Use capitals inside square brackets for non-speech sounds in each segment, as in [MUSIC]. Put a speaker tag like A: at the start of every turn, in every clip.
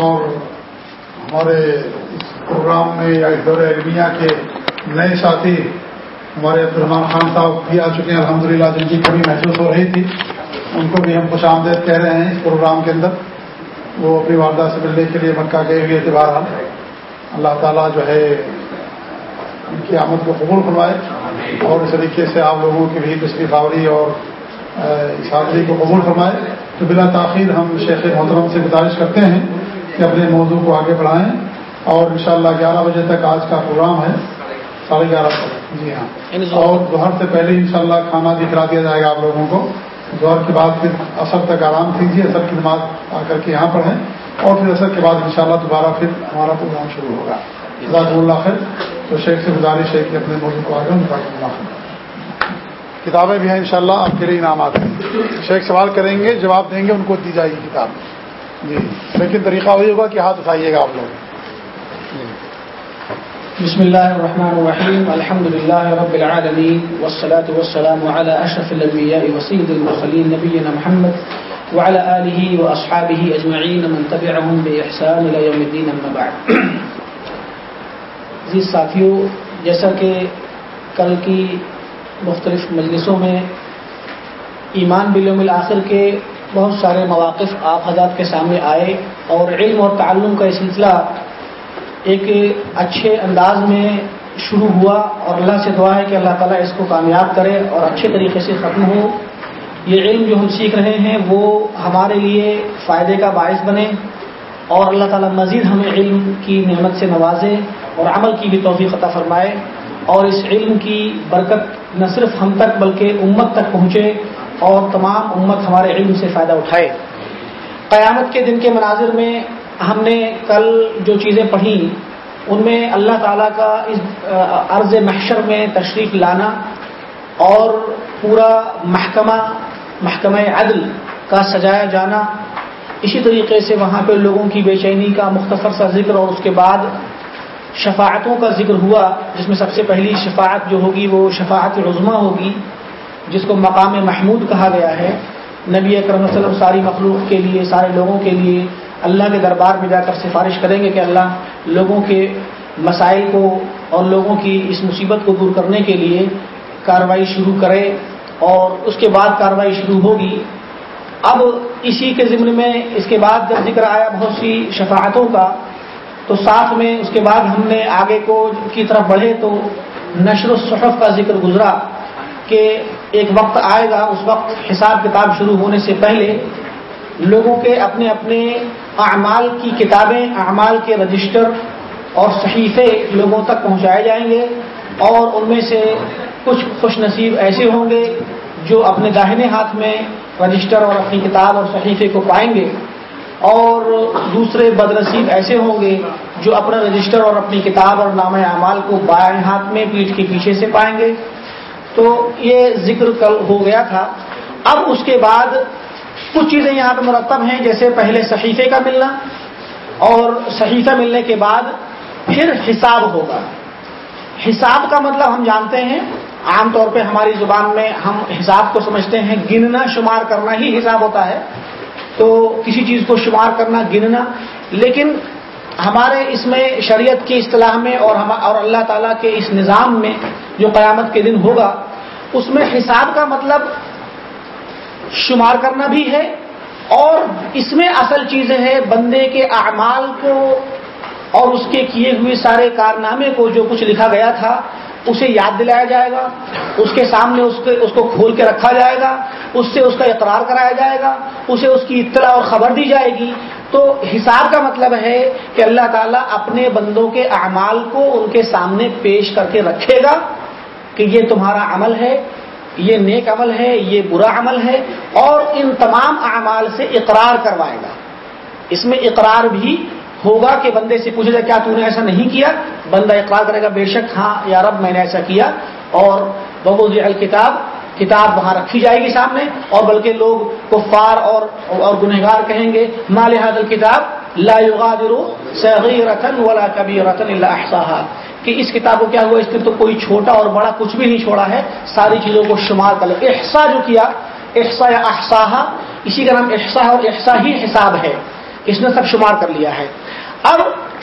A: اور ہمارے اس پروگرام میں یا اس دور علمیہ کے نئے ساتھی ہمارے عبدالرحمان خان صاحب بھی آ چکے ہیں، الحمدللہ، جن کی کمی محسوس ہو رہی تھی۔ ان کو بھی ہم خوش آمدید کہہ رہے ہیں اس پروگرام کے اندر۔ وہ اپنی والدہ سے ملنے کے لیے مکہ گئے ہوئے اعتبار اللہ تعالیٰ جو ہے ان کی آمد کو قبول فرمائے۔ اور اس طریقے سے آپ لوگوں کی بھی تشریف آوری اور حاضری کو قبول فرمائے۔ تو بلا تاخیر ہم شیخ محترم سے گزارش کرتے ہیں۔ کہ اپنے موضوع کو آگے بڑھائیں اور انشاءاللہ گیارہ بجے تک آج کا پروگرام ہے۔ ساڑھے گیارہ تک جی ہاں۔ یعنی اور دوہر سے پہلے انشاءاللہ کھانا بھی کرا دیا جائے گا آپ لوگوں کو۔ دوہر کے بعد پھر اثر تک آرام کیجیے اثر کی نماز آ کر کے یہاں پڑھیں اور پھر اثر کے بعد انشاءاللہ دوبارہ پھر ہمارا پروگرام شروع ہوگا۔ جزاک اللہ خیر۔ تو شیخ سے گزارش ہے کہ اپنے موضوع کو آگے جزاک اللہ خیر۔ کتابیں بھی ہیں انشاءاللہ شاء آپ کے لیے انعامات ہیں۔ شیخ سوال کریں گے جواب دیں گے ان کو دی جائے گی کتاب۔ جی۔ لیکن طریقہ وہی ہوگا کہ ہاتھ اٹھائیے گا آپ لوگ۔ جی۔
B: بسم الله الرحمن الرحيم الحمد لله رب العالمين والصلاة والسلام على أشرف الأنبياء وسيد المرسلين نبينا محمد وعلى آله وأصحابه أجمعين من تبعهم بإحسان إلى يوم الدين أما بعد۔ عزیز ساتھیوں جیسا کہ کل کی مختلف مجلسوں میں ایمان بلیوم الآخر کے بہت سارے مواقف آپ حضرات کے سامنے آئے اور علم اور تعلم کا یہ سلسلہ ایک اچھے انداز میں شروع ہوا اور اللہ سے دعا ہے کہ اللہ تعالیٰ اس کو کامیاب کرے اور اچھے طریقے سے ختم ہو۔ یہ علم جو ہم سیکھ رہے ہیں وہ ہمارے لیے فائدے کا باعث بنے اور اللہ تعالیٰ مزید ہمیں علم کی نعمت سے نوازے اور عمل کی بھی توفیق عطا فرمائے اور اس علم کی برکت نہ صرف ہم تک بلکہ امت تک پہنچے اور تمام امت ہمارے علم سے فائدہ اٹھائے۔ قیامت کے دن کے مناظر میں ہم نے کل جو چیزیں پڑھی ان میں اللہ تعالیٰ کا اس عرض محشر میں تشریف لانا اور پورا محکمہ محکمہ عدل کا سجایا جانا۔ اسی طریقے سے وہاں پہ لوگوں کی بے چینی کا مختصر سا ذکر اور اس کے بعد شفاعتوں کا ذکر ہوا، جس میں سب سے پہلی شفاعت جو ہوگی وہ شفاعت عظما ہوگی۔ جس کو مقام محمود کہا گیا ہے، نبی اکرم وسلم ساری مخلوق کے لیے، سارے لوگوں کے لیے اللہ کے دربار میں جا کر سفارش کریں گے کہ اللہ لوگوں کے مسائل کو اور لوگوں کی اس مصیبت کو دور کرنے کے لیے کارروائی شروع کرے اور اس کے بعد کارروائی شروع ہوگی۔ اب اسی کے ضمن میں اس کے بعد جب ذکر آیا بہت سی شفاعتوں کا، تو ساتھ میں اس کے بعد ہم نے آگے کو کی طرف بڑھے تو نشر الصحف کا ذکر گزرا کہ ایک وقت آئے گا، اس وقت حساب کتاب شروع ہونے سے پہلے لوگوں کے اپنے اپنے اعمال کی کتابیں، اعمال کے رجسٹر اور صحیفے لوگوں تک پہنچائے جائیں گے اور ان میں سے کچھ خوش نصیب ایسے ہوں گے جو اپنے داہنے ہاتھ میں رجسٹر اور اپنی کتاب اور صحیفے کو پائیں گے اور دوسرے بد نصیب ایسے ہوں گے جو اپنا رجسٹر اور اپنی کتاب اور نام اعمال کو بائیں ہاتھ میں پیٹھ کے پیچھے سے پائیں گے۔ تو یہ ذکر کل ہو گیا تھا۔ اب اس کے بعد کچھ چیزیں یہاں پہ مرتب ہیں، جیسے پہلے صحیفے کا ملنا اور صحیفہ ملنے کے بعد پھر حساب ہوگا۔ حساب کا مطلب ہم جانتے ہیں، عام طور پہ ہماری زبان میں ہم حساب کو سمجھتے ہیں، گننا، شمار کرنا ہی حساب ہوتا ہے۔ تو کسی چیز کو شمار کرنا، گننا۔ لیکن ہمارے اس میں شریعت کی اصطلاح میں اور اور اللہ تعالیٰ کے اس نظام میں جو قیامت کے دن ہوگا اس میں حساب کا مطلب شمار کرنا بھی ہے اور اس میں اصل چیزیں ہیں بندے کے اعمال کو اور اس کے کیے ہوئے سارے کارنامے کو جو کچھ لکھا گیا تھا، اسے یاد دلایا جائے گا، اس کے سامنے اس کے اس کو کھول کے رکھا جائے گا، اس سے اس کا اقرار کرایا جائے گا، اسے اس کی اطلاع اور خبر دی جائے گی۔ تو حساب کا مطلب ہے کہ اللہ تعالیٰ اپنے بندوں کے اعمال کو ان کے سامنے پیش کر کے رکھے گا۔ کہ یہ تمہارا عمل ہے، یہ نیک عمل ہے، یہ برا عمل ہے، اور ان تمام اعمال سے اقرار کروائے گا۔ اس میں اقرار بھی ہوگا کہ بندے سے پوچھے جائے کیا تو نے ایسا نہیں کیا؟ بندہ اقرار کرے گا، بے شک ہاں یا رب، میں نے ایسا کیا۔ اور ببود الکتاب، کتاب وہاں رکھی جائے گی سامنے۔ اور بلکہ لوگ کفار اور اور گنہگار کہیں گے مال حاضل کتاب لا يغادر صغيرة ولا كبيرة الا احصاها۔ کہ اس کتاب کو کیا ہوا؟ اس نے تو کوئی چھوٹا اور بڑا کچھ بھی نہیں چھوڑا ہے، ساری چیزوں کو شمار کر لے احسا جو کیا؟ احسا یا احسا اسی کا نام احسا اور احسا ہی حساب ہے۔ اس نے سب شمار کر لیا ہے۔ اب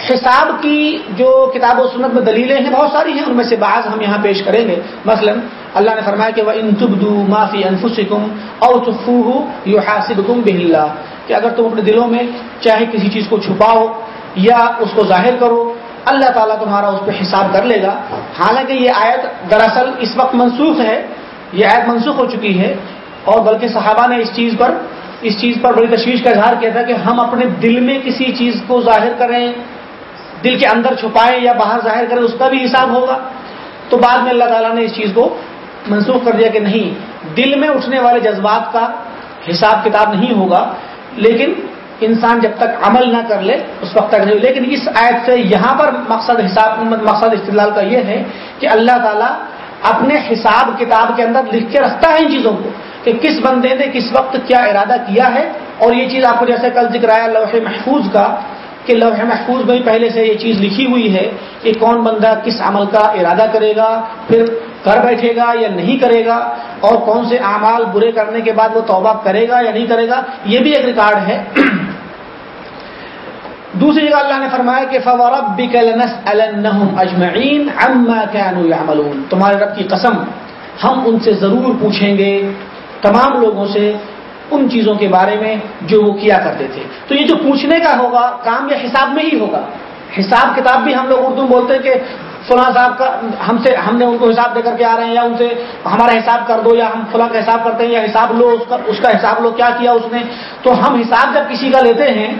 B: حساب کی جو کتاب و سنت میں دلیلیں ہیں، بہت ساری ہیں، ان میں سے بعض ہم یہاں پیش کریں گے۔ مثلا اللہ نے فرمایا کہ وہ انتبدو معافی انفسکم او تخفوہ یحاسبکم بہلا کہ اگر تم اپنے دلوں میں چاہے کسی چیز کو چھپاؤ یا اس کو ظاہر کرو اللہ تعالیٰ تمہارا اس پہ حساب کر لے گا۔ حالانکہ یہ آیت دراصل اس وقت منسوخ ہے، یہ آیت منسوخ ہو چکی ہے۔ اور بلکہ صحابہ نے اس چیز پر، اس چیز پر بڑی تشویش کا اظہار کیا تھا کہ ہم اپنے دل میں کسی چیز کو ظاہر کریں، دل کے اندر چھپائیں یا باہر ظاہر کریں، اس کا بھی حساب ہوگا۔ تو بعد میں اللہ تعالیٰ نے اس چیز کو منسوخ کر دیا کہ نہیں، دل میں اٹھنے والے جذبات کا حساب کتاب نہیں ہوگا، لیکن انسان جب تک عمل نہ کر لے، اس وقت تک نہیں۔ لیکن اس آیت سے یہاں پر مقصد حساب، مقصد استدلال کا یہ ہے کہ اللہ تعالیٰ اپنے حساب کتاب کے اندر لکھ کے رکھتا ہے ان چیزوں کو کہ کس بندے نے کس وقت کیا ارادہ کیا ہے۔ اور یہ چیز آپ کو جیسے کل ذکر آیا لوح محفوظ کا، کہ لوح محفوظ میں پہلے سے یہ چیز لکھی ہوئی ہے کہ کون بندہ کس عمل کا ارادہ کرے گا، پھر کر بیٹھے گا یا نہیں کرے گا، اور کون سے اعمال برے کرنے کے بعد وہ توبہ کرے گا یا نہیں کرے گا، یہ بھی ایک ریکارڈ ہے۔ دوسری جگہ اللہ نے فرمایا کہ اجمعین تمہارے رب کی قسم، ہم ان سے ضرور پوچھیں گے تمام لوگوں سے ان چیزوں کے بارے میں جو وہ کیا کرتے تھے۔ تو یہ جو پوچھنے کا ہوگا، کام یا حساب میں ہی ہوگا۔ حساب کتاب بھی ہم لوگ اردو بولتے ہیں کہ فلاں صاحب کا، ہم سے، ہم نے ان کو حساب دے کر کے آ رہے ہیں یا ان سے ہمارا حساب کر دو یا ہم فلاں کا حساب کرتے ہیں یا حساب لو، اس کا اس کا حساب لو، کیا کیا اس نے؟ تو ہم حساب جب کسی کا لیتے ہیں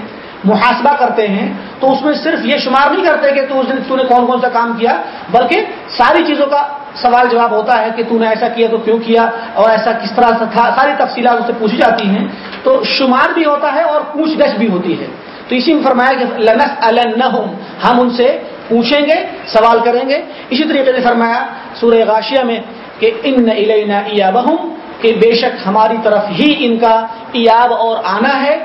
B: محاسبہ کرتے ہیں، تو اس میں صرف یہ شمار نہیں کرتے کہ تو اس دن تو نے کون کون سا کام کیا، بلکہ ساری چیزوں کا سوال جواب ہوتا ہے کہ تو نے ایسا کیا تو کیوں کیا، اور ایسا کس طرح سے تھا، ساری تفصیلات اس سے پوچھی جاتی ہیں۔ تو شمار بھی ہوتا ہے اور پوچھ گچھ بھی ہوتی ہے۔ تو اسی میں فرمایا کہ لنس ہم ان سے پوچھیں گے، سوال کریں گے۔ اسی طریقے سے فرمایا سورہ غاشیہ میں کہ ان الینا ایابہم، کہ بے شک ہماری طرف ہی ان کا ایاب اور آنا ہے۔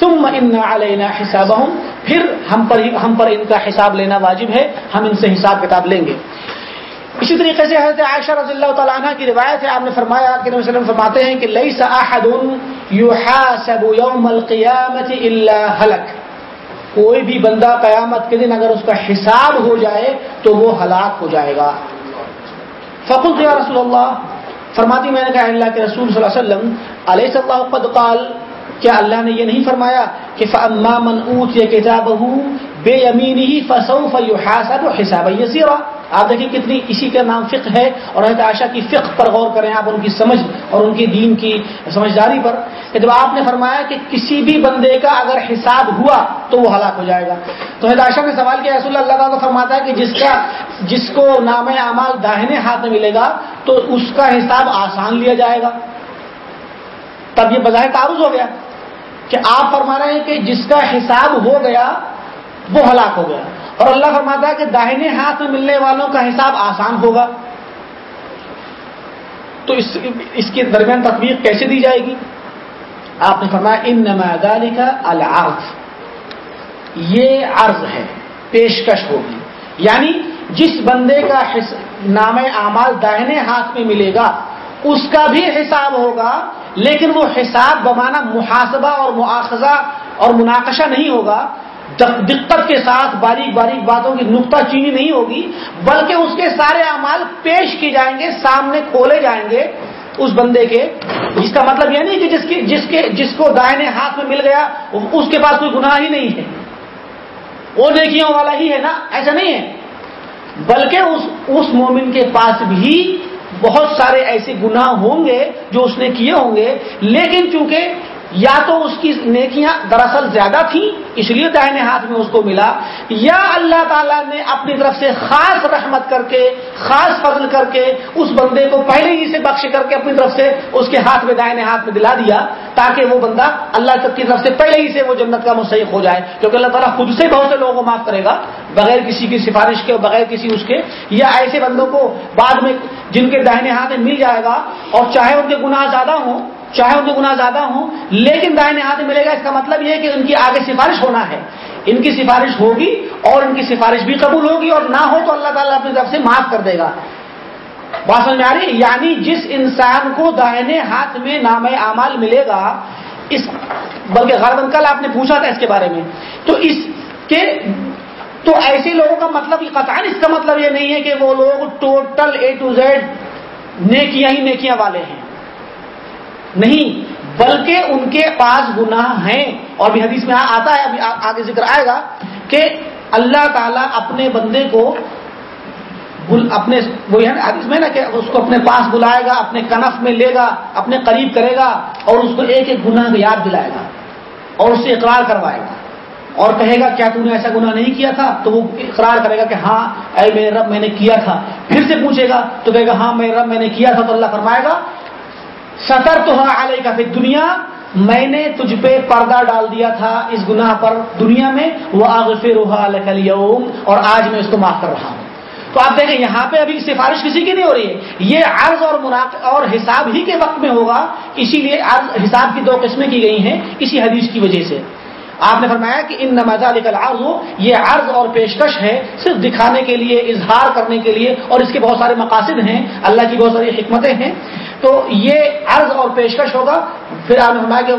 B: ثم ان علینا حسابہم پھر ہم پر ہم پر ان کا حساب لینا واجب ہے، ہم ان سے حساب کتاب لیں گے۔ اسی طریقے سے حضرت عائشہ رضی اللہ تعالیٰ عنہ کی روایت ہے، آپ نے فرمایا کہ نبی وسلم فرماتے ہیں کہ لیس احد یحاسب یوم القیامت الا ہلک۔ کوئی بھی بندہ قیامت کے دن اگر اس کا حساب ہو جائے تو وہ ہلاک ہو جائے گا۔ فقل یا رسول اللہ، فرماتی میں نے کہا، اللہ کے رسول صلی اللہ علیہ وسلم علیہ صلی اللہ قد قال؟ کیا اللہ نے یہ نہیں فرمایا کہ فاما من اوتی کتابہ بے یمینی فسوف یحاسب حسابا آپ دیکھیں کتنی اسی کا نام فقہ ہے اور حضرت عائشہ کی فقہ پر غور کریں آپ ان کی سمجھ اور ان کی دین کی سمجھداری پر کہ جب آپ نے فرمایا کہ کسی بھی بندے کا اگر حساب ہوا تو وہ ہلاک ہو جائے گا۔ تو حضرت عائشہ نے سوال کیا، رسول اللہ تعالیٰ فرماتا ہے کہ جس کا، جس کو نام اعمال داہنے ہاتھ میں ملے گا تو اس کا حساب آسان لیا جائے گا۔ تب یہ بظاہر تعارض ہو گیا۔ کہ آپ فرما رہے ہیں کہ جس کا حساب ہو گیا، وہ ہلاک ہو گیا۔ اور اللہ فرماتا ہے کہ داہنے ہاتھ میں ملنے والوں کا حساب آسان ہوگا۔ تو اس اس کے درمیان تطبیق کیسے دی جائے گی؟ آپ نے فرمایا ان نمازانی کا العرض۔ یہ عرض ہے، پیشکش ہوگی۔ یعنی جس بندے کا نام اعمال داہنے ہاتھ میں ملے گا اس کا بھی حساب ہوگا، لیکن وہ حساب بمانا محاسبہ اور مواخذہ اور مناقشہ نہیں ہوگا۔ دقت کے ساتھ باریک باریک باتوں کی نقطہ چینی نہیں ہوگی، بلکہ اس کے سارے اعمال پیش کی جائیں گے، سامنے کھولے جائیں گے اس بندے کے۔ جس کا مطلب یہ نہیں کہ جس کی جس کے جس کو دائنے ہاتھ میں مل گیا، اس کے پاس کوئی گناہ ہی نہیں ہے۔ وہ نیکیوں والا ہی ہے نا، ایسا نہیں ہے۔ بلکہ اس اس مومن کے پاس بھی بہت سارے ایسے گناہ ہوں گے جو اس نے کیے ہوں گے لیکن چونکہ یا تو اس کی نیکیاں دراصل زیادہ تھیں، اس لیے دائنے ہاتھ میں اس کو ملا، یا اللہ تعالیٰ نے اپنی طرف سے خاص رحمت کر کے، خاص فضل کر کے اس بندے کو پہلے ہی سے بخش کر کے اپنی طرف سے اس کے ہاتھ میں دائنے ہاتھ میں دلا دیا، تاکہ وہ بندہ اللہ تک کی طرف سے پہلے ہی سے وہ جنت کا مستحق ہو جائے۔ کیونکہ اللہ تعالیٰ خود سے بہت سے لوگوں کو معاف کرے گا، بغیر کسی کی سفارش کے بغیر کسی اس کے، یا ایسے بندوں کو بعد میں جن کے دائنے ہاتھ میں مل جائے گا، اور چاہے ان کے گناہ زیادہ ہوں چاہے ان کے گناہ زیادہ ہوں، لیکن دائنے ہاتھ ملے گا۔ اس کا مطلب یہ کہ ان کی آگے سفارش ہونا ہے۔ ان کی سفارش ہوگی اور ان کی سفارش بھی قبول ہوگی اور نہ ہو تو اللہ تعالیٰ اپنی طرف سے معاف کر دے گا۔ بات سمجھ میں آ رہی یعنی جس انسان کو دائنے ہاتھ میں نام اعمال ملے گا، اس بلکہ غالباً کل آپ نے پوچھا تھا اس کے بارے میں۔ تو اس کے تو ایسے لوگوں کا مطلب قطعا اس کا مطلب یہ نہیں ہے کہ وہ لوگ ٹوٹل اے ٹو زیڈ نیکیاں ہی نیکیاں والے ہیں۔ نہیں، بلکہ ان کے پاس گناہ ہیں۔ اور بھی حدیث میں آتا ہے، ابھی آگے ذکر آئے گا کہ اللہ تعالیٰ اپنے بندے کو اپنے وہی ہے حدیث میں نا کہ اس کو اپنے پاس بلائے گا، اپنے کنف میں لے گا، اپنے قریب کرے گا، اور اس کو ایک ایک گناہ یاد دلائے گا، اور اس سے اقرار کروائے گا۔ اور کہے گا، کیا تم نے ایسا گناہ نہیں کیا تھا؟ تو وہ اقرار کرے گا کہ ہاں اے میرے رب میں نے کیا تھا۔ پھر سے پوچھے گا، تو کہے گا ہاں میرے رب میں نے کیا تھا، تو اللہ فرمائے گا سطر تو ہاں علیہ کا دنیا میں نے تجھ پہ پردہ ڈال دیا تھا اس گناہ پر دنیا میں وہ آغفر اور آج میں اس کو معاف کر رہا ہوں۔ تو آپ دیکھیں، یہاں پہ ابھی سفارش کسی کی نہیں ہو رہی ہے۔ یہ عرض اور مناق، اور حساب ہی کے وقت میں ہوگا، اسی لیے حساب کی دو قسمیں کی گئی ہیں اسی حدیث کی وجہ سے۔ آپ نے فرمایا کہ ان نماز عرض ہو یہ عرض اور پیشکش ہے صرف دکھانے کے لیے، اظہار کرنے کے لیے، اور اس کے بہت سارے مقاصد ہیں، اللہ کی بہت ساری حکمتیں ہیں۔ تو یہ عرض اور پیشکش ہوگا۔ پھر آپ نے فرمایا کہ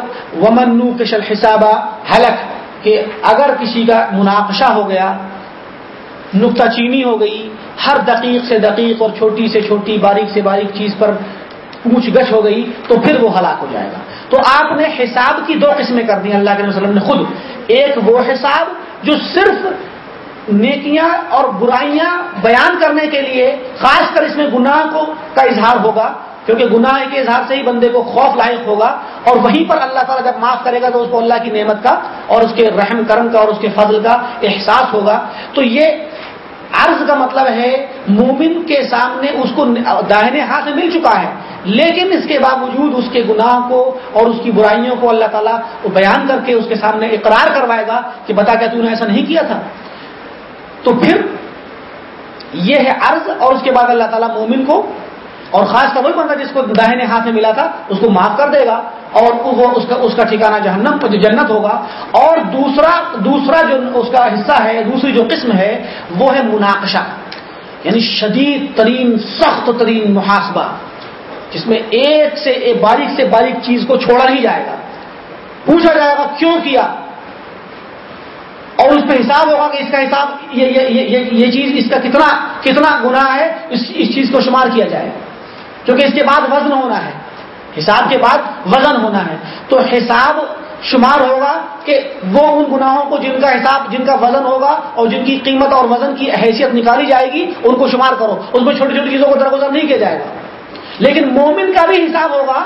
B: ومن نو کشل حسابہ حلق، کہ اگر کسی کا مناقشہ ہو گیا نکتہ چینی ہو گئی، ہر دقیق سے دقیق اور چھوٹی سے چھوٹی، باریک سے باریک چیز پر پوچھ گچھ ہو گئی، تو پھر وہ ہلاک ہو جائے گا۔ تو آپ نے حساب کی دو قسمیں کر دی اللہ کے وسلم نے خود۔ ایک وہ حساب جو صرف نیکیاں اور برائیاں بیان کرنے کے لیے، خاص کر اس میں گناہ کو کا اظہار ہوگا، کیونکہ گناہ کے اظہار سے ہی بندے کو خوف لائق ہوگا۔ اور وہیں پر اللہ تعالیٰ جب معاف کرے گا تو اس کو اللہ کی نعمت کا اور اس کے رحم کرم کا اور اس کے فضل کا احساس ہوگا۔ تو یہ عرض کا مطلب ہے، مومن کے سامنے اس کو داہنے ہاتھ میں مل چکا ہے۔ لیکن اس کے باوجود اس کے گناہ کو اور اس کی برائیوں کو اللہ تعالیٰ بیان کر کے اس کے سامنے اقرار کروائے گا کہ بتا کیا تو نے ایسا نہیں کیا تھا۔ تو پھر یہ ہے عرض اور اس کے بعد اللہ تعالیٰ مومن کو اور خاص طور وہی بندہ جس کو داہنے ہاتھ میں ملا تھا اس کو معاف کر دے گا اور وہ اس کا اس کا ٹھکانا جہنم جو جنت ہوگا۔ اور دوسرا دوسرا جو اس کا حصہ ہے، دوسری جو قسم ہے، وہ ہے مناقشہ۔ یعنی شدید ترین، سخت ترین محاسبہ۔ جس میں ایک سے ایک باریک سے باریک چیز کو چھوڑا نہیں جائے گا۔ پوچھا جائے گا کیوں کیا؟ اور اس پہ حساب ہوگا کہ اس کا حساب یہ یہ, یہ, یہ چیز اس کا کتنا کتنا گناہ ہے اس اس چیز کو شمار کیا جائے۔ کیونکہ اس کے بعد وزن ہونا ہے۔ حساب کے بعد وزن ہونا ہے۔ تو حساب شمار ہوگا کہ وہ ان گناہوں کو جن کا حساب جن کا وزن ہوگا اور جن کی قیمت اور وزن کی حیثیت نکالی جائے گی ان کو شمار کرو۔ اس میں چھوٹی چھوٹی چیزوں کو درگزر نہیں کیا جائے گا۔ لیکن مومن کا بھی حساب ہوگا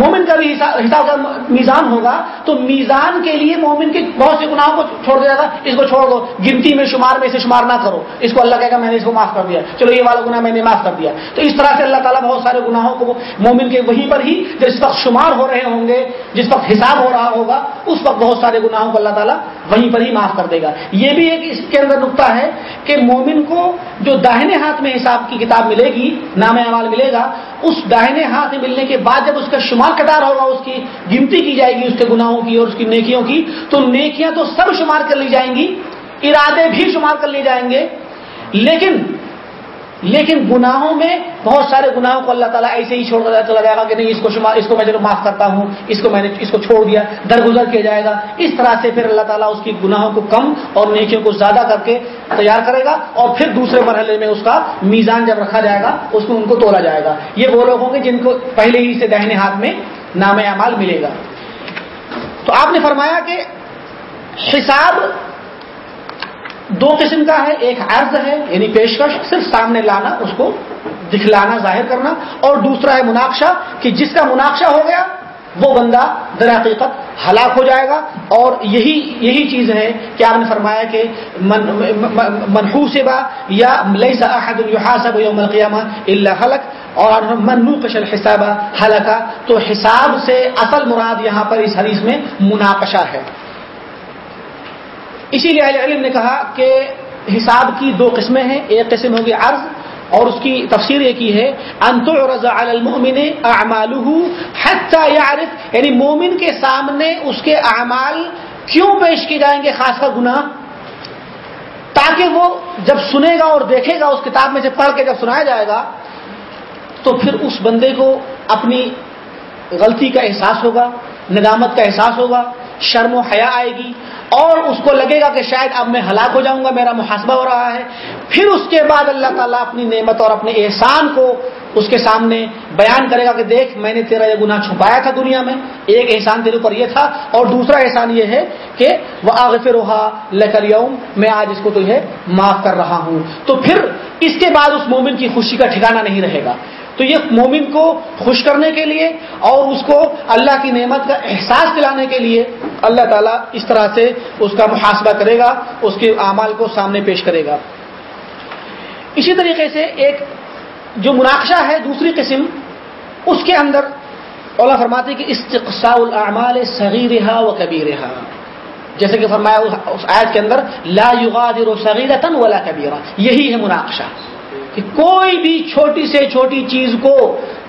B: مومن کا بھی حساب کا میزان ہوگا، تو میزان کے لیے مومن کے بہت سے گناہوں کو چھوڑ دیا تھا اس کو چھوڑ دو، گنتی میں شمار میں اسے شمار نہ کرو۔ اس کو اللہ کہے گا، میں نے اس کو معاف کر دیا۔ چلو، یہ والا گناہ میں نے معاف کر دیا۔ تو اس طرح سے اللہ تعالیٰ بہت سارے گناہوں کو مومن کے وہیں پر ہی جس وقت شمار ہو رہے ہوں گے، جس وقت حساب ہو رہا ہوگا، اس وقت بہت سارے گناہوں کو اللہ تعالیٰ وہیں پر ہی معاف کر دے گا۔ یہ بھی ایک اس کے اندر نقطہ ہے کہ مومن کو جو داہنے ہاتھ میں حساب کی کتاب ملے گی، نام اعمال ملے گا، اس داہنے ہاتھ میں ملنے کے بعد جب اس کا شمار کٹار ہوگا، اس کی گنتی کی جائے گی، اس کے گناہوں کی اور اس کی نیکیوں کی، تو نیکیاں تو سب شمار کر لی جائیں گی، ارادے بھی شمار کر لیے جائیں گے، لیکن لیکن گناہوں میں بہت سارے گناہوں کو اللہ تعالیٰ ایسے ہی چھوڑ چلا جائے گا کہ نہیں، اس کو شمار اس کو میں چلو معاف کرتا ہوں، اس کو میں نے، اس کو چھوڑ دیا، درگزر کیا جائے گا۔ اس طرح سے پھر اللہ تعالیٰ اس کی گناہوں کو کم اور نیکیوں کو زیادہ کر کے تیار کرے گا اور پھر دوسرے مرحلے میں اس کا میزان جب رکھا جائے گا، اس میں ان کو تولا جائے گا۔ یہ وہ لوگ ہوں گے جن کو پہلے ہی سے دہنے ہاتھ میں نام اعمال ملے گا۔ تو آپ نے فرمایا کہ حساب دو قسم کا ہے، ایک عرض ہے یعنی پیشکش، صرف سامنے لانا، اس کو دکھلانا، ظاہر کرنا۔ اور دوسرا ہے مناقشہ، کہ جس کا مناقشہ ہو گیا، وہ بندہ در حقیقت ہلاک ہو جائے گا۔ اور یہی یہی چیز ہے کہ آپ نے فرمایا کہ منحوس با یا یوم القیامہ اللہ حلق۔ اور منو کشل حساب حلقہ۔ تو حساب سے اصل مراد یہاں پر اس حدیث میں مناقشہ ہے۔ اسی لیے اہل علم نے کہا کہ حساب کی دو قسمیں ہیں۔ ایک قسم ہوگی عرض اور اس کی تفسیر یہ کی ہے انت المومن يعرف یعنی مومن کے سامنے اس کے اعمال کیوں پیش کیے جائیں گے؟ خاص کر گناہ۔ تاکہ وہ جب سنے گا اور دیکھے گا، اس کتاب میں سے پڑھ کے جب سنایا جائے گا، تو پھر اس بندے کو اپنی غلطی کا احساس ہوگا، ندامت کا احساس ہوگا۔ شرم و حیا آئے گی اور اس کو لگے گا کہ شاید اب میں ہلاک ہو جاؤں گا، میرا محاسبہ ہو رہا ہے۔ پھر اس کے بعد اللہ تعالیٰ اپنی نعمت اور اپنے احسان کو اس کے سامنے بیان کرے گا کہ دیکھ، میں نے تیرا یہ گناہ چھپایا تھا دنیا میں۔ ایک احسان تیرے اوپر یہ تھا۔ اور دوسرا احسان یہ ہے کہ وہ آغفر رہا لکر میں آج اس کو تجھے معاف کر رہا ہوں۔ تو پھر اس کے بعد اس مومن کی خوشی کا ٹھکانہ نہیں رہے گا۔ تو یہ مومن کو خوش کرنے کے لیے اور اس کو اللہ کی نعمت کا احساس دلانے کے لیے اللہ تعالیٰ اس طرح سے اس کا محاسبہ کرے گا، اس کے اعمال کو سامنے پیش کرے گا۔ اسی طریقے سے ایک جو مناقشہ ہے دوسری قسم، اس کے اندر اولا فرماتے کہ استقصاء الاعمال صغیرها و جیسے کہ فرمایا اس آیت کے اندر، لا یغادر صغیرتا ولا کبیرا یہی ہے مناقشہ۔ کہ کوئی بھی چھوٹی سے چھوٹی چیز کو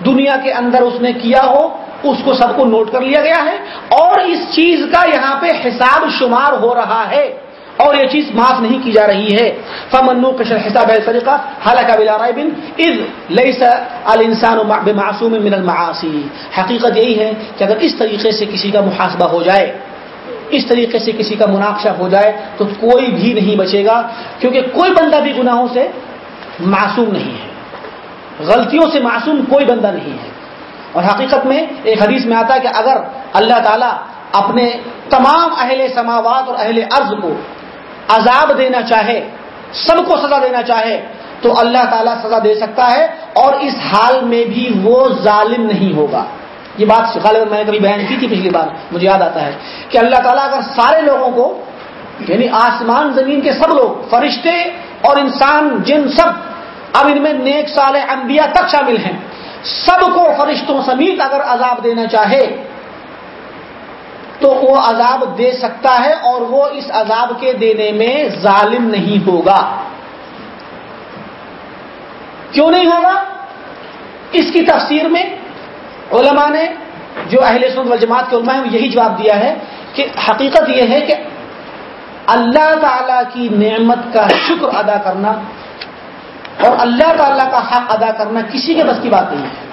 B: دنیا کے اندر اس نے کیا ہو، اس کو سب کو نوٹ کر لیا گیا ہے اور اس چیز کا یہاں پہ حساب شمار ہو رہا ہے اور یہ چیز معاف نہیں کی جا رہی ہے۔ فمنو کشر حساب طریقہ حالانکہ بلا رائے بن از لئی السان معصوم من المعاصی حقیقت یہی ہے کہ اگر اس طریقے سے کسی کا محاسبہ ہو جائے، اس طریقے سے کسی کا مناقشہ ہو جائے، تو کوئی بھی نہیں بچے گا، کیونکہ کوئی بندہ بھی گناہوں سے معصوم نہیں ہے۔ غلطیوں سے معصوم کوئی بندہ نہیں ہے۔ اور حقیقت میں ایک حدیث میں آتا ہے کہ اگر اللہ تعالیٰ اپنے تمام اہل سماوات اور اہل ارض کو عذاب دینا چاہے، سب کو سزا دینا چاہے، تو اللہ تعالیٰ سزا دے سکتا ہے اور اس حال میں بھی وہ ظالم نہیں ہوگا۔ یہ بات غالب میں نے کبھی بیان کی تھی پچھلی بار، مجھے یاد آتا ہے کہ اللہ تعالیٰ اگر سارے لوگوں کو یعنی آسمان زمین کے سب لوگ، فرشتے اور انسان، جن سب اب ان میں نیک سال انبیاء تک شامل ہیں، سب کو فرشتوں سمیت اگر عذاب دینا چاہے، تو وہ عذاب دے سکتا ہے اور وہ اس عذاب کے دینے میں ظالم نہیں ہوگا۔ کیوں نہیں ہوگا؟ اس کی تفسیر میں علماء نے، جو اہل سند والجماعت کے علماء ہیں یہی جواب دیا ہے کہ حقیقت یہ ہے کہ اللہ تعالی کی نعمت کا شکر ادا کرنا اور اللہ تعالیٰ کا حق ادا کرنا کسی کے بس کی بات نہیں ہے۔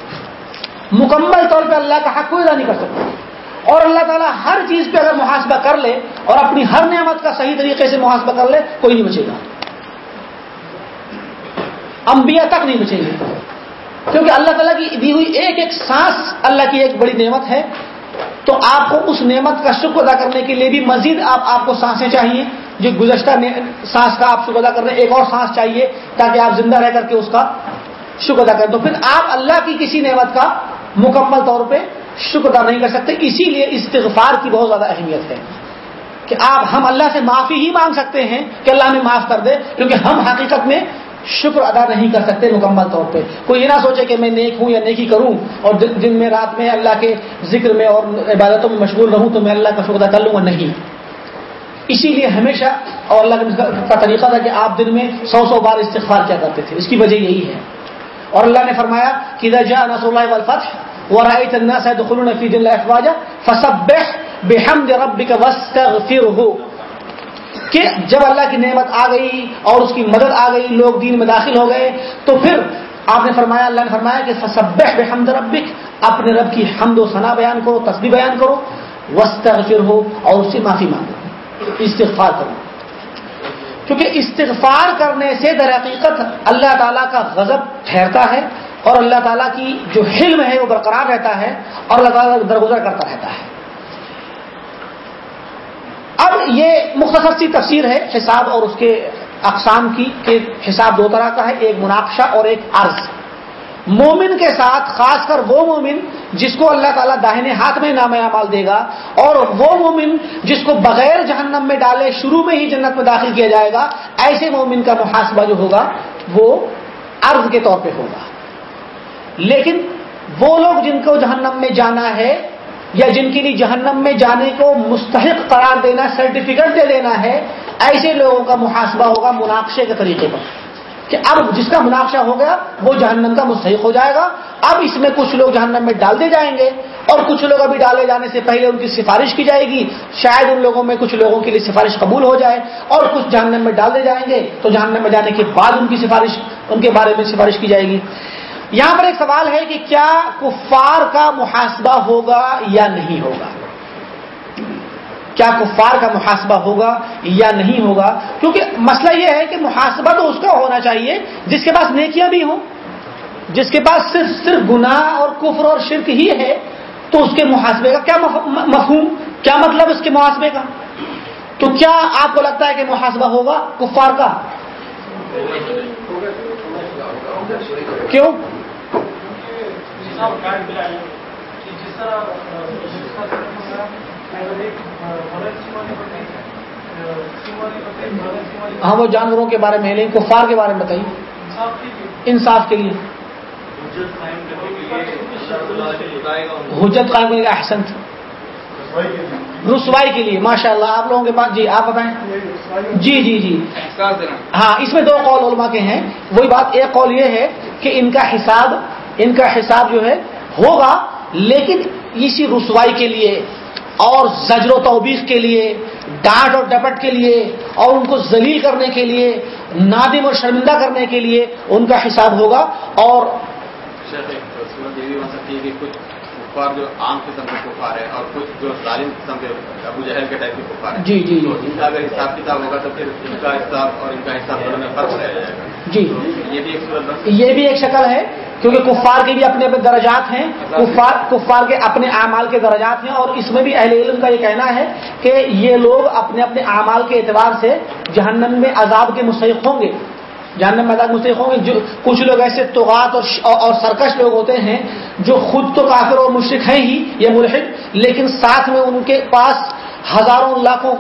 B: مکمل طور پہ اللہ کا حق کوئی ادا نہیں کر سکتا۔ اور اللہ تعالیٰ ہر چیز پہ اگر محاسبہ کر لے اور اپنی ہر نعمت کا صحیح طریقے سے محاسبہ کر لے، کوئی نہیں بچے گا۔ انبیاء تک نہیں بچیں گے۔ کیونکہ اللہ تعالیٰ کی دی ہوئی ایک ایک سانس اللہ کی ایک بڑی نعمت ہے۔ تو آپ کو اس نعمت کا شکر ادا کرنے کے لیے بھی مزید آپ آپ کو سانسیں چاہیے، جو گزشتہ سانس کا آپ شکر ادا کرنے، ایک اور سانس چاہیے تاکہ آپ زندہ رہ کر کے اس کا شکر ادا کریں۔ تو پھر آپ اللہ کی کسی نعمت کا مکمل طور پہ شکر ادا نہیں کر سکتے، اسی لیے استغفار کی بہت زیادہ اہمیت ہے کہ آپ ہم اللہ سے معافی ہی مانگ سکتے ہیں کہ اللہ ہمیں معاف کر دے، کیونکہ ہم حقیقت میں شکر ادا نہیں کر سکتے مکمل طور پہ۔ کوئی یہ نہ سوچے کہ میں نیک ہوں یا نیکی کروں اور دن میں رات میں اللہ کے ذکر میں اور عبادتوں میں مشغول رہوں تو میں اللہ کا شکر ادا کر لوں گا؟ نہیں۔ اسی لیے ہمیشہ اور اللہ کا طریقہ تھا کہ آپ دن میں سو سو بار استغفار کیا کرتے تھے۔ اس کی وجہ یہی ہے۔ اور اللہ نے فرمایا کہ جا نصر والفتح ورائت الناس يدخلون في دين الله افواجا فسبح بحمد ربك واستغفره کہ جب اللہ کی نعمت آ گئی اور اس کی مدد آ گئی، لوگ دین میں داخل ہو گئے، تو پھر آپ نے فرمایا، اللہ نے فرمایا کہ فسبح بحمد ربک، اپنے رب کی حمد و ثنا بیان کرو، تسبیح بیان کرو واستغفر ہو اور اس سے معافی مانگو۔ استغفار کرو۔ کیونکہ استغفار کرنے سے در حقیقت اللہ تعالیٰ کا غضب ٹھہرتا ہے اور اللہ تعالیٰ کی جو حلم ہے وہ برقرار رہتا ہے اور اللہ تعالیٰ درگزر کرتا رہتا ہے۔ اب یہ مختصر سی تفسیر ہے حساب اور اس کے اقسام کی کہ حساب دو طرح کا ہے، ایک مناقشہ اور ایک عرض۔ مومن کے ساتھ، خاص کر وہ مومن جس کو اللہ تعالیٰ داہنے ہاتھ میں نام اعمال دے گا اور وہ مومن جس کو بغیر جہنم میں ڈالے شروع میں ہی جنت میں داخل کیا جائے گا، ایسے مومن کا محاسبہ جو ہوگا، وہ عرض کے طور پہ ہوگا۔ لیکن وہ لوگ جن کو جہنم میں جانا ہے یا جن کے لیے جہنم میں جانے کو مستحق قرار دینا سرٹیفکیٹ دے دینا ہے، ایسے لوگوں کا محاسبہ ہوگا مناقشے کے طریقے پر۔ کہ اب جس کا مناقشہ ہو گیا، وہ جہنم کا مستحق ہو جائے گا۔ اب اس میں کچھ لوگ جہنم میں ڈال دے جائیں گے اور کچھ لوگ ابھی ڈالے جانے سے پہلے ان کی سفارش کی جائے گی۔ شاید ان لوگوں میں کچھ لوگوں کے لیے سفارش قبول ہو جائے اور کچھ جہنم میں ڈال دے جائیں گے۔ تو جہنم میں جانے کے بعد ان کی سفارش، ان کے بارے میں سفارش کی جائے گی۔ یہاں پر ایک سوال ہے کہ کیا کفار کا محاسبہ ہوگا یا نہیں ہوگا؟ کیا کفار کا محاسبہ ہوگا یا نہیں ہوگا؟ کیونکہ مسئلہ یہ ہے کہ محاسبہ تو اس کا ہونا چاہیے، جس کے پاس نیکیاں بھی ہوں، جس کے پاس صرف صرف گناہ اور کفر اور شرک ہی ہے، تو اس کے محاسبے کا کیا مفہوم؟ کیا مطلب اس کے محاسبے کا؟ تو کیا آپ کو لگتا ہے کہ محاسبہ ہوگا کفار کا؟ کیوں؟ ہاں وہ جانوروں کے بارے میں لیکن کفار کے بارے میں بتائیے۔ انصاف کے لیے۔ حجت قائم کرنے کا احسن۔ رسوائی کے لیے۔ ماشاء اللہ۔ آپ لوگوں کے پاس جی آپ بتائیں۔ جی جی جی۔ ہاں اس میں دو قول علماء کے ہیں۔ وہی بات ایک قول یہ ہے کہ ان کا حساب ان کا حساب جو ہے ہوگا، لیکن اسی رسوائی کے لیے اور زجر و توبیخ کے لیے، ڈانٹ اور ڈپٹ کے لیے اور ان کو ذلیل کرنے کے لیے، نادم اور شرمندہ کرنے کے لیے ان کا حساب ہوگا اور
C: کفار جو عام قسم کے کفار ہے اور کچھ جو ظالم قسم کے ابو جہل کے ٹائپ کے کفار
B: جی جی
C: تو ان کا اگر حساب کتاب ہوگا تو پھر ان کا حساب اور ان کا حساب دونوں میں فرق رہ جائے گا۔
B: جی۔
C: یہ بھی ایک صورت
B: یہ بھی ایک شکل ہے کیونکہ کفار کے بھی اپنے اپنے درجات ہیں کفار کفار کے اپنے اعمال کے درجات ہیں اور اس میں بھی اہل علم کا یہ کہنا ہے کہ یہ لوگ اپنے اپنے اعمال کے اعتبار سے جہنم میں عذاب کے مستحق ہوں گے۔ جہنم میں مستحق ہوں گے، جو کچھ لوگ ایسے توغات اور سرکش لوگ ہوتے ہیں جو خود تو کافر اور مشرق ہیں ہی، یہ ملحد، لیکن ساتھ میں ان کے پاس ہزاروں لاکھوں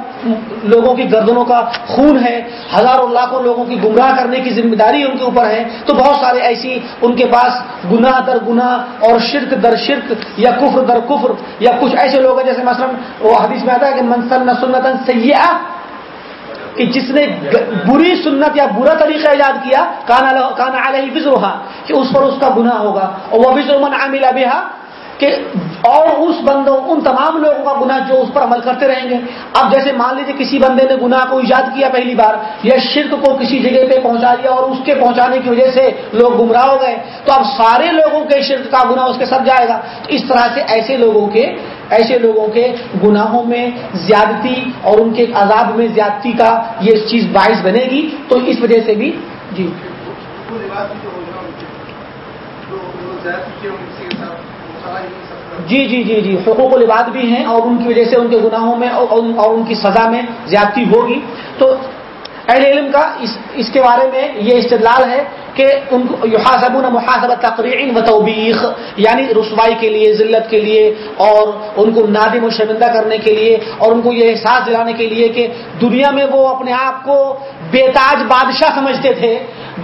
B: لوگوں کی گردنوں کا خون ہے، ہزاروں لاکھوں لوگوں کی گمراہ کرنے کی ذمہ داری ان کے اوپر ہے۔ تو بہت سارے ایسی ان کے پاس گناہ در گناہ اور شرک در شرک یا کفر در کفر یا کچھ ایسے لوگ ہیں، جیسے مثلا وہ حدیث میں آتا ہے کہ منسن سنتن سیاح کہ جس نے بری سنت یا برا طریقہ ایجاد کیا، کانا علیہ بزرا کہ اس پر اس کا گناہ ہوگا، اور وہ بزرمن عاملہ بہا کہ اور اس بندوں، ان تمام لوگوں کا گناہ جو اس پر عمل کرتے رہیں گے۔ اب جیسے مان لیجیے کسی بندے نے گناہ کو ایجاد کیا پہلی بار یا شرک کو کسی جگہ پہ پہنچا دیا اور اس کے پہنچانے کی وجہ سے لوگ گمراہ ہو گئے، تو اب سارے لوگوں کے شرک کا گناہ اس کے سب جائے گا۔ تو اس طرح سے ایسے لوگوں کے، ایسے لوگوں کے گناہوں میں زیادتی اور ان کے عذاب میں زیادتی کا یہ چیز باعث بنے گی۔ تو اس وجہ سے بھی جی۔ جی جی جی جی حقوق العباد بھی ہیں اور ان کی وجہ سے ان کے گناہوں میں اور ان کی سزا میں زیادتی ہوگی۔ تو اہل علم کا اس اس کے بارے میں یہ استدلال ہے کہ ان کو یحاسبون محاسبت تقریر و توبیخ یعنی رسوائی کے لیے، ذلت کے لیے اور ان کو نادم و شرمندہ کرنے کے لیے اور ان کو یہ احساس دلانے کے لیے کہ دنیا میں وہ اپنے آپ کو بے تاج بادشاہ سمجھتے تھے۔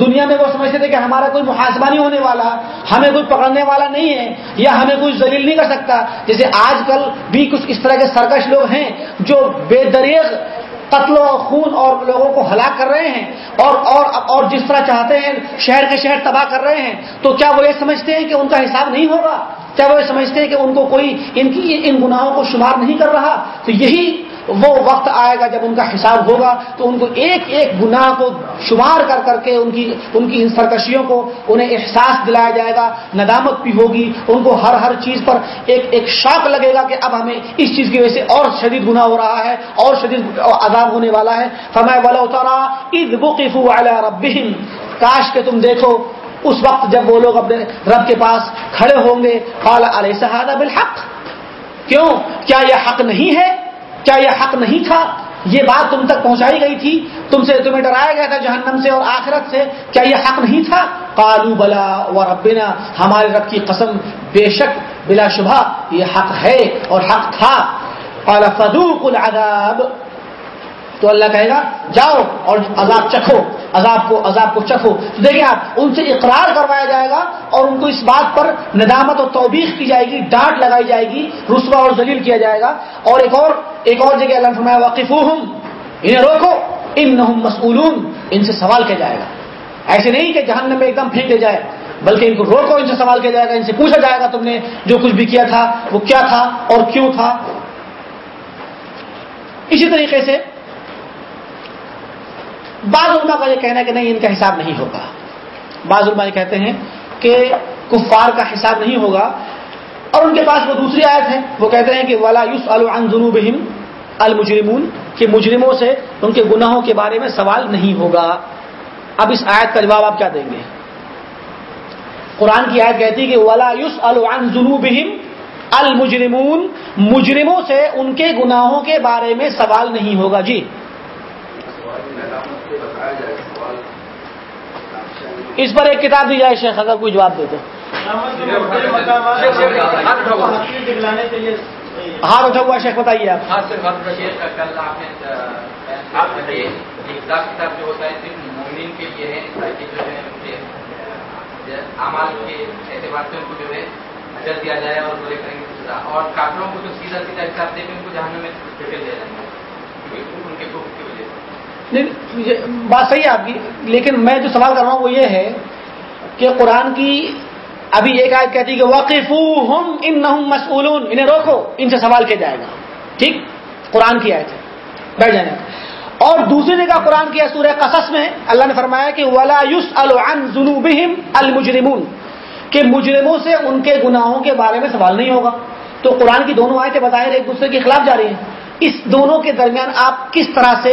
B: دنیا میں وہ سمجھتے تھے کہ ہمارا کوئی محاسبہ نہیں ہونے والا، ہمیں کوئی پکڑنے والا نہیں ہے یا ہمیں کوئی ذلیل نہیں کر سکتا۔ جیسے آج کل بھی کچھ اس طرح کے سرکش لوگ ہیں جو بے دریغ قتل و خون اور لوگوں کو ہلاک کر رہے ہیں اور اور اور جس طرح چاہتے ہیں شہر کے شہر تباہ کر رہے ہیں، تو کیا وہ یہ سمجھتے ہیں کہ ان کا حساب نہیں ہوگا؟ کیا وہ یہ سمجھتے ہیں کہ ان کو کوئی، ان کی، ان گناہوں کو شمار نہیں کر رہا؟ تو یہی وہ وقت آئے گا جب ان کا حساب ہوگا تو ان کو ایک ایک گناہ کو شمار کر کر کے ان کی ان کی ان سرکشیوں کو انہیں احساس دلایا جائے گا، ندامت بھی ہوگی، ان کو ہر ہر چیز پر ایک ایک شاک لگے گا کہ اب ہمیں اس چیز کی وجہ سے اور شدید گناہ ہو رہا ہے، اور شدید عذاب ہونے والا ہے۔ فرمائے والا اتارا عید بقیف رب کاش کہ تم دیکھو، اس وقت جب وہ لوگ اپنے رب کے پاس کھڑے ہوں گے، قال علیہ صحادہ بالحق؟ کیوں؟ کیا یہ حق نہیں ہے؟ کیا یہ حق نہیں تھا؟ یہ بات تم تک پہنچائی گئی تھی۔ تم سے تمہیں ڈرایا گیا تھا جہنم سے اور آخرت سے۔ کیا یہ حق نہیں تھا؟ کالو بلا و ربنا ہمارے رب کی قسم بے شک، بلا شبہ، یہ حق ہے اور حق تھا۔ فدوک العذاب۔ تو اللہ کہے گا، جاؤ اور عذاب چکھو، عذاب کو عذاب کو چکھو۔ تو دیکھیں آپ، ان سے اقرار کروایا جائے گا اور ان کو اس بات پر ندامت اور توبیخ کی جائے گی، ڈانٹ لگائی جائے گی، رسوا اور ذلیل کیا جائے گا۔ اور ایک اور ایک اور جگہ اللہ فرمایا واقف انہیں روکو ان مسئولون۔ ان سے سوال کیا جائے گا۔ ایسے نہیں کہ جہنم میں ایک دم پھینک دیا جائے، بلکہ ان کو روکو، ان سے سوال کیا جائے گا، ان سے پوچھا جائے گا تم نے جو کچھ بھی کیا تھا، وہ کیا تھا اور کیوں تھا۔ اسی طریقے سے بعض علماء کا یہ کہنا ہے کہ نہیں، ان کا حساب نہیں ہوگا۔ بعض علماء یہ کہتے ہیں کہ کفار کا حساب نہیں ہوگا۔ اور ان کے پاس وہ دوسری آیت ہے، وہ کہتے ہیں کہ ولا یوس الجنوبہم المجرمون، کہ مجرموں سے ان کے گناہوں کے بارے میں سوال نہیں ہوگا۔ اب اس آیت کا جواب آپ کیا دیں گے؟ قرآن کی آیت کہتی کہ ولا یوس البہم المجرمون۔ مجرموں سے ان کے گناہوں کے بارے میں سوال نہیں ہوگا۔ جی۔ اس پر ایک کتاب دی جائے شیخ، اگر کوئی جواب دے دو اٹھا ہوا شیخ، بتائیے آپ۔
D: جو جو ہے اعمال کے اعتبار سے ان کو جو ہے اجر دیا جائے اور برے کریں گے سزا۔ اور کافروں کو جو سیدھا سیدھا حساب دے کے ان کو جہاں میں دیا جائے۔ گا ان کے کوپ کی وجہ سے
B: نہیں بات صحیح ہے آپ کی، لیکن میں جو سوال کر رہا ہوں وہ یہ ہے کہ قرآن کی ابھی ایک آیت کہتی ہے کہ واقف ہم ان مسئولون، انہیں روکو، ان سے سوال کیا جائے گا۔ ٹھیک؟ قرآن کی آیت ہے۔ بیٹھ جانے اور دوسری جگہ قرآن کی سورہ قصص میں اللہ نے فرمایا کہ ولا یوس النوبہم المجرمون، کہ مجرموں سے ان کے گناہوں کے بارے میں سوال نہیں ہوگا۔ تو قرآن کی دونوں آیتیں بظاہر ایک دوسرے کے خلاف جا رہی ہیں۔ اس دونوں کے درمیان آپ کس طرح سے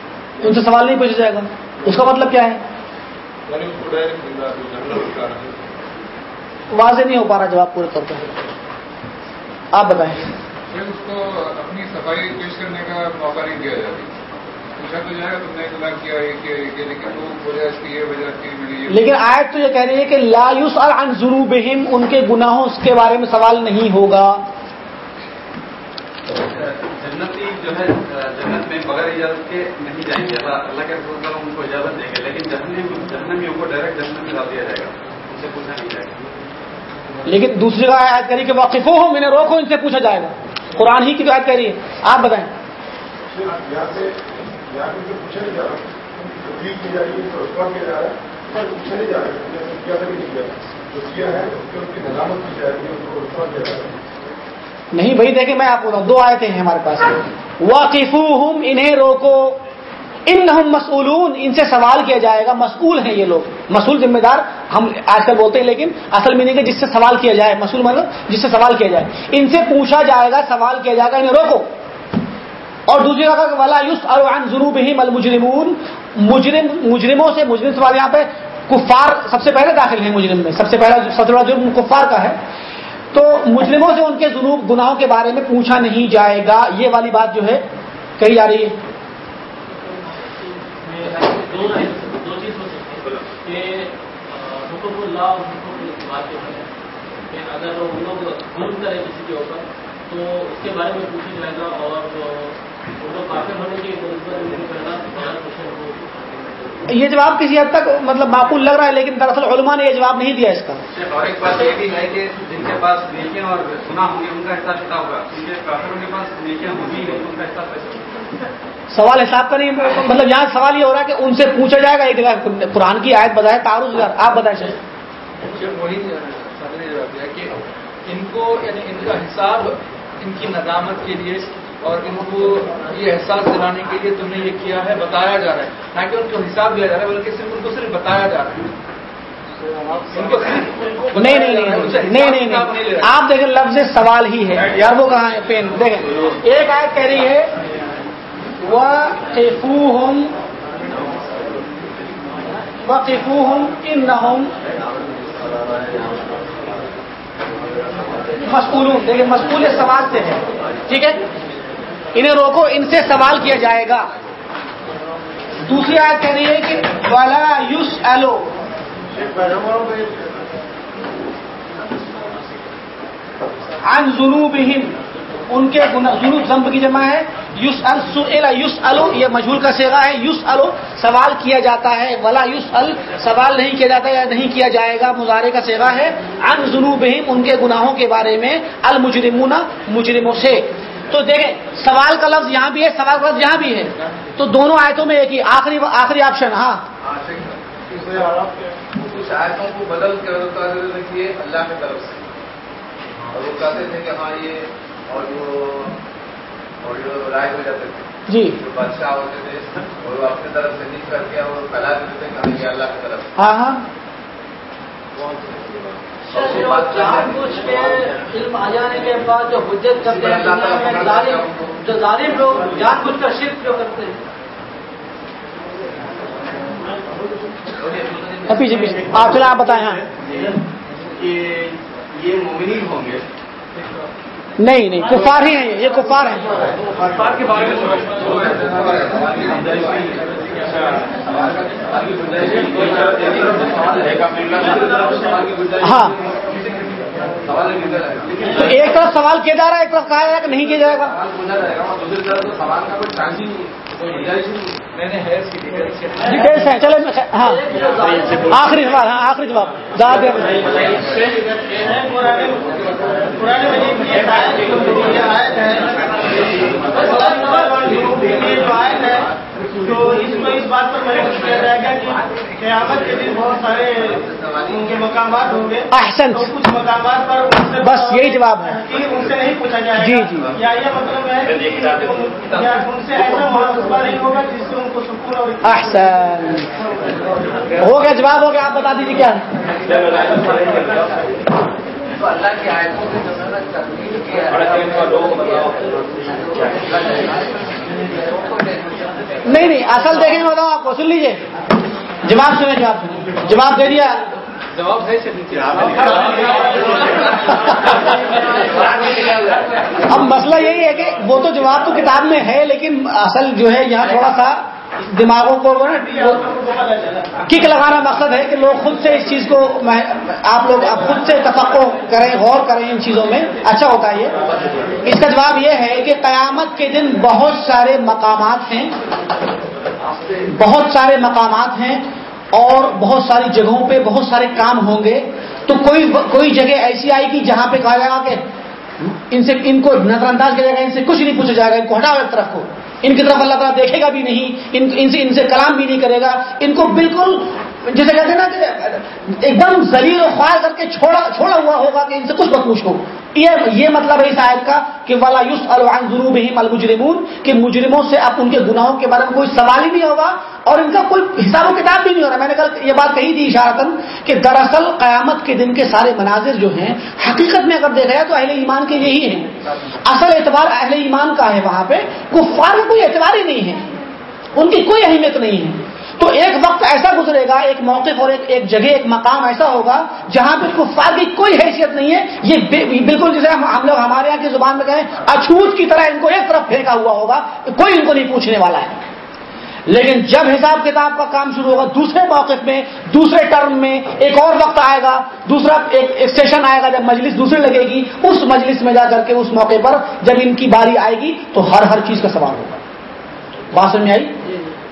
B: سے سوال نہیں پوچھا جائے گا۔ اس کا مطلب کیا ہے؟ واضح نہیں ہو پا رہا جواب پورے طور پر۔ آپ بتائیں۔
E: اس کو اپنی صفائی پیش کرنے کا موقع نہیں دیا جاتا۔ لیکن اس
B: آیت تو یہ کہہ رہی ہے کہ لا یوس اور ان ضروبہم ان کے گناہوں کے بارے میں سوال نہیں ہوگا۔
C: جنتی جو ہے جنت میں بغیر اجازت کے نہیں جائیں گے۔ اللہ کے رسول اللہ ان کو اجازت دیں گے لیکن جہنم جہنمیوں کو ڈائریکٹ جنت میں ڈال دیا جائے گا۔ ان سے پوچھا نہیں جائے گا۔
B: لیکن دوسری آیت کہہ رہی کہ واقف ہو میں نے روکو ان سے پوچھا جائے گا۔ قرآن ہی کی آیت کہہ رہی ہے۔ آپ بتائیں۔ نہیں بھائی دیکھیں میں آپ کو دو آیتیں ہیں ہمارے پاس۔ واقف انہیں روکو۔ ان مسئولون، ان سے سوال کیا جائے گا، مسئول ہیں یہ لوگ۔ مسئول ذمہ دار ہم آج کل بولتے ہیں، لیکن اصل میننگ ہے جس سے سوال کیا جائے، مسئول مطلب جس سے سوال کیا جائے۔ ان سے پوچھا جائے گا، سوال کیا جائے گا، انہیں روکو۔ اور دوسری جگہ والا یوس اور ضرور ہی مجرمون مجرم، مجرموں سے مجرم سوال یہاں پہ کفار سب سے پہلے داخل ہیں مجرم میں۔ سب سے پہلا، سب سے بڑا جرم کفار کا ہے۔ تو مجرموں سے ان کے جنوب گناہوں کے بارے میں پوچھا نہیں جائے گا۔ یہ والی بات جو ہے، کہی جا رہی ہے۔
F: حکم اللہ اور اگر ان لوگ ظلم کرے کسی کے اوپر، تو اس کے بارے میں پوچھا جائے گا اور ہونے کی
B: یہ جواب کسی حد تک مطلب معقول لگ رہا ہے لیکن دراصل علماء نے یہ جواب نہیں دیا اس کا۔
C: اور ایک بات یہ بھی ہے کہ جن کے پاس نیکیاں اور سنا ہوں گے ان کا حساب کتاب ہوگا۔ ان کے کافروں کے پاس نیکیاں ہوگی ان کا حساب کیسے
B: سوال حساب کا نہیں مطلب یہاں سوال یہ ہو رہا ہے کہ ان سے پوچھا جائے گا ایک جگہ قرآن کی آیت بتائے تعارف آپ بتائیں
G: وہی سامنے جواب دیا کہ ان کو یعنی ان کا حساب ان کی ندامت کے لیے اور ان کو یہ احساس دلانے کے لیے تم نے یہ کیا ہے بتایا جا رہا ہے۔ نہ کہ ان کو حساب دیا جا رہا ہے بلکہ صرف ان کو صرف بتایا جا رہا ہے۔ ان
B: نہیں نہیں نہیں آپ دیکھیں لفظ سوال ہی ہے۔ یار وہ کہاں ہے؟ پین۔ دیکھیں۔ ایک آیت کہہ رہی ہے وَقِفُوهُمْ وَقِفُوهُمْ إِنَّهُمْ مسئولون۔ دیکھیں مسئول سوال سے ہے۔ ٹھیک ہے؟ انہیں روکو، ان سے سوال کیا جائے گا۔ دوسری آیت کہہ رہی ہے کہ والا یوس ایلو ان جنوبہم ان کے جنوب زمب کی جمع ہے۔ یوس ال یوس الو یہ مجھول کا سیگا ہے۔ یوس الو سوال کیا جاتا ہے۔ ولا یوس ال سوال نہیں کیا جاتا یا نہیں کیا جائے گا۔ مظاہرے کا سیگا ہے۔ ان جنوبہم ان کے گناہوں کے بارے میں۔ المجرمون، مجرموں سے۔ تو دیکھیں سوال کا لفظ یہاں بھی ہے سوال کا لفظ یہاں بھی ہے۔ تو دونوں آیتوں میں ایک ہی آخری آخری آپشن ہاں۔
E: کچھ آیتوں کو بدل کے رکھیے اللہ کی طرف سے۔ اور وہ کہتے تھے کہ ہاں یہ اور جو اور جو رائے ہو جاتے تھے۔
B: جی۔
E: جو بادشاہ ہوتے تھے اور وہ اپنی طرف سے نہیں کر کے اور پھیلا دیتے تھے کہ ہاں یہ اللہ کی طرف
B: ہاں ہاں۔
F: کے علم آ جانے کے بعد جو حجت کرتے ہیں ظالم جو ظالم لوگ جان بوجھ کر شرک جو کرتے ہیں
B: پیچھے پیچھے آپ چلے آپ بتائیں ہاں۔
C: یہ مومنین ہوں گے۔
B: نہیں نہیں کفار ہی ہیں یہ کفار ہیں۔ ہاں۔ تو ایک طرف سوال کیا جا رہا ہے ایک طرف کہا جا رہا ہے کہ نہیں کیا جائے گا۔ چلے میں- ہاں۔ آخری سوال ہاں آخری جواب۔ زیادہ
F: ہے تو اس میں اس بات پر محسوس کیا جائے گا کہ قیامت کے دن بہت سارے ان کے مقامات ہوں گے۔
B: احسن۔
F: تو کچھ مقامات پر ان سے
B: بس یہی جواب ہے۔
F: کہ ان سے نہیں پوچھا جائے گا۔
B: جی، جی۔
F: یا یہ مطلب ہے کہ یا ان سے ایسا محاسبہ نہیں ہوگا جس سے ان کو سکون اور
B: احسن۔ ہو گیا جواب ہو گیا۔ آپ بتا دیجیے کیا
E: تو اللہ کی آیتوں سے جو ہے۔ نا تبدیل کیا
B: نہیں نہیں اصل دیکھیں میں بتاؤں آپ کو سن لیجیے جواب سنیں جواب سنیں۔ جواب دے دیا۔
G: جواب صحیح سے
B: اب مسئلہ یہی ہے کہ وہ تو جواب تو کتاب میں ہے لیکن اصل جو ہے یہاں تھوڑا سا دماغوں کو وہ کک لگانا مقصد ہے کہ لوگ خود سے اس چیز کو آپ لوگ خود سے تفقع کریں، غور کریں ان چیزوں میں۔ اچھا ہوتا ہے یہ۔ اس کا جواب یہ ہے کہ قیامت کے دن بہت سارے مقامات ہیں۔ بہت سارے مقامات ہیں اور بہت ساری جگہوں پہ بہت سارے کام ہوں گے۔ تو کوئی کوئی جگہ ایسی آئے گی جہاں پہ کہا جائے گا کہ ان سے ان کو نظر انداز کیا جائے گا، ان سے کچھ نہیں پوچھا جائے گا، ان کو ہٹاؤ ایک طرف کو۔ ان کی طرف اللہ تعالیٰ دیکھے گا بھی نہیں، ان ان سے ان سے کلام بھی نہیں کرے گا۔ ان کو بالکل جیسے کہتے ہیں نا کہ ایک دم زلیل و خوار کر کے چھوڑا چھوڑا ہوا ہوگا کہ ان سے کچھ مت پوچھو یہ یہ مطلب ہے اس آیت کا کہ والا یوس العن ضرور المجرمون کہ مجرموں سے اب ان کے گناہوں کے بارے میں کوئی سوال ہی نہیں ہوگا اور ان کا کوئی حساب و کتاب بھی نہیں ہو رہا۔ میں نے کل یہ بات کہی تھی اشارتن کہ دراصل قیامت کے دن کے سارے مناظر جو ہیں، حقیقت میں اگر دیکھا جائے تو اہل ایمان کے یہی ہیں۔ اصل اعتبار اہل ایمان کا ہے وہاں پہ۔ کفار میں کوئی اعتبار ہی نہیں ہے۔ ان کی کوئی اہمیت نہیں ہے۔ تو ایک وقت ایسا گزرے گا، ایک موقف اور ایک ایک جگہ، ایک مقام ایسا ہوگا جہاں پہ کفار کی کوئی حیثیت نہیں ہے۔ یہ بالکل جیسے ہم ہم لوگ ہمارے یہاں کی زبان میں کہیں، اچھوت کی طرح ان کو ایک طرف پھینکا ہوا ہوگا، کوئی ان کو نہیں پوچھنے والا ہے۔ لیکن جب حساب کتاب کا کام شروع ہوگا، دوسرے موقف میں، دوسرے ٹرم میں، ایک اور وقت آئے گا، دوسرا ایک سیشن آئے گا جب مجلس دوسرے لگے گی، اس مجلس میں جا کر کے اس موقع پر جب ان کی باری آئے گی، تو ہر ہر چیز کا سوال ہوگا۔ بات سمجھ میں آئی؟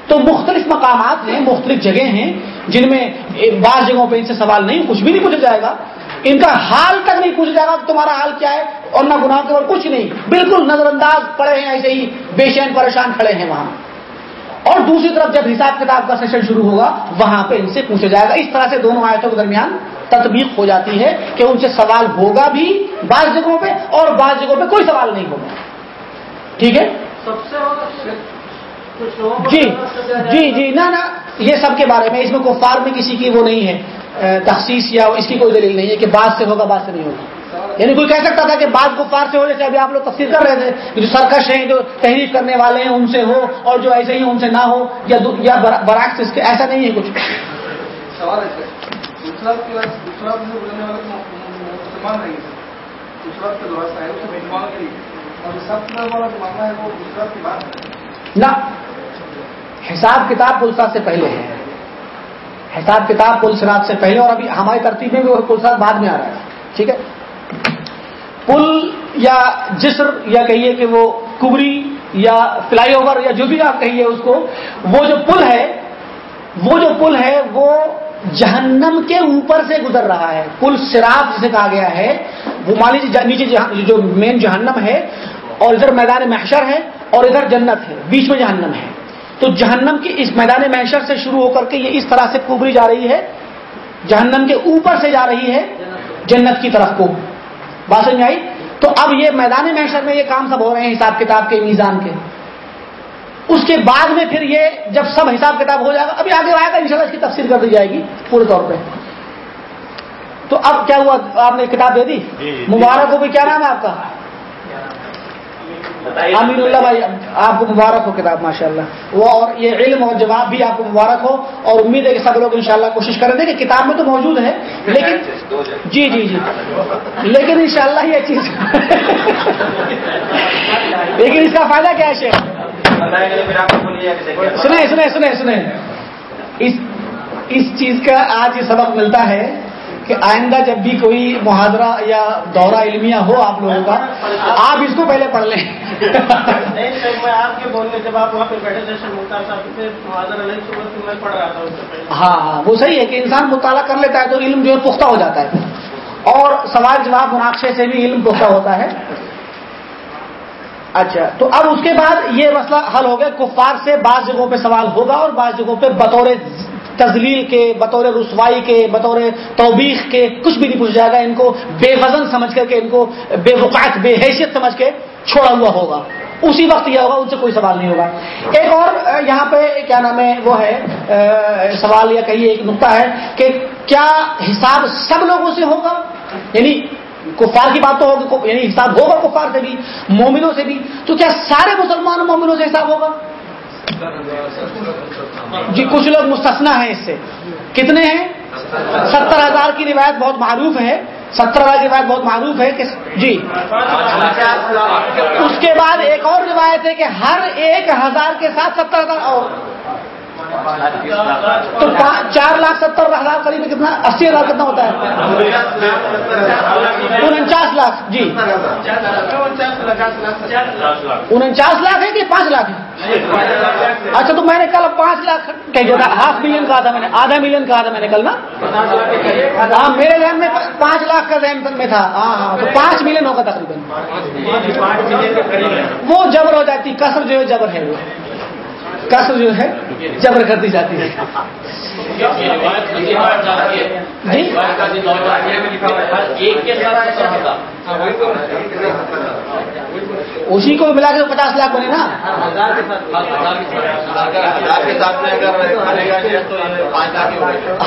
B: تو مختلف مقامات ہیں، مختلف جگہ ہیں، جن میں بعض جگہوں پہ ان سے سوال نہیں، کچھ بھی نہیں پوچھا جائے گا۔ ان کا حال تک نہیں پوچھا جائے گا تمہارا حال کیا ہے اور نہ گناہ کے اور کچھ نہیں۔ بالکل نظر انداز پڑے ہیں ایسے ہی، بے چین، پریشان کھڑے ہیں وہاں۔ اور دوسری طرف جب حساب کتاب کا سیشن شروع ہوگا، وہاں پہ ان سے پوچھا جائے گا۔ اس طرح سے دونوں آیتوں کے درمیان تطبیق ہو جاتی ہے کہ ان سے سوال ہوگا بھی بعض جگہوں پہ اور بعض جگہوں پہ کوئی سوال نہیں ہوگا۔ ٹھیک ہے؟
F: سب سے
B: جی جی جی نہ نہ یہ سب کے بارے میں اس میں کفار میں کسی کی وہ نہیں ہے تخصیص یا اس کی کوئی دلیل نہیں ہے کہ بعض سے ہوگا بعض سے نہیں ہوگا۔ یعنی کوئی کہہ سکتا تھا کہ بعض کفار سے ہو جیسے ابھی آپ لوگ تفسیر کر رہے تھے جو سرکش ہیں جو تحریر کرنے والے ہیں ان سے ہو اور جو ایسے ہی ان سے نہ ہو یا دو- یا برا- برعکس اس کے ایسا نہیں ہے کچھ۔
G: سوال ہے دوسرا کے بعد دوسرا بولنے ہے۔ دوسرا کے دوران ہے اس مسلمان کے لیے۔ اور سب والا جو معاملہ ہے وہ دوسرا کی بات ہے۔
B: نہ حساب کتاب پلسات سے پہلے ہے۔ حساب کتاب پلسرات سے پہلے اور ابھی ہماری ترتیب میں بھی وہ پلسرات بعد میں آ رہا ہے۔ ٹھیک ہے؟ پل یا جسر یا کہیے کہ وہ کبری یا فلائی اوور یا جو بھی آپ کہیے اس کو، وہ جو پل ہے، وہ جو پل ہے، وہ جہنم کے اوپر سے گزر رہا ہے۔ پل سراف جسے کہا گیا ہے، وہ مان لیجیے نیچے جو مین جہنم ہے اور ادھر میدان محشر ہے اور ادھر جنت ہے، بیچ میں جہنم ہے۔ تو جہنم کی اس میدان محشر سے شروع ہو کر کے یہ اس طرح سے کوبری جا رہی ہے جہنم کے اوپر سے جا رہی ہے جنت کی طرف کو۔ بات سمجھ آئی؟ تو اب یہ میدان محشر میں یہ کام سب ہو رہے ہیں حساب کتاب کے میزان کے۔ اس کے بعد میں پھر یہ جب سب حساب کتاب ہو جائے گا ابھی آگے آئے گا ان اس کی تفصیل کر دی جائے گی پورے طور پہ۔ تو اب کیا ہوا؟ آپ نے کتاب دے دی؟ مبارک ہو بھی کیا نام ہے آپ کا؟ امین اللہ بھائی آپ کو مبارک ہو کتاب ماشاء اللہ وہ اور یہ علم اور جواب بھی آپ کو مبارک ہو اور امید ہے کہ سب لوگ انشاءاللہ کوشش کریں گے کہ کتاب میں تو موجود ہے لیکن جی جی جی۔ لیکن انشاءاللہ یہ چیز لیکن اس کا فائدہ کیا ہے شیخ؟ سنیں سنیں سنیں سنیں۔ اس اس چیز کا آج یہ سبق ملتا ہے کہ آئندہ جب بھی کوئی محاذرہ یا دورہ علمیہ ہو آپ لوگوں کا آپ اس کو پہلے پڑھ لیں۔
F: میں آپ کے بولنے جب آپ وہاں پہ بیٹھے تھے مختار صاحب سے محاذر علیہ صبح میں پڑھ رہا تھا اس سے پہلے۔
B: ہاں ہاں وہ صحیح ہے کہ انسان مطالعہ کر لیتا ہے تو علم جو ہے پختہ ہو جاتا ہے۔ اور سوال جواب مناقشے سے بھی علم پختہ ہوتا ہے۔ اچھا تو اب اس کے بعد یہ مسئلہ حل ہو گیا کفار سے بعض جگہوں پہ سوال ہوگا اور بعض جگہوں پہ بطور تزلیل کے، بطور رسوائی کے، بطور توبیخ کے، کچھ بھی نہیں پوچھ جائے گا ان کو، بے وزن سمجھ کر کے ان کو، بے وقات بے حیثیت سمجھ کے چھوڑا ہوا ہوگا۔ اسی وقت یہ ہوگا، ان سے کوئی سوال نہیں ہوگا۔ ایک اور یہاں پہ کیا نام ہے، وہ ہے سوال یا کہیے ایک نقطہ ہے کہ کیا حساب سب لوگوں سے ہوگا؟ یعنی کفار کی بات تو ہوگی یعنی حساب ہوگا کفار سے بھی، مومنوں سے بھی، تو کیا سارے مسلمان مومنوں سے حساب ہوگا؟ جی کچھ لوگ مستثنا ہیں اس سے۔ کتنے ہیں؟ ستر ہزار کی روایت بہت معروف ہے۔ ستر ہزار کی روایت بہت معروف ہے کہ جی۔ اس کے بعد ایک اور روایت ہے کہ ہر ایک ہزار کے ساتھ ستر ہزار اور۔ تو چار لاکھ ستر ہزار قریب کتنا؟ اسی ہزار کتنا ہوتا ہے؟ انچاس لاکھ جی۔ انچاس لاکھ ہے کہ پانچ لاکھ ہے؟ اچھا تو میں نے کل پانچ لاکھ کہہ دیا تھا، ہاف ملین کہا تھا میں نے، آدھا ملین کہا تھا میں نے کل نا؟ ہاں میرے ذہن میں پانچ لاکھ کا ذہن میں تھا۔ ہاں ہاں تو پانچ ملین ہوگا تقریباً۔ وہ جبر ہو جاتی کسر جو ہے، جبر ہے وہ۔ کسر جو ہے، جبر کر دی جاتی ہے۔ جی؟ اسی کو ملا کے پچاس لاکھ بنے نا۔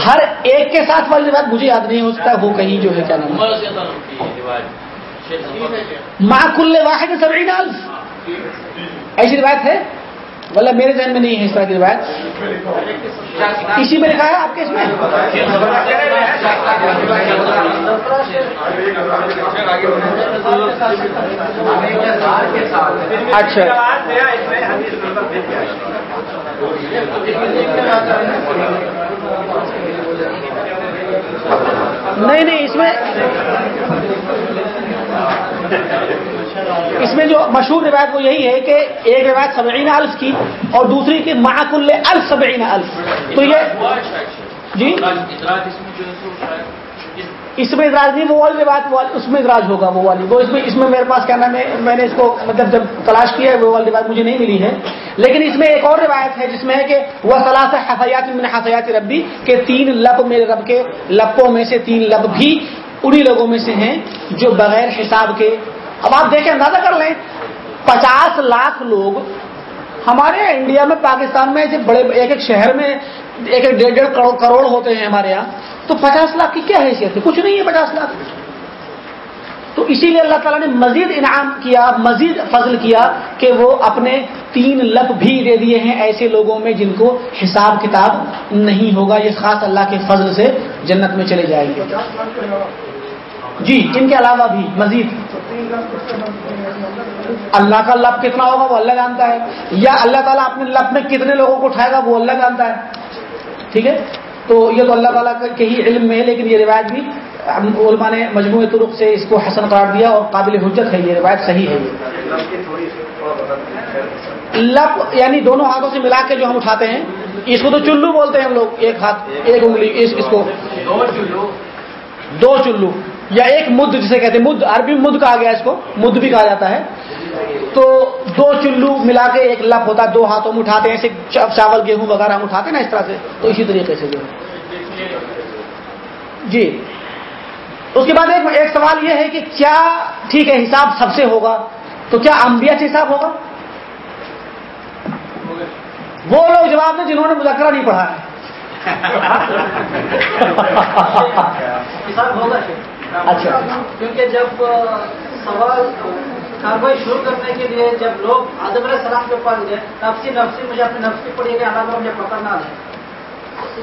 B: ہر ایک کے ساتھ والی بات مجھے یاد نہیں ہو سکتا، وہ کہیں جو ہے، کیا نام ماں کل واحد سبھی ڈال ایسی روایت ہے؟ مطلب میرے ذہن میں نہیں ہے اس طرح کی روایت۔ اسی میں لکھا ہے آپ کے اس میں؟ اچھا۔ نہیں نہیں، اس میں اس میں جو مشہور روایت وہ یہی ہے کہ ایک روایت سبعین الف کی اور دوسری کی معقل الف سبعین الف. تو یہ جی؟ اس میں ادراج نہیں وہ والی روایت اس میں ادراج ہوگا وہ والی وہ اس میں اس میں میرے پاس کیا نام ہے میں نے اس کو مطلب جب تلاش کیا ہے وہ والی روایت مجھے نہیں ملی ہے۔ لیکن اس میں ایک اور روایت ہے جس میں ہے کہ وہ صلاح حفیات من حفیات ربی کہ تین لب میرے رب کے لپوں میں سے تین لب بھی انہی لوگوں میں سے ہیں جو بغیر حساب کے اب آپ دیکھیں اندازہ کر لیں، پچاس لاکھ لوگ ہمارے انڈیا میں، پاکستان میں بڑے، ایک ایک شہر میں، ایک ایک ڈیڑھ ڈیڑھ کروڑ ہوتے ہیں ہمارے یہاں۔ تو پچاس لاکھ کی کیا حیثیت ہے؟ کچھ نہیں ہے پچاس لاکھ۔ تو اسی لیے اللہ تعالیٰ نے مزید انعام کیا، مزید فضل کیا کہ وہ اپنے تین لب بھی دے دیے ہیں ایسے لوگوں میں جن کو حساب کتاب نہیں ہوگا۔ یہ خاص اللہ کے فضل سے جنت میں چلے جائیں گے۔ جی ان کے علاوہ بھی مزید۔ اللہ کا لب کتنا ہوگا وہ اللہ جانتا ہے۔ یا اللہ تعالیٰ اپنے لب میں کتنے لوگوں کو اٹھائے گا وہ اللہ جانتا ہے۔ ٹھیک ہے؟ تو یہ تو اللہ تعالیٰ کے ہی علم میں ہے، لیکن یہ روایت بھی علماء نے مجموعی طرق سے اس کو حسن قرار دیا اور قابل حجت ہے، یہ روایت صحیح ہے۔ لب یعنی دونوں ہاتھوں سے ملا کے جو ہم اٹھاتے ہیں، اس کو تو چلو بولتے ہیں ہم لوگ، ایک ہاتھ، ایک انگلی، اس کو۔ دو چلو۔ یا ایک مد جسے کہتے ہیں، مد، عربی مد کہا گیا اس کو، مد بھی کہا جاتا ہے۔ تو دو چلو ملا کے ایک لپ ہوتا ہے دو ہاتھوں میں اٹھاتے ہیں، ایسے چاول، گیہوں وغیرہ ہم اٹھاتے ہیں نا اس طرح سے، تو اسی طریقے سے جو ہے۔ جی۔ اس کے بعد ایک ایک سوال یہ ہے کہ کیا ٹھیک ہے، حساب سب سے ہوگا؟ تو کیا انبیاء سے حساب ہوگا؟ وہ لوگ جواب دیں جنہوں نے مذاکرہ نہیں پڑھا ہے۔ [LAUGHS]
H: حساب ہوگا
B: اچھا۔
H: کیونکہ جب سوال کاروائی شروع کرنے کے لیے جب لوگ آدم علیہ السلام کے پاس گئے نفسی نفسی مجھے اپنی نفسی پڑی گئی حالات مجھے پکڑنا ہے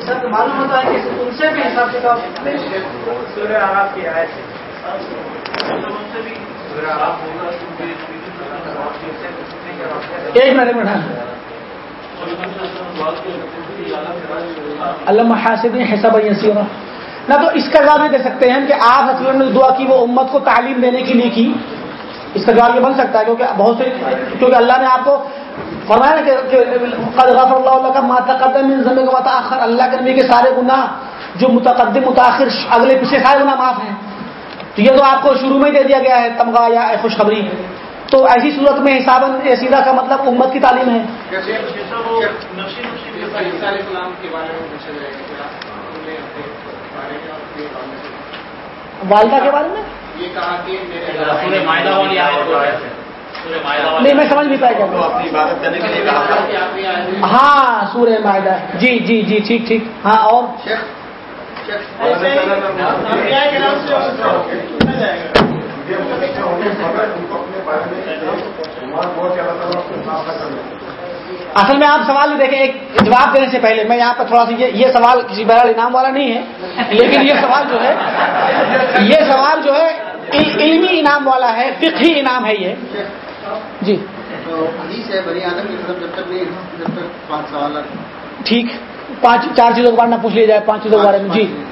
H: سے معلوم ہوتا ہے کہ ان سے بھی حساب کتاب
B: ایک منٹ منٹ۔ علامہ حاصل حساب یسیرہ نہ تو اس کا جواب یہ دے سکتے ہیں کہ آپ حسب نے دعا کی، وہ امت کو تعلیم دینے کے لیے کی۔ اس کا جواب یہ بن سکتا ہے کیونکہ بہت سے کیونکہ اللہ نے آپ کو فرمایا نا کہ قد غفر اللہ اللہ کا ماتقدم من کا متاخر اللہ کے نبی کے سارے گناہ، جو متقدم متاخر اگلے پیچھے سارے گناہ معاف ہیں۔ تو یہ تو آپ کو شروع میں دے دیا گیا ہے، تمغہ یا خوشخبری۔ تو ایسی صورت میں حساب سیدھا کا مطلب امت کی تعلیم ہے۔ والدہ کے بارے میں؟ نہیں میں سمجھ نہیں پایا کیا ہاں سورہ معاہدہ جی جی جی ٹھیک ٹھیک۔ ہاں اور؟ اصل میں آپ سوال دیکھیں، ایک جواب دینے سے پہلے میں یہاں پر تھوڑا سا یہ سوال کسی بہرحال انعام والا نہیں ہے، لیکن یہ سوال جو ہے، یہ سوال جو ہے علمی انعام والا ہے، فقہی انعام ہے یہ۔ جی۔ ٹھیک۔ پانچ چار چیزوں کے بارے میں پوچھ لیا جائے، پانچ چیزوں کے بارے میں۔ جی۔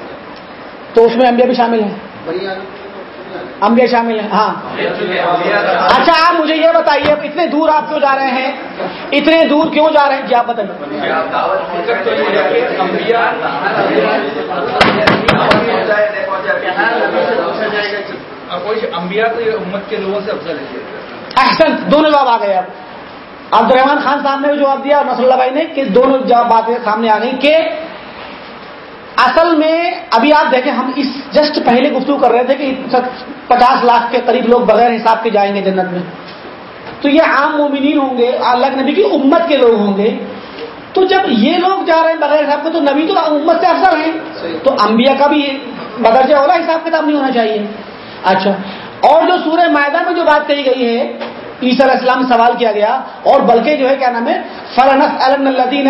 B: تو اس میں انبیاء بھی شامل ہیں۔ انبیاء شامل ہیں ہاں۔ اچھا آپ مجھے یہ بتائیے اتنے دور آپ کیوں جا رہے ہیں؟ اتنے دور کیوں جا رہے ہیں؟ جی آپ بتائیے
G: تو امت کے لوگوں سے افضل ہے
B: احسن، دونوں جواب آ گئے اب۔ عبد الرحمان خان صاحب نے بھی جواب دیا اور نصر اللہ بھائی نے، کہ دونوں جواب باتیں سامنے آ گئی کہ اصل میں ابھی آپ دیکھیں ہم اس جسٹ پہلے گفتگو کر رہے تھے کہ پچاس لاکھ کے قریب لوگ بغیر حساب کے جائیں گے جنت میں۔ تو یہ عام مومنین ہوں گے اللہ کے نبی کی امت کے لوگ ہوں گے۔ تو جب یہ لوگ جا رہے ہیں بغیر حساب کے تو نبی تو امت سے افضل ہیں۔ تو انبیاء کا بھی بدرجہ والا حساب کتاب نہیں ہونا چاہیے۔ اچھا۔ اور جو سورہ معدہ میں جو بات کہی گئی ہے عیسی علیہ السلام سوال کیا گیا اور بلکہ جو ہے کیا نام ہے؟ فرنس الدین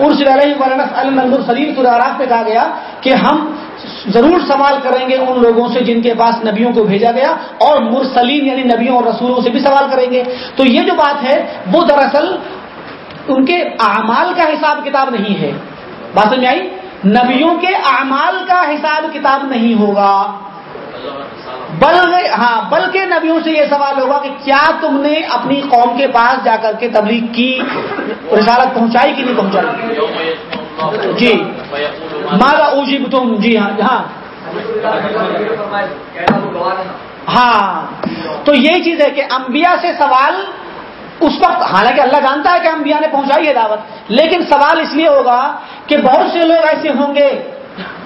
B: ارسل علیہ فرنس سورہ آراف پہ کہا گیا کہ ہم ضرور سوال کریں گے ان لوگوں سے جن کے پاس نبیوں کو بھیجا گیا اور مرسلین یعنی نبیوں اور رسولوں سے بھی سوال کریں گے۔ تو یہ جو بات ہے، وہ دراصل ان کے اعمال کا حساب کتاب نہیں ہے۔ بات سمجھ آئی؟ نبیوں کے اعمال کا حساب کتاب نہیں ہوگا۔ بلکہ ہاں بلکہ نبیوں سے یہ سوال ہوگا کہ کیا تم نے اپنی قوم کے پاس جا کر کے تبلیغ کی؟ رسالت پہنچائی کہ نہیں پہنچائی؟ جی۔ مالا اوجیب تم جی ہاں ہاں۔ ہاں۔ تو یہی چیز ہے کہ انبیاء سے سوال اس وقت حالانکہ اللہ جانتا ہے کہ انبیاء نے پہنچائی ہے دعوت، لیکن سوال اس لیے ہوگا کہ بہت سے لوگ ایسے ہوں گے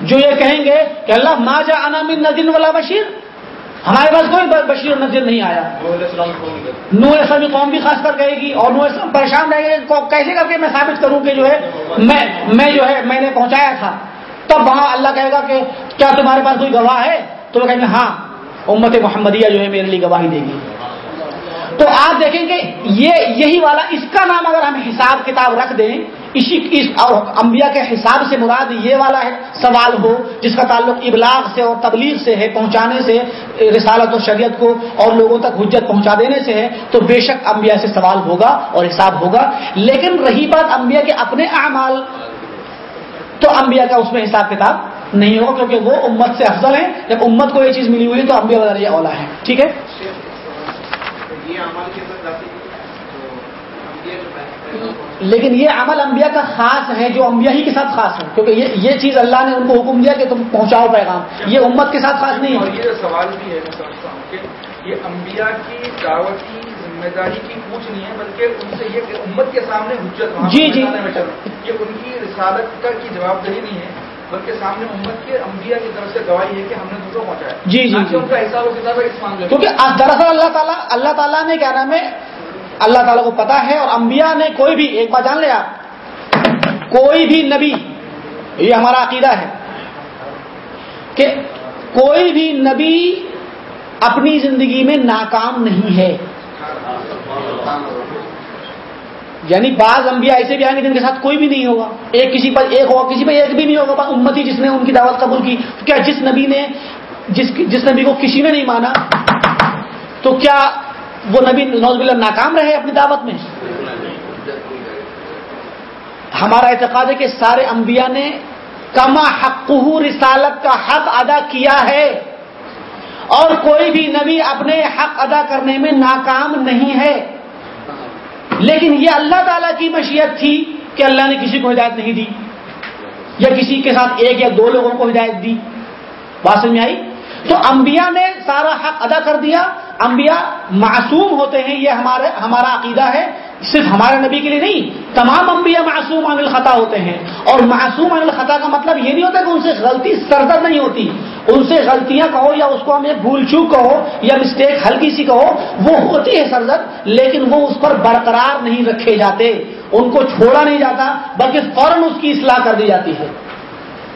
B: جو یہ کہیں گے کہ اللہ ما جا انامن ندین والا بشیر۔ ہمارے پاس کوئی بشیر نظیر نہیں آیا۔ نو اسلامی قوم بھی خاص کر کہے گی اور نو اسلام پریشان رہے گا کیسے کر کے میں ثابت کروں کہ جو ہے میں میں جو ہے میں نے پہنچایا تھا؟ تب وہاں اللہ کہے گا کہ کیا تمہارے پاس کوئی گواہ ہے؟ تو وہ کہیں گے ہاں امت محمدیہ جو ہے میرے لیے گواہی دے گی۔ تو آپ دیکھیں گے یہ یہی والا اس کا نام اگر ہم حساب کتاب رکھ دیں اسی اس انبیاء کے حساب سے مراد یہ والا ہے، سوال ہو، جس کا تعلق ابلاغ سے اور تبلیغ سے ہے، پہنچانے سے، رسالت و شریعت کو اور لوگوں تک حجت پہنچا دینے سے ہے، تو بے شک انبیاء سے سوال ہوگا اور حساب ہوگا۔ لیکن رہی بات انبیاء کے اپنے اعمال، تو انبیاء کا اس میں حساب کتاب نہیں ہوگا، کیونکہ وہ امت سے افضل ہے جب امت کو یہ چیز ملی ہوئی تو انبیاء وغیرہ اولا ہے ٹھیک ہے؟ لیکن یہ عمل انبیاء کا خاص ہے جو انبیاء ہی کے ساتھ خاص ہے کیونکہ یہ یہ چیز اللہ نے ان کو حکم دیا کہ تم پہنچاؤ پیغام۔ یہ امت کے ساتھ خاص نہیں ہے۔
G: یہ سوال بھی ہے میں سمجھتا ہوں کہ یہ انبیاء کی دعوت کی ذمہ داری کی پوچھنی ہے بلکہ ان سے یہ کہ امت کے سامنے حجت
B: جی، جی۔
G: یہ ان کی رسالت کا کی جواب دہی نہیں ہے بلکہ سامنے امت کے انبیاء کی طرف سے گواہی ہے کہ ہم نے دوسروں پہنچایا۔
B: جی، جی، جی۔
G: ان کا حساب و کتاب
B: کیونکہ دراصل اللہ تعالیٰ اللہ تعالیٰ نے کیا نام ہے؟ اللہ تعالیٰ کو پتا ہے اور انبیاء نے کوئی بھی ایک بات جان لے آپ. کوئی بھی نبی یہ ہمارا عقیدہ ہے کہ کوئی بھی نبی اپنی زندگی میں ناکام نہیں ہے۔ یعنی بعض انبیاء ایسے بھی آئیں گے جن کے ساتھ کوئی بھی نہیں ہوگا۔ ایک کسی پر ایک ہوگا کسی پہ ایک بھی نہیں ہوگا۔ امتی جس نے ان کی دعوت قبول کی کیا جس نبی نے جس جس نبی کو کسی نے نہیں مانا، تو کیا وہ نبی نوز باللہ ناکام رہے اپنی دعوت میں۔ ہمارا اعتقاد ہے کہ سارے انبیاء نے کما حق رسالت کا حق ادا کیا ہے۔ اور کوئی بھی نبی اپنے حق ادا کرنے میں ناکام نہیں ہے۔ لیکن یہ اللہ تعالیٰ کی مشیت تھی کہ اللہ نے کسی کو ہدایت نہیں دی، یا کسی کے ساتھ ایک یا دو لوگوں کو ہدایت دی۔ بات سمجھ میں آئی؟ تو انبیاء نے سارا حق ادا کر دیا۔ انبیاء معصوم ہوتے ہیں، یہ ہمارے ہمارا عقیدہ ہے۔ صرف ہمارے نبی کے لیے نہیں، تمام انبیاء معصوم عن الخطا ہوتے ہیں۔ اور معصوم عن الخطا کا مطلب یہ نہیں ہوتا کہ ان سے غلطی سرزد نہیں ہوتی۔ ان سے غلطیاں کہو یا اس کو ہم ایک بھول چوک کہو یا مسٹیک ہلکی سی کہو، وہ ہوتی ہے سرزد، لیکن وہ اس پر برقرار نہیں رکھے جاتے۔ ان کو چھوڑا نہیں جاتا، بلکہ فوراً اس کی اصلاح کر دی جاتی ہے۔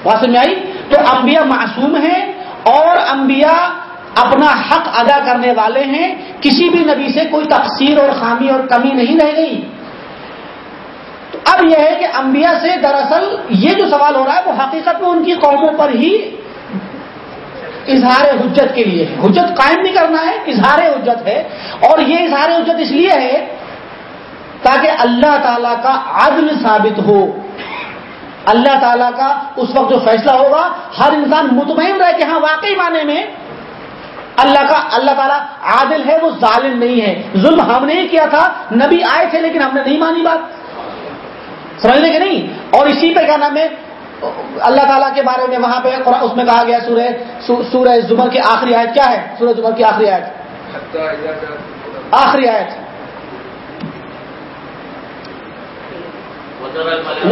B: بات سمجھ میں آئی؟ تو انبیاء معصوم ہیں اور انبیاء اپنا حق ادا کرنے والے ہیں، کسی بھی نبی سے کوئی تقسیر اور خامی اور کمی نہیں رہ گئی۔ تو اب یہ ہے کہ انبیاء سے دراصل یہ جو سوال ہو رہا ہے، وہ حقیقت میں ان کی قوموں پر ہی اظہار حجت کے لیے ہے۔ حجت قائم نہیں کرنا ہے، اظہار حجت ہے۔ اور یہ اظہار حجت اس لیے ہے تاکہ اللہ تعالی کا عدل ثابت ہو۔ اللہ تعالیٰ کا اس وقت جو فیصلہ ہوگا ہر انسان مطمئن رہے کہ ہاں واقعی معنی میں اللہ کا اللہ تعالیٰ عادل ہے وہ ظالم نہیں ہے۔ ظلم ہم نے ہی کیا تھا نبی آئے تھے لیکن ہم نے نہیں مانی بات۔ سمجھنے کے نہیں؟ اور اسی پہ کیا نام ہے اللہ تعالیٰ کے بارے میں وہاں پہ اس میں کہا گیا سورہ سورہ زمر کی آخری آیت کیا ہے؟ سورہ زمر کی آخری آیت۔ آخری آیت۔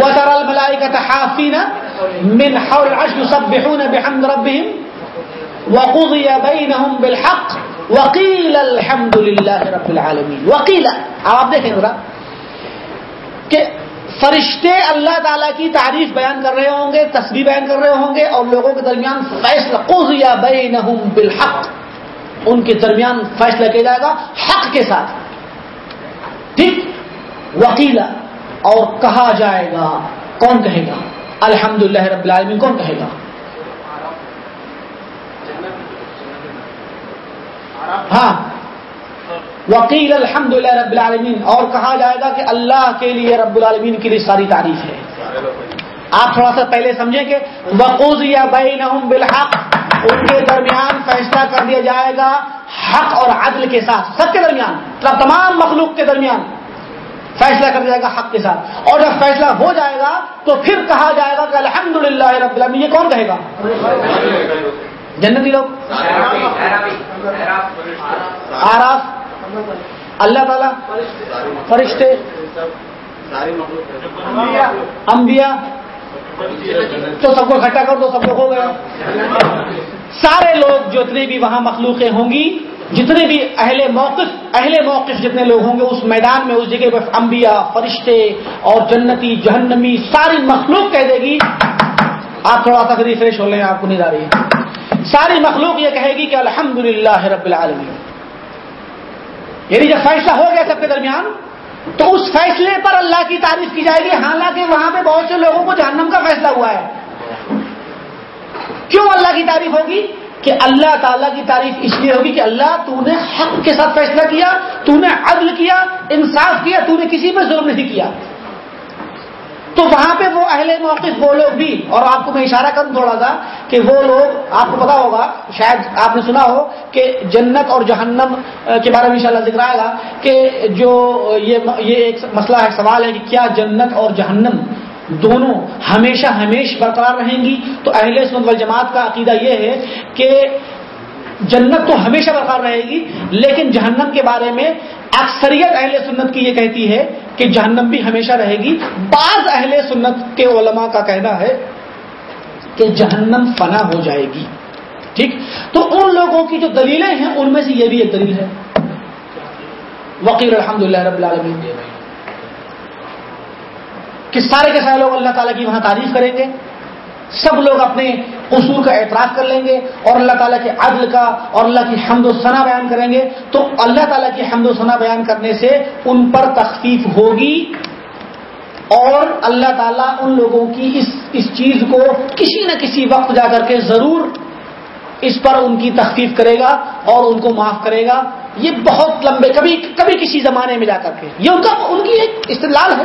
B: وترى الملائكة حافين من حول العرش يسبحون بحمد ربهم وقضي بينهم بالحق وقيل الحمد لله رب العالمين. وقيل آپ دیکھیں ذرا کہ فرشتے اللہ تعالیٰ کی تعریف بیان کر رہے ہوں گے، تصویر بیان کر رہے ہوں گے اور لوگوں کے درمیان فیصلہ قضی بینہم بالحق، ان کے درمیان فیصلہ کیا جائے گا حق کے ساتھ۔ ٹھیک؟ وکیلا اور کہا جائے گا۔ کون کہے گا؟ الحمد للہ رب العالمین، کون کہے گا؟ ہاں۔ وکیل الحمد رب العالمین، اور کہا جائے گا کہ اللہ کے لیے رب العالمین کے لیے ساری تعریف ہے۔ آپ تھوڑا سا پہلے سمجھیں کہ وقوز یا بین بالحق، ان کے درمیان فیصلہ کر دیا جائے گا حق اور عدل کے ساتھ۔ سب کے درمیان مطلب تمام مخلوق کے درمیان۔ فیصلہ کر جائے گا حق کے ساتھ۔ اور جب فیصلہ ہو جائے گا تو پھر کہا جائے گا کہ الحمد للہ رب العالمین، یہ کون کہے گا؟ جنتی لوگ؟ آراف۔ اللہ تعالی؟ فرشتے؟ انبیاء؟ تو سب کو اکٹھا کر دو، سب لوگ ہو گیا سارے لوگ جتنے بھی وہاں مخلوقیں ہوں گی جتنے بھی اہل موقف اہل موقف جتنے لوگ ہوں گے، اس میدان میں اس جگہ پہ انبیاء، فرشتے اور جنتی، جہنمی، ساری مخلوق کہہ دے گی، آپ تھوڑا سا ریفریش ہو لیں، آپ کو نہیں آ رہی ہے۔ ساری مخلوق یہ کہے گی کہ الحمد للہ رب العالمین۔ یعنی جب فیصلہ ہو گیا سب کے درمیان، تو اس فیصلے پر اللہ کی تعریف کی جائے گی، حالانکہ وہاں پہ بہت سے لوگوں کو جہنم کا فیصلہ ہوا ہے۔ کیوں اللہ کی تعریف ہوگی؟ کہ اللہ تعالیٰ کی تعریف اس لیے ہوگی کہ اللہ تو نے حق کے ساتھ فیصلہ کیا، تو نے عدل کیا، انصاف کیا، تو نے کسی پہ ظلم نہیں کیا۔ تو وہاں پہ وہ اہل موقف وہ لوگ بھی، اور آپ کو میں اشارہ کروں تھوڑا سا کہ وہ لوگ، آپ کو پتا ہوگا، شاید آپ نے سنا ہو کہ جنت اور جہنم کے بارے میں انشاءاللہ ذکر آئے گا کہ جو یہ ایک مسئلہ ہے، سوال ہے کہ کیا جنت اور جہنم دونوں ہمیشہ ہمیش برقرار رہیں گی۔ تو اہل سنت والجماعت کا عقیدہ یہ ہے کہ جنت تو ہمیشہ برقرار رہے گی، لیکن جہنم کے بارے میں اکثریت اہل سنت کی یہ کہتی ہے کہ جہنم بھی ہمیشہ رہے گی۔ بعض اہل سنت کے علماء کا کہنا ہے کہ جہنم فنا ہو جائے گی۔ ٹھیک؟ تو ان لوگوں کی جو دلیلیں ہیں، ان میں سے یہ بھی ایک دلیل ہے۔ وکیل الحمد للہ رب العالمین۔ کہ سارے کے سارے لوگ اللہ تعالیٰ کی وہاں تعریف کریں گے؟ سب لوگ اپنے قصور کا اعتراف کر لیں گے اور اللہ تعالیٰ کے عدل کا اور اللہ کی حمد و ثنا بیان کریں گے۔ تو اللہ تعالیٰ کی حمد و ثنا بیان کرنے سے ان پر تخفیف ہوگی اور اللہ تعالیٰ ان لوگوں کی اس اس چیز کو کسی نہ کسی وقت جا کر کے ضرور اس پر ان کی تخفیف کرے گا اور ان کو معاف کرے گا۔ یہ بہت لمبے، کبھی کبھی کسی زمانے میں جا کر کے۔ یہ ان کا، ان کی ایک استدلال ہے۔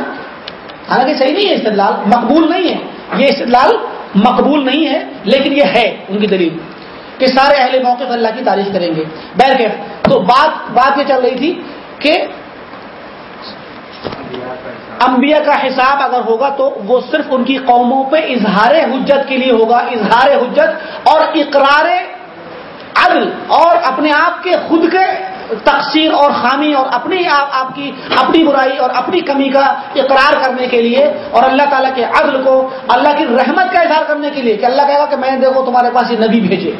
B: حالانکہ صحیح نہیں ہے استدلال مقبول نہیں ہے۔ یہ استدلال مقبول نہیں ہے، لیکن یہ ہے ان کی دلیل۔ کہ سارے اہل موقف اللہ کی تعریف کریں گے۔ بیل کے تو بات بات یہ چل رہی تھی کہ انبیاء کا حساب اگر ہوگا تو وہ صرف ان کی قوموں پہ اظہار حجت کے لیے ہوگا، اظہار حجت اور اقرار عدل اور اپنے آپ کے خود کے تقسیر اور خامی اور اپنی آپ آپ کی اپنی برائی اور اپنی کمی کا اقرار کرنے کے لیے اور اللہ تعالیٰ کے عدل کو، اللہ کی رحمت کا اظہار کرنے کے لیے کہ اللہ کہے گا کہ میں نے دیکھو تمہارے پاس یہ نبی بھیجے۔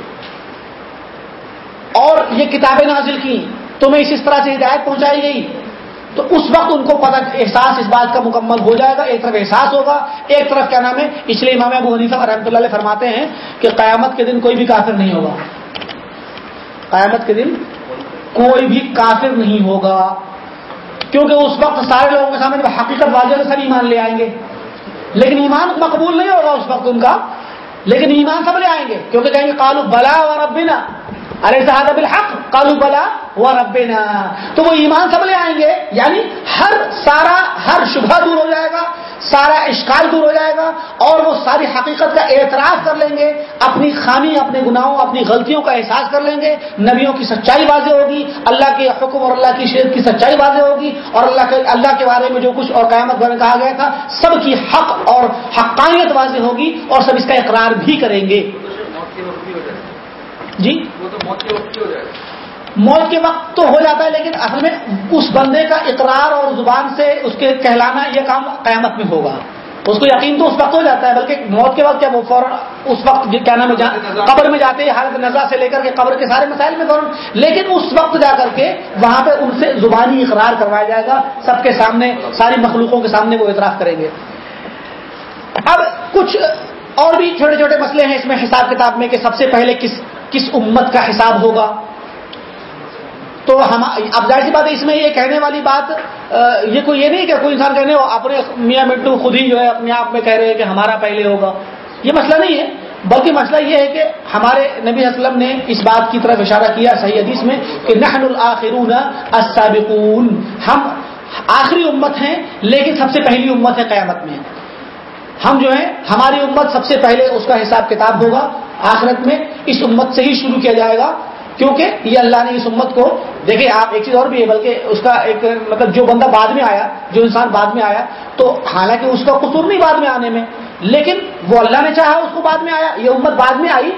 B: اور یہ کتابیں نازل کی تمہیں اس طرح سے ہدایت پہنچائی گئی۔ تو اس وقت ان کو پتہ احساس اس بات کا مکمل ہو جائے گا، ایک طرف احساس ہوگا، ایک طرف کیا نام ہے، اس لیے امام ابو حنیفہ رحمۃ اللہ علیہ فرماتے ہیں کہ قیامت کے دن کوئی بھی کافر نہیں ہوگا۔ قیامت کے دن کوئی بھی کافر نہیں ہوگا۔ کیونکہ اس وقت سارے لوگوں کے سامنے حقیقت واضح سب ایمان لے آئیں گے۔ لیکن ایمان مقبول نہیں ہوگا اس وقت ان کا۔ لیکن ایمان سب لے آئیں گے۔ کیونکہ کہیں گے کالو بلا اور ربنا ارے صحاد بالحق؟ کالو بلا و ربنا تو وہ ایمان سب لے آئیں گے یعنی ہر سارا ہر شبہ دور ہو جائے گا۔ سارا اشکال دور ہو جائے گا اور وہ ساری حقیقت کا اعتراف کر لیں گے اپنی خامی اپنے گناہوں اپنی غلطیوں کا احساس کر لیں گے۔ نبیوں کی سچائی واضح ہوگی اللہ کے حکم اور اللہ کی شیر کی سچائی واضح ہوگی اور اللہ کے اللہ کے بارے میں جو کچھ اور قیامت میں کہا گیا تھا سب کی حق اور حقانیت واضح ہوگی اور سب اس کا اقرار بھی کریں گے۔ جی؟
G: وہ تو موت وقت ہو جائے گا
B: موت کے وقت تو ہو جاتا ہے، لیکن اصل میں اس بندے کا اقرار اور زبان سے اس کے کہلانا یہ کام قیامت میں ہوگا۔ اس کو یقین تو اس وقت ہو جاتا ہے، بلکہ موت کے وقت جب وہ فوراً اس وقت کیا نام ہے قبر میں جاتے ہیں حالت نظر سے لے کر کے قبر کے سارے مسائل میں فوراً۔ لیکن اس وقت جا کر کے وہاں پہ ان سے زبانی اقرار کروایا جائے گا، سب کے سامنے، ساری مخلوقوں کے سامنے وہ اعتراف کریں گے۔ اب کچھ اور بھی چھوٹے چھوٹے مسئلے ہیں اس میں، حساب کتاب میں، کہ سب سے پہلے کس کس امت کا حساب ہوگا۔ تو ہم اب ظاہر سی بات ہے، اس میں یہ کہنے والی بات یہ کوئی یہ نہیں کہ کوئی انسان کہنے، اپنے میاں مٹو خود ہی جو ہے اپنے آپ میں کہہ رہے ہیں کہ ہمارا پہلے ہوگا۔ یہ مسئلہ نہیں ہے، بلکہ مسئلہ یہ ہے کہ ہمارے نبی اسلم نے اس بات کی طرف اشارہ کیا صحیح حدیث میں کہ نحن الآخرون السابقون۔ ہم آخری امت ہیں، لیکن سب سے پہلی امت ہے قیامت میں۔ ہم جو ہیں، ہماری امت سب سے پہلے اس کا حساب کتاب ہوگا، آخرت میں اس امت سے ہی شروع کیا جائے گا۔ کیونکہ یہ اللہ نے اس امت کو، دیکھیں آپ ایک چیز اور بھی ہے، بلکہ اس کا ایک مطلب جو بندہ بعد میں آیا، جو انسان بعد میں آیا، تو حالانکہ اس کا قصور نہیں بعد میں آنے میں، لیکن وہ اللہ نے چاہا اس کو بعد میں آیا، یہ امت بعد میں آئی۔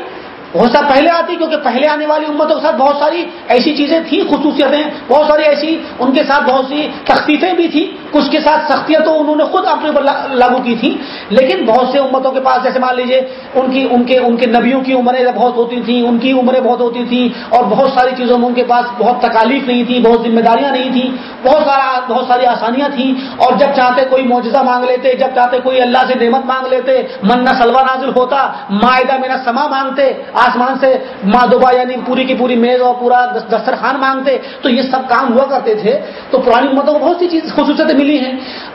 B: بہت سا پہلے آتی، کیونکہ پہلے آنے والی امتوں کے ساتھ بہت ساری ایسی چیزیں تھیں، خصوصیتیں، بہت ساری ایسی ان کے ساتھ بہت سی تخفیفیں بھی تھیں۔ کچھ کے ساتھ سختیاں تو انہوں نے خود اپنے اوپر لاگو کی تھیں، لیکن بہت سے امتوں کے پاس، جیسے مان لیجیے ان کی ان کے ان کے نبیوں کی عمریں بہت ہوتی تھیں، ان کی عمریں بہت ہوتی تھیں، اور بہت ساری چیزوں میں ان کے پاس بہت تکالیف نہیں تھی، بہت ذمہ داریاں نہیں تھیں، بہت سارا بہت ساری آسانیاں تھیں، اور جب چاہتے کوئی معجزہ مانگ لیتے، جب چاہتے کوئی اللہ سے نعمت مانگ لیتے منا سلوا نازل ہوتا معاہدہ میرا سما مانگتے، آسمان سے مادوبا یعنی پوری کی پوری میز اور پورا دسترخوان مانگتے، تو یہ سب کام ہوا کرتے تھے۔ تو پرانی امتوں کو بہت سی چیز خصوصیتیں ملی ہیں۔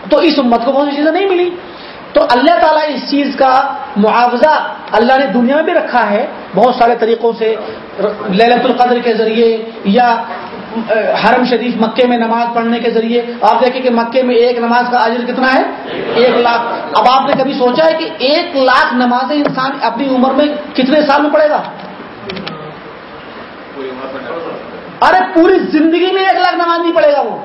B: تو اس امت کو بہت سی چیزیں نہیں ملی؟ تو اللہ تعالیٰ اس چیز کا معاوضہ اللہ نے دنیا میں بھی رکھا ہے۔ بہت سارے طریقوں سے للت القدر کے ذریعے یا حرم شریف مکے میں نماز پڑھنے کے ذریعے۔ آپ دیکھیں کہ مکے میں ایک نماز کا اجر کتنا ہے؟ ایک لاکھ۔ اب آپ نے کبھی سوچا ہے کہ ایک لاکھ نمازیں انسان اپنی عمر میں کتنے سال میں پڑھے گا؟ ارے پوری زندگی میں ایک لاکھ نماز نہیں پڑے گا وہ۔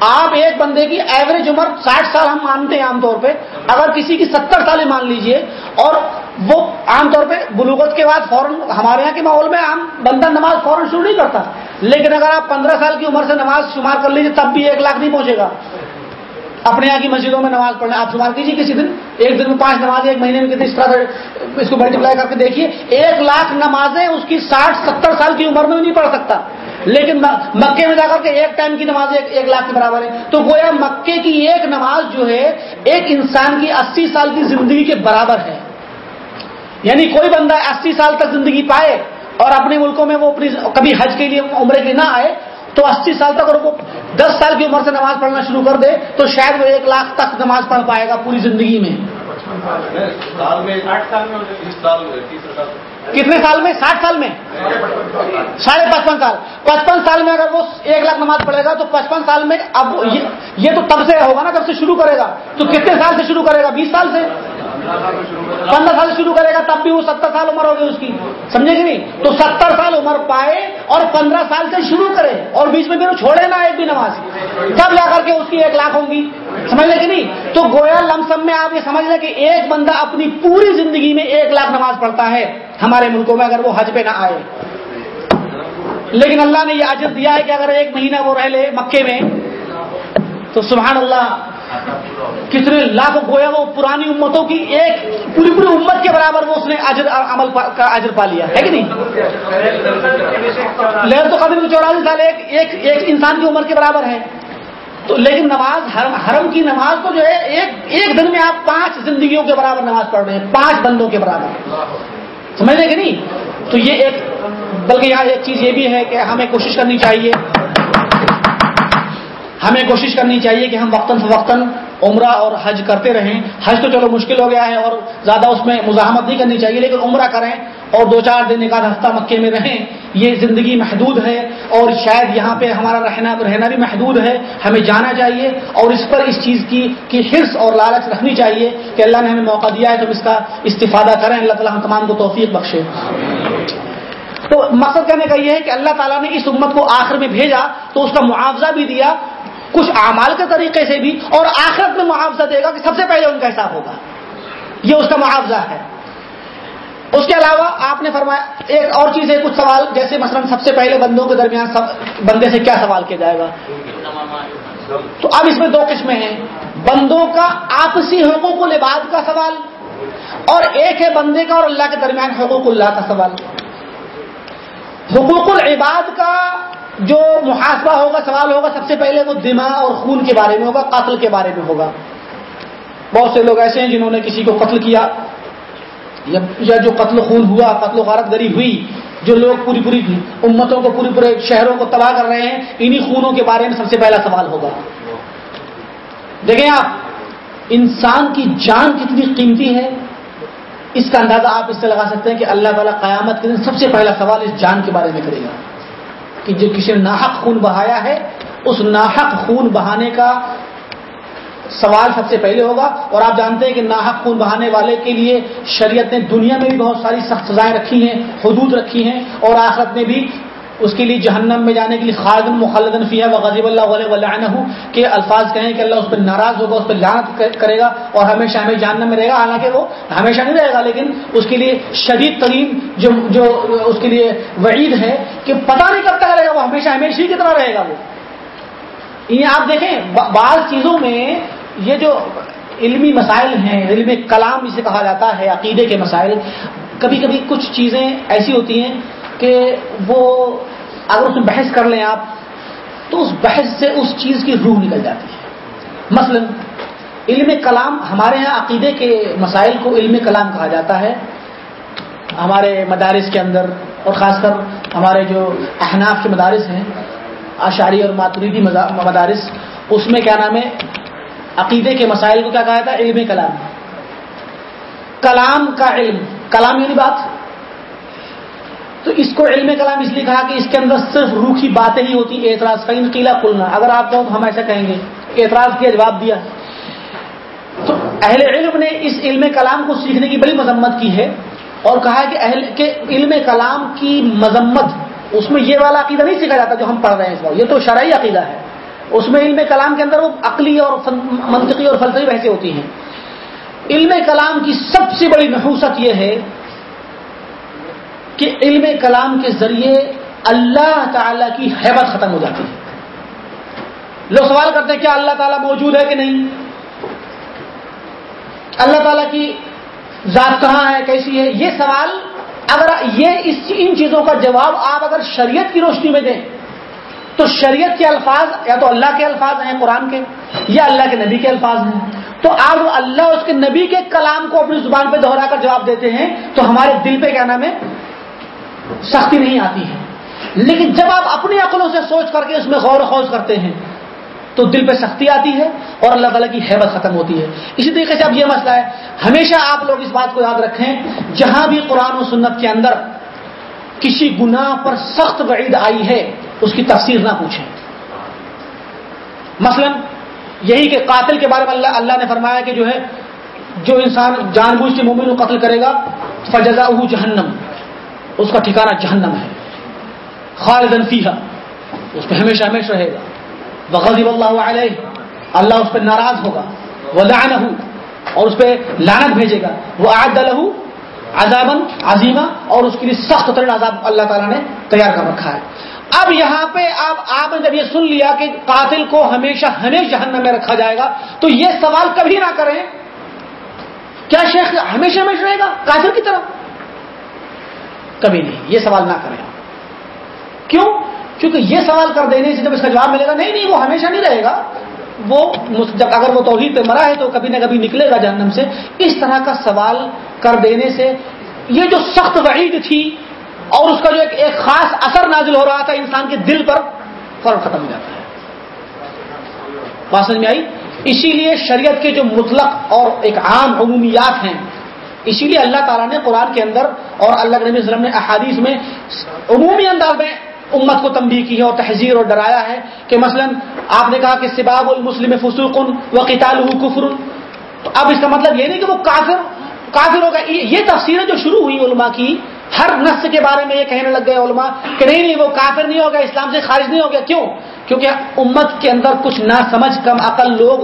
B: آپ ایک بندے کی ایوریج عمر ساٹھ سال ہم مانتے ہیں عام طور پہ، اگر کسی کی ستر سال مان لیجیے، اور وہ عام طور پہ بلوغت کے بعد فوراً ہمارے یہاں کے ماحول میں عام بندہ نماز فوراً شروع نہیں کرتا۔ لیکن اگر آپ پندرہ سال کی عمر سے نماز شمار کر لیجیے تب بھی ایک لاکھ نہیں پہنچے گا۔ اپنے یہاں کی مسجدوں میں نماز پڑھنا، آپ شمار کیجیے کسی دن۔ ایک دن میں پانچ نماز ایک مہینے میں کتنی اس طرح سے اس کو ملٹیپلائی کر کے دیکھیے۔ ایک لاکھ نمازیں اس کی ساٹھ ستر سال کی عمر میں بھی نہیں پڑھ سکتا۔ لیکن مکے میں جا کر کے ایک ٹائم کی نماز ایک, ایک لاکھ کے برابر ہے۔ تو گویا مکے کی ایک نماز جو ہے ایک انسان کی اسی سال کی زندگی کے برابر ہے۔ یعنی کوئی بندہ اسی سال تک زندگی پائے اور اپنے ملکوں میں وہ اپنی کبھی حج کے لیے عمرے کے لیے نہ آئے تو اسی سال تک اگر وہ دس سال کی عمر سے نماز پڑھنا شروع کر دے تو شاید وہ ایک لاکھ تک نماز پڑھ پائے گا پوری زندگی میں۔ کتنے سال میں؟ ساٹھ سال میں۔ ساڑھے پچپن سال۔ پچپن سال میں اگر وہ ایک لاکھ نماز پڑھے گا تو پچپن سال میں اب یہ تو تب سے ہوگا نا تب سے شروع کرے گا؟ تو کتنے سال سے شروع کرے گا؟ بیس سال سے۔ پندرہ سال شروع کرے گا، تب بھی وہ ستر سال عمر ہوگی اس کی۔ سمجھے گی نہیں؟ تو ستر سال عمر پائے اور پندرہ سال سے شروع کرے اور بیچ میں پھر چھوڑے نا ایک بھی نماز۔ تب جا کر کے اس کی ایک لاکھ ہوگی سمجھ لے کہ نہیں؟ تو گویا لم سم میں آپ یہ سمجھ لیں کہ ایک بندہ اپنی پوری زندگی میں ایک لاکھ نماز پڑھتا ہے۔ ہمارے ملکوں میں اگر وہ حج پہ نہ آئے۔ لیکن اللہ نے یہ عجر دیا ہے کہ اگر ایک مہینہ وہ رہ لے مکے میں، تو سبحان اللہ، کتنے لاکھ گویا وہ پرانی امتوں کی ایک پوری پوری امت کے برابر وہ اس نے اجر عمل کا اجر پا لیا، ہے کہ نہیں؟ لہر تو قدر چوراسی سال ایک ایک ایک انسان کی عمر کے برابر ہے۔ تو لیکن نماز، حرم حرم کی نماز تو جو ہے، ایک ایک دن میں آپ پانچ زندگیوں کے برابر نماز پڑھ رہے ہیں، پانچ بندوں کے برابر۔ سمجھ لیں کہ نہیں؟ تو یہ ایک بلکہ یہاں ایک چیز یہ بھی ہے کہ ہمیں کوشش کرنی چاہیے۔ ہمیں کوشش کرنی چاہیے کہ ہم وقتاً فوقتاً عمرہ اور حج کرتے رہیں۔ حج تو چلو مشکل ہو گیا ہے اور زیادہ اس میں مزاحمت نہیں کرنی چاہیے، لیکن عمرہ کریں اور دو چار دن کا ہفتہ مکے میں رہیں۔ یہ زندگی محدود ہے۔ اور شاید یہاں پہ ہمارا رہنا رہنا بھی محدود ہے، ہمیں جانا چاہیے اور اس پر اس چیز کی کی حرص اور لالچ رکھنی چاہیے کہ اللہ نے ہمیں موقع دیا ہے تو اس کا استفادہ کریں۔ اللہ تعالیٰ ہم تمام کو توفیق بخشے۔ تو مقصد کہنے کا یہ ہے کہ اللہ تعالیٰ نے اس امت کو آخر میں بھیجا، تو اس کا معاوضہ بھی دیا کچھ اعمال کے طریقے سے بھی، اور آخرت میں معاوضہ دے گا کہ سب سے پہلے ان کا حساب ہوگا۔ یہ اس کا معاوضہ ہے۔ اس کے علاوہ آپ نے فرمایا، ایک اور چیز ہے، کچھ سوال، جیسے مثلا سب سے پہلے بندوں کے درمیان سب بندے سے کیا سوال کیا جائے گا؟ تو اب اس میں دو قسمیں ہیں۔ بندوں کا آپسی حقوق العباد کا سوال اور ایک ہے بندے کا اور اللہ کے درمیان حقوق اللہ کا سوال۔ حقوق العباد کا جو محاسبہ ہوگا، سوال ہوگا، سب سے پہلے وہ دماغ اور خون کے بارے میں ہوگا، قتل کے بارے میں ہوگا۔ بہت سے لوگ ایسے ہیں جنہوں نے کسی کو قتل کیا۔ یا جو قتل خون ہوا، قتل و غارت گری ہوئی، جو لوگ پوری پوری امتوں کو پوری پورے شہروں کو تباہ کر رہے ہیں، انہی خونوں کے بارے میں سب سے پہلا سوال ہوگا۔ دیکھیں آپ، انسان کی جان کتنی قیمتی ہے؟ اس کا اندازہ آپ اس سے لگا سکتے ہیں کہ اللہ تعالیٰ قیامت کے دن سب سے پہلا سوال اس جان کے بارے میں کرے گا۔ کہ جو کسی نے ناحق خون بہایا ہے، اس ناحق خون بہانے کا سوال سب سے پہلے ہوگا اور آپ جانتے ہیں کہ ناحق خون بہانے والے کے لیے شریعت نے دنیا میں بھی بہت ساری سخت سزائیں رکھی ہیں، حدود رکھی ہیں اور آخرت میں بھی اس کے لیے جہنم میں جانے کے لیے خالدن مخالدن فیا و غزیب اللہ علیہ کے الفاظ کہیں کہ اللہ اس پہ ناراض ہوگا، اس پہ لانت کرے گا اور ہمیشہ ہمیں جہنم میں رہے گا، حالانکہ وہ ہمیشہ نہیں رہے گا، لیکن اس کے لیے شدید ترین جو جو اس کے لیے وعید ہے کہ پتہ نہیں کب تک رہے گا، وہ ہمیشہ ہمیشہ کی طرح رہے گا وہ۔ یہ آپ دیکھیں بعض چیزوں میں یہ جو علمی مسائل ہیں، علم کلام جسے کہا جاتا ہے، عقیدے کے مسائل کبھی کبھی کچھ چیزیں ایسی ہوتی ہیں کہ وہ اگر اس میں بحث کر لیں آپ، تو اس بحث سے اس چیز کی روح نکل جاتی ہے۔ مثلا، علم کلام ہمارے ہاں عقیدے کے مسائل کو علم کلام کہا جاتا ہے۔ ہمارے مدارس کے اندر، اور خاص کر ہمارے جو احناف کے مدارس ہیں اشاری اور ماتریدی مدارس، اس میں کیا نام ہے؟ عقیدے کے مسائل کو کیا کہا جاتا ہے؟ علم کلام۔ کلام کا علم، کلام یعنی بات۔ تو اس کو علم کلام اس لیے کہا کہ اس کے اندر صرف روکھی باتیں ہی ہوتی، اعتراض۔ کا قلعہ کھلنا اگر آپ کہو تو ہم ایسا کہیں گے، اعتراض کیا، جواب دیا۔ تو اہل علم نے اس علم کلام کو سیکھنے کی بڑی مذمت کی ہے اور کہا کہ اہل کے علم کلام کی مذمت، اس میں یہ والا عقیدہ نہیں سیکھا جاتا جو ہم پڑھ رہے ہیں اس بار یہ تو شرعی عقیدہ ہے۔ اس میں علم کلام کے اندر وہ عقلی اور منطقی اور فلسفی بحثیں ہوتی ہیں۔ علم کلام کی سب سے بڑی نحوست یہ ہے کہ علم کلام کے ذریعے اللہ تعالی کی حیبت ختم ہو جاتی ہے۔ لوگ سوال کرتے ہیں، کیا اللہ تعالیٰ موجود ہے کہ نہیں؟ اللہ تعالیٰ کی ذات کہاں ہے، کیسی ہے؟ یہ سوال، اگر یہ اس ان چیزوں کا جواب آپ اگر شریعت کی روشنی میں دیں تو شریعت کے الفاظ یا تو اللہ کے الفاظ ہیں قرآن کے یا اللہ کے نبی کے الفاظ ہیں تو آپ اللہ اس کے نبی کے کلام کو اپنی زبان پہ دوہرا کر جواب دیتے ہیں تو ہمارے دل پہ کیا نام ہے؟ سختی نہیں آتی ہے۔ لیکن جب آپ اپنی عقلوں سے سوچ کر کے اس میں غور و خوض کرتے ہیں تو دل پہ سختی آتی ہے اور اللہ تعالیٰ کی حیبت ختم ہوتی ہے۔ اسی طریقے سے اب یہ مسئلہ ہے، ہمیشہ آپ لوگ اس بات کو یاد رکھیں، جہاں بھی قرآن و سنت کے اندر کسی گناہ پر سخت وعید آئی ہے اس کی تفسیر نہ پوچھیں۔ مثلا یہی کہ قاتل کے بارے میں اللہ اللہ نے فرمایا کہ جو ہے، جو انسان جان بوجھ کے مومن کو قتل کرے گا فجزا جہنم۔ اس کا ٹھکانا جہنم ہے۔ خالدن فیحا اس پہ ہمیشہ ہمیشہ رہے گا۔ وغضب اللہ علیہ۔ اللہ اس پہ ناراض ہوگا۔ وہ لان اور اس پہ لانت بھیجے گا۔ وہ آج دلہ عذابن عظیمہ اور اس کے لیے سخت ترین عذاب اللہ تعالیٰ نے تیار کر رکھا ہے۔ اب یہاں پہ آپ آپ نے جب یہ سن لیا کہ قاتل کو ہمیشہ ہمیشہ جہنم میں رکھا جائے گا، تو یہ سوال کبھی نہ کریں۔ کیا شیخ ہمیشہ ہمیشہ رہے گا قاتل کی طرح؟ کبھی نہیں، یہ سوال نہ کریں۔ کیوں؟ کیونکہ یہ سوال کر دینے سے جب اس کا جواب ملے گا، نہیں نہیں، وہ ہمیشہ نہیں رہے گا۔ وہ جب اگر وہ توحید پہ مرا ہے تو کبھی نہ کبھی نکلے گا جہنم سے۔ اس طرح کا سوال کر دینے سے یہ جو سخت وعید تھی اور اس کا جو ایک خاص اثر نازل ہو رہا تھا انسان کے دل پر فرق ختم ہو جاتا ہے۔ بات سمجھ میں آئی؟ اسی لیے شریعت کے جو مطلق اور ایک عام عمومیات ہیں، اسی لیے اللہ تعالیٰ نے قرآن کے اندر اور اللہ کے نبی وسلم نے احادیث میں عمومی انداز میں امت کو تنبیہ کی ہے اور تحذیر اور ڈرایا ہے کہ مثلا آپ نے کہا کہ سباب المسلم فسوقن و قتال کفر۔ تو اب اس کا مطلب یہ نہیں کہ وہ کافر کافر ہوگا یہ تفسیریں جو شروع ہوئی علماء کی ہر نس کے بارے میں یہ کہنے لگ گئے علماء کہ نہیں نہیں، وہ کافر نہیں ہوگا، اسلام سے خارج نہیں ہو گیا کیوں؟ کیونکہ امت کے اندر کچھ نہ سمجھ، کم عقل لوگ،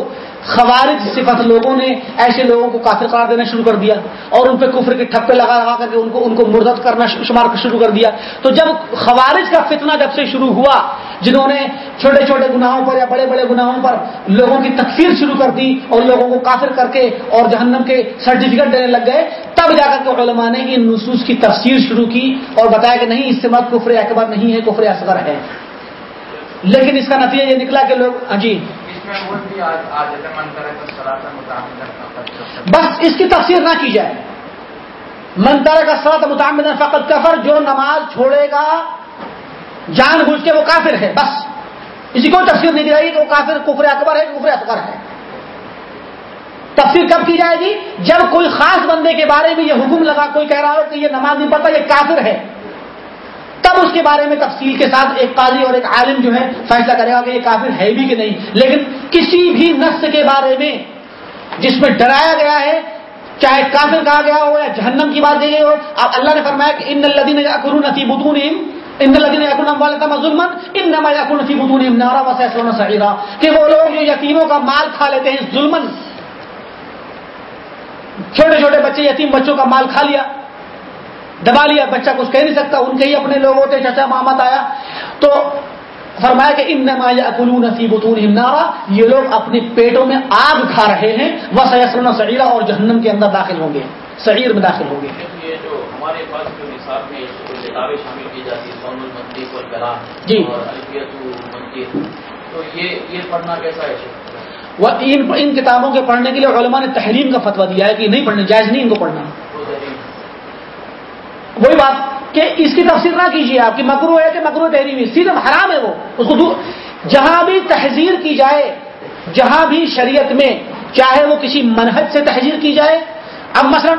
B: خوارج صفت لوگوں نے ایسے لوگوں کو کافر قرار دینا شروع کر دیا اور ان پہ کفر کے ٹھپے لگا لگا کر کے ان کو ان کو مردت کرنا شمار شروع کر دیا۔ تو جب خوارج کا فتنہ جب سے شروع ہوا، جنہوں نے چھوٹے چھوٹے گناہوں پر یا بڑے بڑے گناہوں پر لوگوں کی تکفیر شروع کر دی اور لوگوں کو کافر کر کے اور جہنم کے سرٹیفکیٹ دینے لگ گئے، تب جا کر کے علماء نے ان نصوص کی تفسیر شروع کی اور بتایا کہ نہیں، اس سے مت کفر اکبر نہیں ہے، کفر اصغر ہے۔ لیکن اس کا نتیجہ یہ نکلا کہ لوگ ہاں جی۔ بس اس کی تفسیر نہ کی جائے۔ منتر کا سرات متعمد فقط کفر جو نماز چھوڑے گا جان بوجھ کے وہ کافر ہے بس۔ اسی کو تفسیر نہیں دی گی کہ وہ کافر کفر اکبر ہے کفر اکبر ہے۔ تفسیر کب کی جائے گی؟ جب کوئی خاص بندے کے بارے میں یہ حکم لگا کوئی کہہ رہا ہو کہ یہ نماز نہیں پڑتا یہ کافر ہے۔ تب اس کے بارے میں تفصیل کے ساتھ ایک قاضی اور ایک عالم جو ہے فیصلہ کرے گا کہ یہ کافر ہے بھی کہ نہیں۔ لیکن کسی بھی نس کے بارے میں جس میں ڈرایا گیا ہے، چاہے کافر کہا گیا ہو یا جہنم کی بات دی گئی ہو، اب اللہ نے فرمایا کہ ان الدین نتی بتون ان الدین ظلم ان نما نتی بتون نارا وسا سعیرا۔ کہ وہ لوگ جو یتیموں کا مال کھا لیتے ہیں ظلم چھوٹے چھوٹے بچے، یتیم بچوں کا مال کھا لیا۔ دبا لیا بچہ کچھ کہہ نہیں سکتا ان کے ہی اپنے لوگ ہوتے چچا محمد آیا۔ تو فرمایا کہ ان اکلو نصیب نارا یہ لوگ اپنے پیٹوں میں آگ کھا رہے ہیں وہ سیاسر سعیرہ اور جہنم کے اندر داخل ہوں گے سعیر میں داخل ہوں گے۔
F: یہ جو ہمارے پاس جو نصاب میں کتابیں شامل کی جاتی ہیں سون المنطق اور کلام
B: جی۔
F: اور تو یہ یہ پڑھنا کیسا ہے؟
B: وہ ان کتابوں کے پڑھنے کے لیے علماء نے تحریم کا فتویٰ دیا ہے کہ نہیں پڑھنا جائز نہیں ان کو پڑھنا۔ وہی بات کہ اس کی تفسیر نہ کیجیے آپ کی مکرو ہے کہ مکرو تحریمی سیدھا حرام ہے وہ، اس کو جہاں بھی تحذیر کی جائے، جہاں بھی شریعت میں چاہے وہ کسی منہج سے تحذیر کی جائے، اب مثلا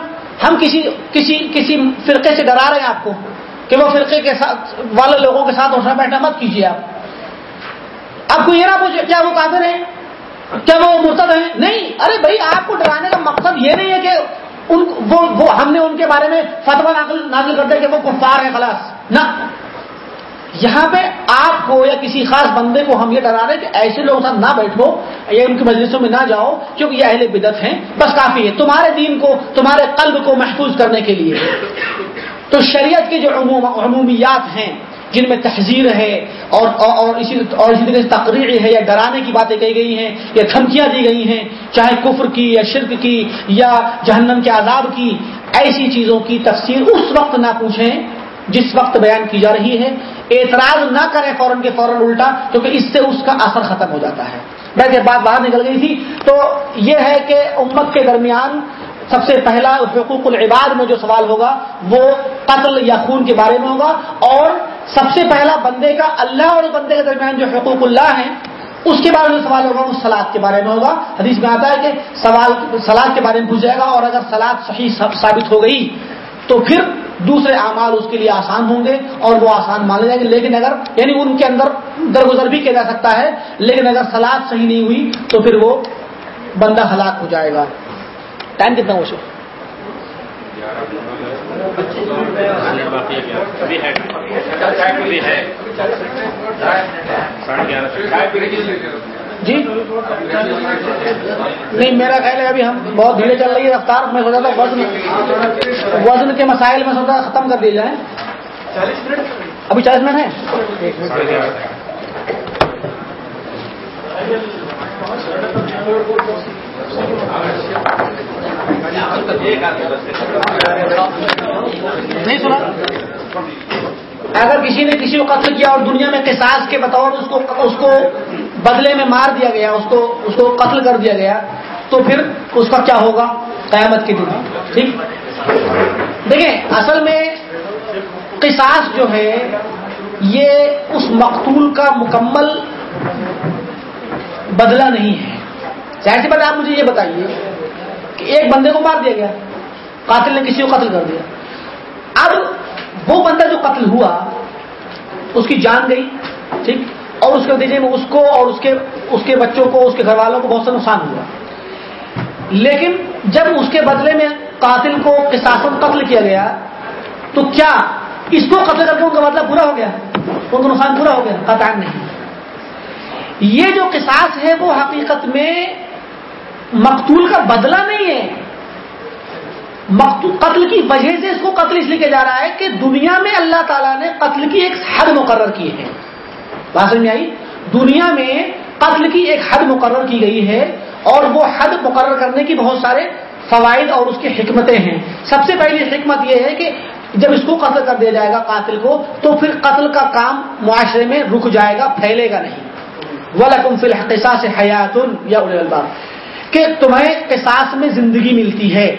B: ہم کسی کسی کسی فرقے سے ڈرا رہے ہیں آپ کو کہ وہ فرقے کے ساتھ والے لوگوں کے ساتھ اٹھنا بیٹھنا مت کیجیے آپ۔ آپ کو یہ نہ پوچھے کیا وہ کافر ہیں؟ کیا وہ مرتد ہیں؟ نہیں، ارے بھائی، آپ کو ڈرانے کا مقصد یہ نہیں ہے کہ ان وہ, وہ ہم نے ان کے بارے میں فتوا نازل کر دیا کہ وہ کفار ہیں خلاص۔ نہ۔ یہاں پہ آپ کو یا کسی خاص بندے کو ہم یہ ڈرا رہے ہیں کہ ایسے لوگوں ساتھ نہ بیٹھو یا ان کی مجلسوں میں نہ جاؤ کیونکہ یہ اہل بدت ہیں۔ بس کافی ہے۔ تمہارے دین کو تمہارے قلب کو محفوظ کرنے کے لیے۔ تو شریعت کے جو عمومیات ہیں جن میں تحذیر ہے اور اور اسی اور اسی طرح سے تقریر ہے یا ڈرانے کی باتیں کہی گئی ہیں یا دھمکیاں دی گئی ہیں، چاہے کفر کی یا شرک کی یا جہنم کے عذاب کی، ایسی چیزوں کی تفسیر اس وقت نہ پوچھیں جس وقت بیان کی جا رہی ہے۔ اعتراض نہ کریں فوراً کے فوراً الٹا، کیونکہ اس سے اس کا اثر ختم ہو جاتا ہے۔ ویسے بات باہر نکل گئی تھی، تو یہ ہے کہ امت کے درمیان سب سے پہلا حقوق العباد میں جو سوال ہوگا، وہ قتل یا خون کے بارے میں ہوگا اور سب سے پہلا بندے کا اللہ اور بندے کے درمیان جو حقوق اللہ ہیں، اس کے بارے میں سوال ہوگا وہ سلاد کے بارے میں ہوگا۔ حدیث میں آتا ہے کہ سوال سلاد کے بارے میں پوچھ جائے گا، اور اگر سلاد صحیح ثابت ہو گئی، تو پھر دوسرے اعمال اس کے لیے آسان ہوں گے اور وہ آسان مانے جائیں گے۔ لیکن اگر یعنی ان کے اندر درگزر بھی کیا جا سکتا ہے، لیکن اگر سلاد صحیح نہیں ہوئی، تو پھر وہ بندہ ہلاک ہو جائے گا۔ ٹائم کتنا ہو سکتا جی؟ نہیں میرا خیال ہے ابھی ہم بہت دھیرے چل رہی ہے رفتار۔ میں سوچا تھا وزن وزن کے مسائل میں سوچا ختم کر دیے جائیں۔ ابھی چالیس منٹ ہے نہیں سنا؟ اگر کسی نے کسی کو قتل کیا اور دنیا میں قصاص کے بطور اس کو اس کو بدلے میں مار دیا گیا، اس کو اس کو قتل کر دیا گیا، تو پھر اس کا کیا ہوگا؟ قیامت کے دن، ٹھیک؟ دیکھیں، اصل میں قصاص جو ہے، یہ اس مقتول کا مکمل بدلہ نہیں ہے۔ ظاہر سی بات آپ مجھے یہ بتائیے کہ ایک بندے کو مار دیا گیا، قاتل نے کسی کو قتل کر دیا۔ اب وہ بندہ جو قتل ہوا، اس کی جان گئی، ٹھیک؟ اور اس کے نتیجے میں اس کو اور اس کے اس کے بچوں کو، اس کے گھر والوں کو بہت سا نقصان ہوا۔ لیکن جب اس کے بدلے میں قاتل کو قصاصن قتل کیا گیا، تو کیا اس کو قتل کر کے ان کا بدلہ پورا ہو گیا؟ ان کا نقصان پورا ہو گیا قطع نہیں۔ یہ جو قصاص ہے، وہ حقیقت میں مقتول کا بدلہ نہیں ہے۔ قتل کی وجہ سے اس کو قتل اس لیے کیا جا رہا ہے کہ دنیا میں اللہ تعالیٰ نے قتل کی ایک حد مقرر کی ہے۔ بات میں آئی؟ دنیا میں قتل کی ایک حد مقرر کی گئی ہے اور وہ حد مقرر کرنے کی بہت سارے فوائد اور اس کی حکمتیں ہیں۔ سب سے پہلی حکمت یہ ہے کہ جب اس کو قتل کر دیا جائے گا قاتل کو، تو پھر قتل کا کام معاشرے میں رک جائے گا، پھیلے گا نہیں۔ ولکم فی الحقصاص حیات یا الباب کہ تمہیں قصاص میں زندگی ملتی ہے۔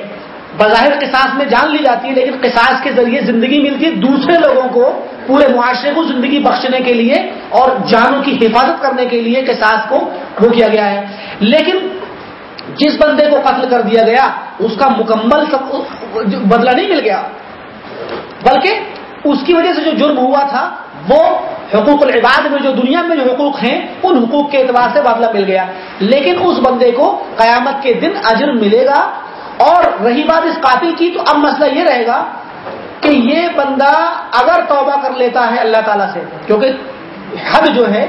B: بظاہر قصاص میں جان لی جاتی ہے، لیکن قصاص کے ذریعے زندگی ملتی ہے دوسرے لوگوں کو پورے معاشرے کو زندگی بخشنے کے لیے اور جانوں کی حفاظت کرنے کے لیے قصاص کو وہ کیا گیا ہے۔ لیکن جس بندے کو قتل کر دیا گیا، اس کا مکمل بدلہ نہیں مل گیا، بلکہ اس کی وجہ سے جو جرم ہوا تھا، وہ حقوق العباد میں جو دنیا میں جو حقوق ہیں، ان حقوق کے اعتبار سے بدلہ مل گیا۔ لیکن اس بندے کو قیامت کے دن اجر ملے گا اور رہی بات اس قاتل کی، تو اب مسئلہ یہ رہے گا کہ یہ بندہ اگر توبہ کر لیتا ہے اللہ تعالیٰ سے، کیونکہ حد جو ہے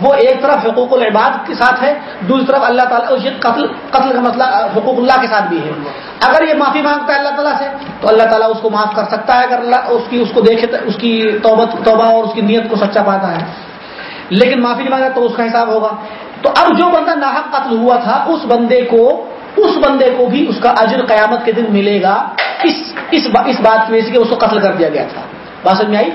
B: وہ ایک طرف حقوق العباد کے ساتھ ہے دوسری طرف اللہ تعالیٰ قتل قتل کا مسئلہ حقوق اللہ کے ساتھ بھی ہے۔ اگر یہ معافی مانگتا ہے اللہ تعالیٰ سے تو اللہ تعالیٰ اس کو معاف کر سکتا ہے۔ اگر اللہ اس کی اس کو دیکھے اس کی توبت توبہ اور اس کی نیت کو سچا پاتا ہے۔ لیکن معافی نہیں مانگا تو اس کا حساب ہوگا۔ تو اب جو بندہ ناحق قتل ہوا تھا اس بندے کو اس بندے کو بھی اس کا اجر قیامت کے دن ملے گا۔ اس اس, اس بات کی وجہ سے کہ اس کو قتل کر دیا گیا تھا۔ بات سمجھ میں آئی؟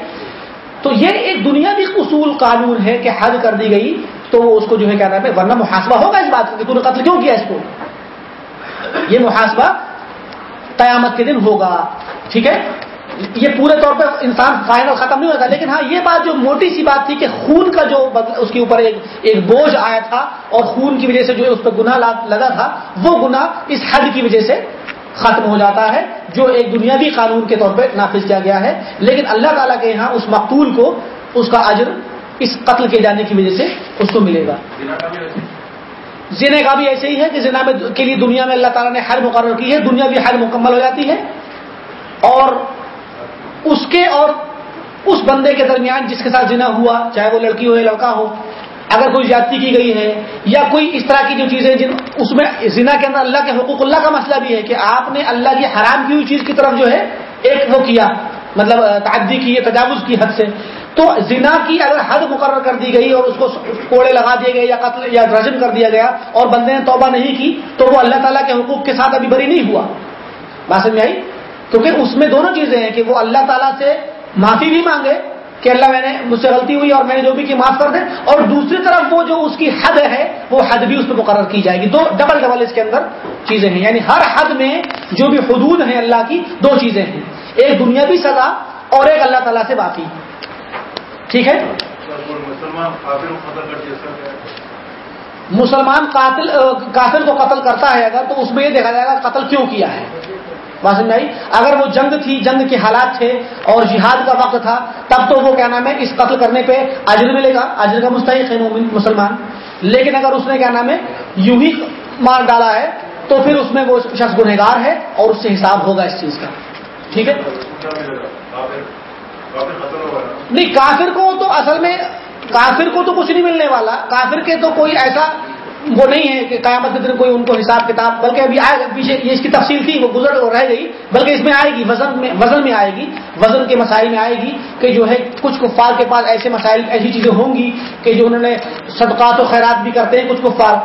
B: تو یہ ایک دنیاوی اصول قانون ہے کہ حد کر دی گئی تو وہ اس کو جو ہے کیا نام ہے، ورنہ محاسبہ ہوگا اس بات کا کہ تو نے قتل کیوں کیا اس کو؟ یہ محاسبہ قیامت کے دن ہوگا، ٹھیک ہے؟ یہ پورے طور پر انسان فائنل ختم نہیں ہوگا لیکن ہاں یہ بات جو موٹی سی بات تھی کہ خون کا جو اس کے اوپر ایک ایک بوجھ آیا تھا اور خون کی وجہ سے جو اس پہ گناہ لگا تھا، وہ گناہ اس حد کی وجہ سے ختم ہو جاتا ہے جو ایک دنیاوی قانون کے طور پہ نافذ کیا گیا ہے۔ لیکن اللہ تعالیٰ کے یہاں اس مقتول کو اس کا اجر اس قتل کے جانے کی وجہ سے اس کو ملے گا۔ زنے کا بھی ایسے ہی۔ ہے کہ زنا میں کے لیے دنیا میں اللہ تعالیٰ نے حد مقرر کی ہے دنیا بھی حد مکمل ہو جاتی ہے۔ اور اس کے اور اس بندے کے درمیان جس کے ساتھ زنا ہوا چاہے وہ لڑکی ہو یا لڑکا ہو اگر کوئی زیادتی کی گئی ہے یا کوئی اس طرح کی جو چیزیں جن اس میں زنا کے اندر اللہ کے حقوق، اللہ کا مسئلہ بھی ہے کہ آپ نے اللہ کی حرام کی ہوئی چیز کی طرف جو ہے ایک وہ کیا مطلب تعدی کی ہے تجاوز کی حد سے۔ تو زنا کی اگر حد مقرر کر دی گئی اور اس کو کوڑے لگا دیے گئے یا قتل یا رجم کر دیا گیا اور بندے نے توبہ نہیں کی، تو وہ اللہ تعالیٰ کے حقوق کے ساتھ ابھی بری نہیں ہوا۔ بات سمجھ آئی؟ کیونکہ اس میں دونوں چیزیں ہیں کہ وہ اللہ تعالیٰ سے معافی بھی مانگے کہ اللہ میں نے مجھ سے غلطی ہوئی اور میں نے جو بھی کی معاف کر دے۔ اور دوسری طرف وہ جو اس کی حد ہے، وہ حد بھی اس پہ مقرر کی جائے گی۔ دو ڈبل ڈبل اس کے اندر چیزیں ہیں۔ یعنی ہر حد میں جو بھی حدود ہیں اللہ کی، دو چیزیں ہیں۔ ایک دنیاوی سزا اور ایک اللہ تعالیٰ سے باقی۔ ٹھیک ہے؟ مسلمان قاتل کافر کو قتل کرتا ہے اگر، تو اس میں یہ دیکھا جائے گا قتل کیوں کیا ہے؟ بات آئی؟ اگر وہ جنگ تھی، جنگ کے حالات تھے اور جہاد کا وقت تھا، تب تو وہ کیا نام ہے، اس قتل کرنے پہ اجر ملے گا، اجر کا مستحق ہے مسلمان۔ لیکن اگر اس نے کیا نام ہے، یوں ہی مار ڈالا ہے، تو پھر اس میں وہ شخص گنہگار ہے اور اس سے حساب ہوگا اس چیز کا۔ ٹھیک ہے؟ نہیں، کافر کو تو اصل میں، کافر کو تو کچھ نہیں ملنے والا۔ کافر کے تو کوئی ایسا وہ نہیں ہے کہ قیامت کے دن کوئی ان کو حساب کتاب، بلکہ ابھی آئے پیچھے یہ اس کی تفصیل تھی، وہ گزر اور رہ گئی، بلکہ اس میں آئے گی، وزن میں وزن میں آئے گی، وزن کے مسائل میں آئے گی کہ جو ہے کچھ کفار کے پاس ایسے مسائل، ایسی چیزیں ہوں گی کہ جو انہوں نے صدقات و خیرات بھی کرتے ہیں، کچھ کفار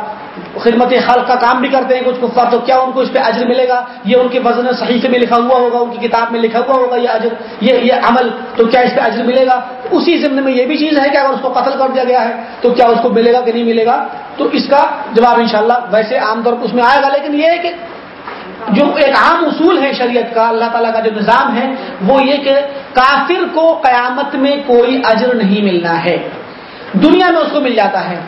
B: خدمت خلق کا کام بھی کرتے ہیں کچھ کفار، تو کیا ان کو اس پہ اجر ملے گا؟ یہ ان کے وزن صحیفے میں لکھا ہوا ہوگا، ان کی کتاب میں لکھا ہوا ہوگا یہ اجر، یہ یہ عمل، تو کیا اس پہ اجر ملے گا؟ اسی ضمن میں یہ بھی چیز ہے کہ اگر اس کو قتل کر دیا گیا ہے، تو کیا اس کو ملے گا کہ نہیں ملے گا؟ تو اس کا جواب انشاءاللہ ویسے عام طور پر اس میں آئے گا، لیکن یہ ہے کہ جو ایک عام اصول ہے شریعت کا، اللہ تعالیٰ کا جو نظام ہے، وہ یہ کہ کافر کو قیامت میں کوئی اجر نہیں ملنا ہے۔ دنیا میں اس کو مل جاتا ہے۔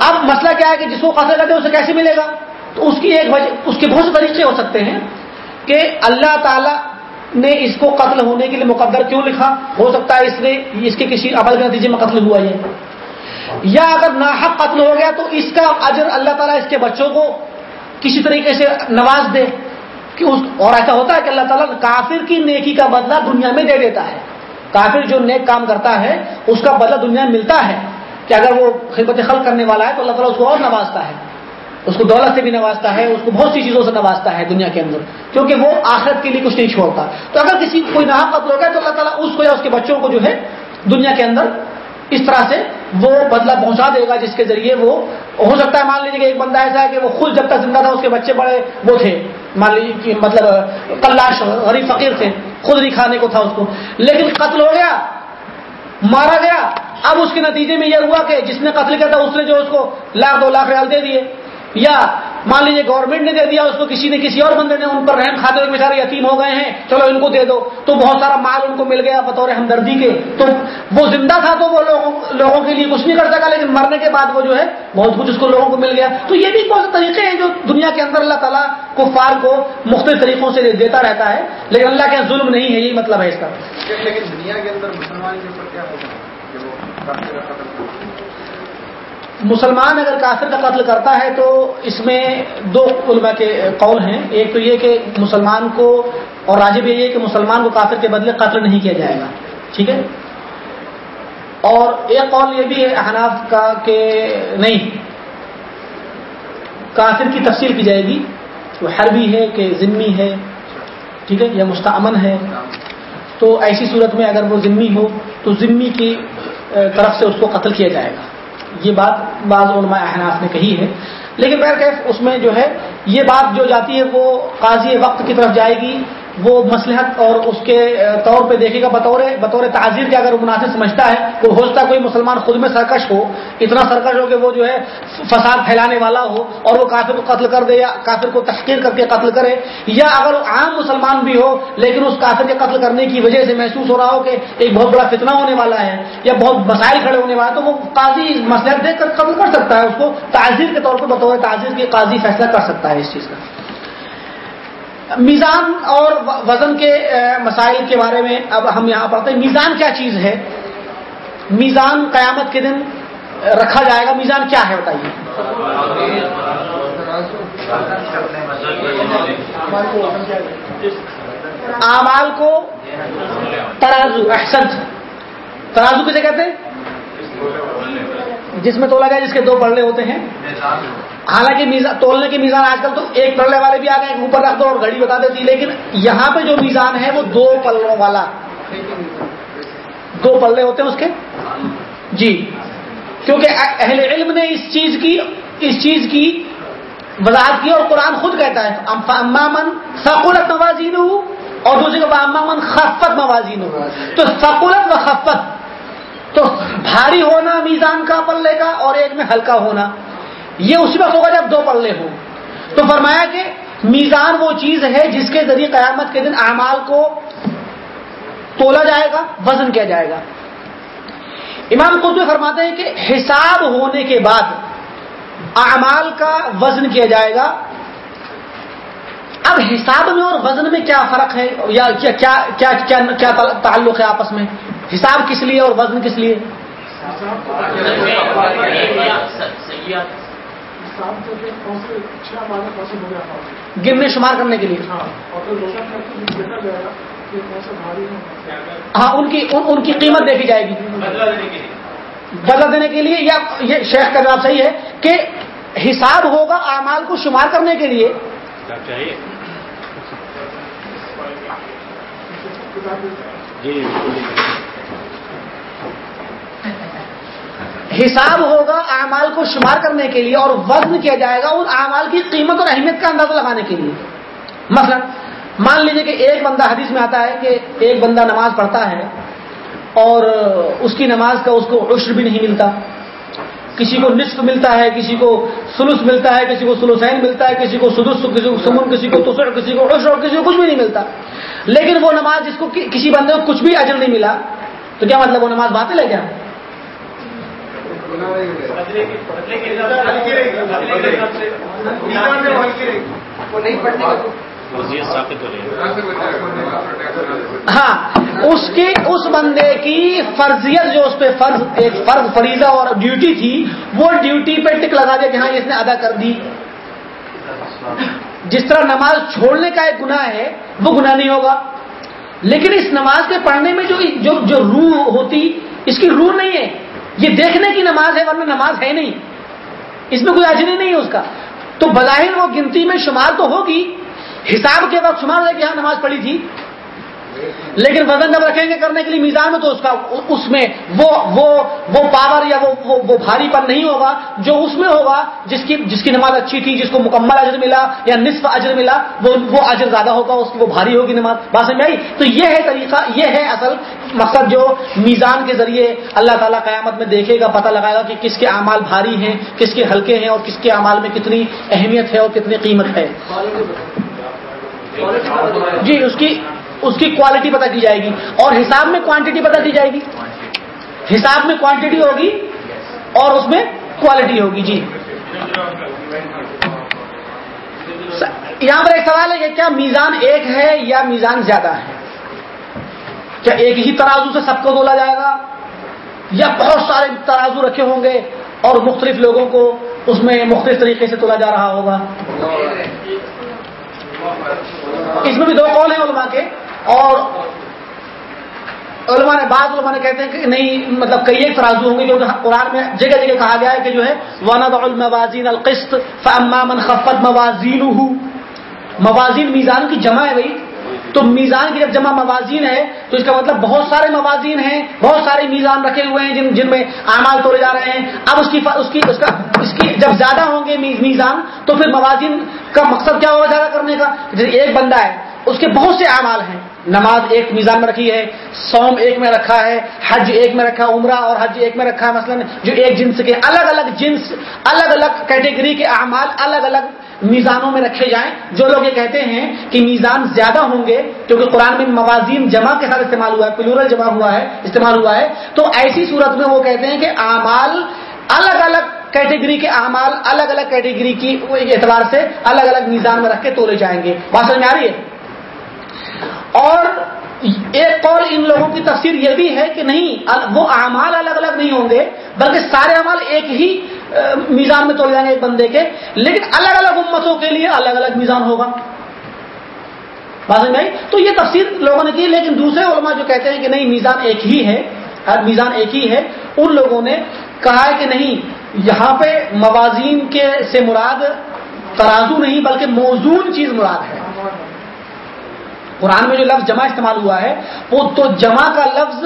B: اب مسئلہ کیا ہے کہ جس کو قتل کرتے اسے کیسے ملے گا؟ تو اس کی ایک وجہ اس کے بہت سے طریقے ہو سکتے ہیں کہ اللہ تعالیٰ نے اس کو قتل ہونے کے لیے مقدر کیوں لکھا؟ ہو سکتا ہے اس نے اس کے کسی عمل کے نتیجے میں قتل ہوا یہ۔ یا اگر ناحق قتل ہو گیا تو اس کا اجر اللہ تعالیٰ اس کے بچوں کو کسی طریقے سے نواز دے کہ اس اور ایسا ہوتا ہے کہ اللہ تعالیٰ کافر کی نیکی کا بدلہ دنیا میں دے دیتا ہے۔ کافر جو نیک کام کرتا ہے، اس کا بدلہ دنیا میں ملتا ہے۔ کہ اگر وہ خدمت خلق کرنے والا ہے تو اللہ تعالیٰ اس کو اور نوازتا ہے۔ اس کو دولت سے بھی نوازتا ہے، اس کو بہت سی چیزوں سے نوازتا ہے دنیا کے اندر، کیونکہ وہ آخرت کے لیے کچھ نہیں چھوڑتا۔ تو اگر کسی کوئی نہ قتل ہو گیا تو اللہ تعالیٰ اس کو یا اس کے بچوں کو جو ہے دنیا کے اندر اس طرح سے وہ بدلہ پہنچا دے گا، جس کے ذریعے وہ، ہو سکتا ہے مان لیجیے کہ ایک بندہ ایسا ہے کہ وہ خود جب تک زندہ تھا، اس کے بچے بڑے وہ تھے۔ مان لیجیے کہ مطلب کلاش غریب فقیر تھے، خود نہیں کھانے کو تھا اس کو۔ لیکن قتل ہو گیا، مارا گیا۔ اب اس کے نتیجے میں یہ ہوا کہ جس نے قتل کیا تھا، اس نے جو اس کو لاکھ دو لاکھ ریال دے دیے۔ یا مان لیجیے گورنمنٹ نے دے دیا، اس کو کسی نے کسی اور بندے نے ان پر رحم کھاتے ہوئے بیچارے یتیم ہو گئے ہیں۔ چلو ان کو دے دو۔ تو بہت سارا مال ان کو مل گیا بطور ہمدردی کے۔ تو وہ زندہ تھا تو وہ لوگوں لوگوں کے لیے کچھ نہیں کر سکا، لیکن مرنے کے بعد وہ جو ہے، بہت کچھ اس کو لوگوں کو مل گیا۔ تو یہ بھی بہت سے طریقے ہیں جو دنیا کے اندر اللہ تعالیٰ کفار کو مختلف طریقوں سے دیتا رہتا ہے۔ لیکن اللہ کے ظلم نہیں ہے، یہی مطلب ہے اس کا۔
E: لیکن دنیا کے اندر مسلمان کے اوپر کیا ہوگا
B: مسلمان اگر کافر کا قتل کرتا ہے تو اس میں دو علماء کے قول ہیں۔ ایک تو یہ کہ مسلمان کو، اور راجب یہ کہ مسلمان کو کافر کے بدلے قتل نہیں کیا جائے گا۔ ٹھیک ہے؟ اور ایک قول یہ بھی ہے احناف کا کہ نہیں، کافر کی تفصیل کی جائے گی۔ وہ حربی ہے کہ ذمی ہے۔ ٹھیک ہے؟ یا مستعمن ہے۔ تو ایسی صورت میں اگر وہ ذمی ہو تو ذمی کی طرف سے اس کو قتل کیا جائے گا۔ یہ بات بعض علماء احناف نے کہی ہے۔ لیکن بہرکیف اس میں جو ہے، یہ بات جو جاتی ہے وہ قاضی وقت کی طرف جائے گی۔ وہ مسلحت اور اس کے طور پہ دیکھے گا بطور بطور تعزیر کے اگر وہ مناسب سمجھتا ہے وہ ہو سکتا ہے کوئی مسلمان خود میں سرکش ہو، اتنا سرکش ہو کہ وہ جو ہے فساد پھیلانے والا ہو اور وہ کافر کو قتل کر دے یا کافر کو تحقیر کر کے قتل کرے، یا اگر عام مسلمان بھی ہو لیکن اس کافر کے قتل کرنے کی وجہ سے محسوس ہو رہا ہو کہ ایک بہت بڑا فتنہ ہونے والا ہے یا بہت مسائل کھڑے ہونے والا ہے تو وہ قاضی مسلحت دیکھ کر قتل کر سکتا ہے، اس کو تعزیر کے طور پر بطور تعزیر کے قاضی فیصلہ کر سکتا ہے اس چیز کا۔ میزان اور وزن کے مسائل کے بارے میں اب ہم یہاں پڑھتے ہیں۔ میزان کیا چیز ہے؟ میزان قیامت کے دن رکھا جائے گا۔ میزان کیا ہے بتائیے؟ اعمال کو ترازو، احسن۔ ترازو کسے کہتے ہیں؟ جس میں تولا گیا، جس کے دو پڑھنے ہوتے ہیں۔ حالانکہ تولنے کے میزان آج کل تو ایک پلڑے والے بھی آ گئے اوپر رکھ دو اور گھڑی بتا دیتی، لیکن یہاں پہ جو میزان ہے وہ دو پلڑوں والا۔ دو پلے ہوتے ہیں اس کے؟ جی۔ کیونکہ اہل علم نے اس چیز کی، اس چیز کی وضاحت کی اور قرآن خود کہتا ہے امامن سکولت موازین اور دوسرے کو امامن خفت موازین تو سکولت و خفت، تو بھاری ہونا میزان کا پلے کا اور ایک میں ہلکا ہونا۔ یہ اسی وقت ہوگا جب دو پلے ہوں تو فرمایا کہ میزان وہ چیز ہے جس کے ذریعے قیامت کے دن اعمال کو تولا جائے گا وزن کیا جائے گا امام قطب فرماتے ہیں کہ حساب ہونے کے بعد اعمال کا وزن کیا جائے گا اب حساب میں اور وزن میں کیا فرق ہے یا کیا کیا کیا, کیا, کیا تعلق ہے آپس میں حساب کس لیے اور وزن کس لیے گننے شمار کرنے کے لیے۔ ہاں ان کی ان کی قیمت دیکھی جائے گی۔ بدلا دینے کے لیے۔ یا یہ شیخ کا جواب صحیح ہے کہ حساب ہوگا اعمال کو شمار کرنے کے لیے۔ جی۔ حساب ہوگا اعمال کو شمار کرنے کے لیے اور وزن کیا جائے گا ان اعمال کی قیمت اور اہمیت کا اندازہ لگانے کے لیے۔ مثلا، مان لیجیے کہ ایک بندہ حدیث میں آتا ہے کہ ایک بندہ نماز پڑھتا ہے اور اس کی نماز کا اس کو عشر بھی نہیں ملتا۔ کسی کو نصف ملتا ہے، کسی کو سلس ملتا ہے، کسی کو سلوسین ملتا ہے، کسی کو سدس، کسی کو سمن، کسی کو تسر کسی کو عشر اور کسی کو کچھ بھی نہیں ملتا۔ لیکن وہ نماز جس کو کسی بندے کو کچھ بھی اجر نہیں ملا، تو کیا مطلب وہ نماز باطل ہے کیا؟ ہاں اس کی اس بندے کی فرضیت جو اس پہ فرض ایک فرض فریضہ اور ڈیوٹی تھی وہ ڈیوٹی پہ ٹک لگا دیا کہ ہاں اس نے ادا کر دی۔ جس طرح نماز چھوڑنے کا ایک گناہ ہے وہ گناہ نہیں ہوگا۔ لیکن اس نماز کے پڑھنے میں جو جو, جو روح ہوتی اس کی روح نہیں ہے۔ یہ دیکھنے کی نماز ہے ورنہ نماز ہے نہیں۔ اس میں کوئی اجری نہیں ہے اس کا۔ تو بظاہر وہ گنتی میں شمار تو ہوگی۔ حساب کے وقت شمار ہے کہ ہاں نماز پڑھی تھی۔ لیکن وزن جب رکھیں گے کرنے کے لیے میزان میں تو اس کا اس میں وہ وہ وہ پاور یا وہ وہ, وہ بھاری پر نہیں ہوگا جو اس میں ہوگا جس کی جس کی نماز اچھی تھی جس کو مکمل اجر ملا یا نصف اجر ملا وہ وہ اجر زیادہ ہوگا اس کی وہ بھاری ہوگی نماز۔ بات سمجھ آئی؟ تو یہ ہے طریقہ یہ ہے اصل مقصد جو میزان کے ذریعے اللہ تعالیٰ قیامت میں دیکھے گا پتہ لگائے گا کہ کس کے اعمال بھاری ہیں کس کے ہلکے ہیں اور کس کے اعمال میں کتنی اہمیت ہے اور کتنی قیمت ہے۔ جی اس کی اس کی کوالٹی پتہ کی جائے گی اور حساب میں کوانٹٹی پتہ کی جائے گی۔ حساب میں کوانٹٹی ہوگی اور اس میں کوالٹی ہوگی جی۔ یہاں پر ایک سوال ہے کہ کیا میزان ایک ہے یا میزان زیادہ ہے؟ کیا ایک ہی ترازو سے سب کو بولا جائے گا؟ یا بہت سارے ترازو رکھے ہوں گے اور مختلف لوگوں کو اس میں مختلف طریقے سے تولا جا رہا ہوگا؟ اس میں بھی دو قول ہیں علماء کے۔ اور علماء نے بعض علماء نے کہتے ہیں کہ نہیں مطلب کئی ایک ترازو ہوں گے جو قرآن میں جگہ جگہ کہا گیا ہے کہ جو ہے ونب الموازین القسط فاما من خفت موازین موازین میزان کی جمع ہے بھائی۔ تو میزان کی جب جمع موازین ہے، تو اس کا مطلب بہت سارے موازین ہیں، بہت سارے میزان رکھے ہوئے ہیں جن جن میں اعمال توڑے جا رہے ہیں۔ اب اس کی اس کی اس کا اس کی جب زیادہ ہوں گے میزان، تو پھر موازین کا مقصد کیا ہوگا زیادہ کرنے کا؟ جیسے ایک بندہ ہے، اس کے بہت سے اعمال ہیں۔ نماز ایک میزان میں رکھی ہے سوم ایک میں رکھا ہے، حج ایک میں رکھا، عمرہ اور حج ایک میں رکھا ہے مثلا جو ایک جنس کے الگ الگ جنس، الگ الگ کیٹیگری کے اعمال الگ الگ میزانوں میں رکھے جائیں۔ جو لوگ یہ کہتے ہیں کہ میزان زیادہ ہوں گے، کیونکہ قرآن میں موازین جمع کے ساتھ استعمال ہوا ہے پلورل جمع ہوا ہے، استعمال ہوا ہے، تو ایسی صورت میں وہ کہتے ہیں کہ اعمال الگ الگ کیٹیگری کے اعمال، الگ الگ کیٹیگری کی اعتبار سے الگ الگ میزان میں رکھ کے تولے جائیں گے۔ بات سمجھ میں آ رہی ہے؟ اور ایک قول ان لوگوں کی تفسیر یہ بھی ہے کہ نہیں، وہ اعمال الگ الگ نہیں ہوں گے، بلکہ سارے اعمال ایک ہی میزان میں توڑ جائیں گے ایک بندے کے، لیکن الگ الگ امتوں کے لیے الگ الگ میزان ہوگا۔ بات میں تو یہ تفسیر لوگوں نے کی، لیکن دوسرے علماء جو کہتے ہیں کہ نہیں، میزان ایک ہی ہے میزان ایک ہی ہے، ان لوگوں نے کہا ہے کہ نہیں، یہاں پہ موازین کے سے مراد ترازو نہیں، بلکہ موزون چیز مراد ہے۔ قرآن میں جو لفظ جمع استعمال ہوا ہے، وہ تو جمع کا لفظ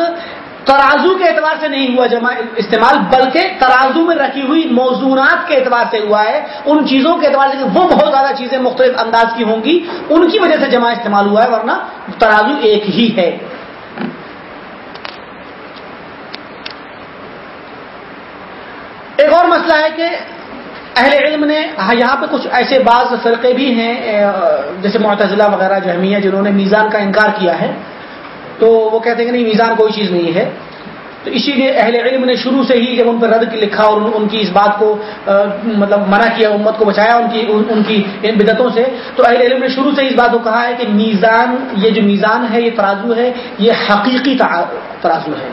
B: ترازو کے اعتبار سے نہیں ہوا جمع استعمال، بلکہ ترازو میں رکھی ہوئی موضوعات کے اعتبار سے ہوا ہے۔ ان چیزوں کے اعتبار سے کہ وہ بہت زیادہ چیزیں مختلف انداز کی ہوں گی، ان کی وجہ سے جمع استعمال ہوا ہے، ورنہ ترازو ایک ہی ہے۔ ایک اور مسئلہ ہے کہ اہل علم نے ہاں، یہاں پہ کچھ ایسے بعض فرقے بھی ہیں جیسے معتزلہ وغیرہ جہمیہ جنہوں نے میزان کا انکار کیا ہے۔ تو وہ کہتے ہیں کہ نہیں، میزان کوئی چیز نہیں ہے۔ تو اسی لیے اہل علم نے شروع سے ہی جب ان پر رد لکھا اور ان کی اس بات کو مطلب منع کیا، امت کو بچایا ان کی ان کی ان بدتوں سے، تو اہل علم نے شروع سے اس بات کو کہا ہے کہ میزان، یہ جو میزان ہے، یہ ترازو ہے، یہ حقیقی ترازو ہے۔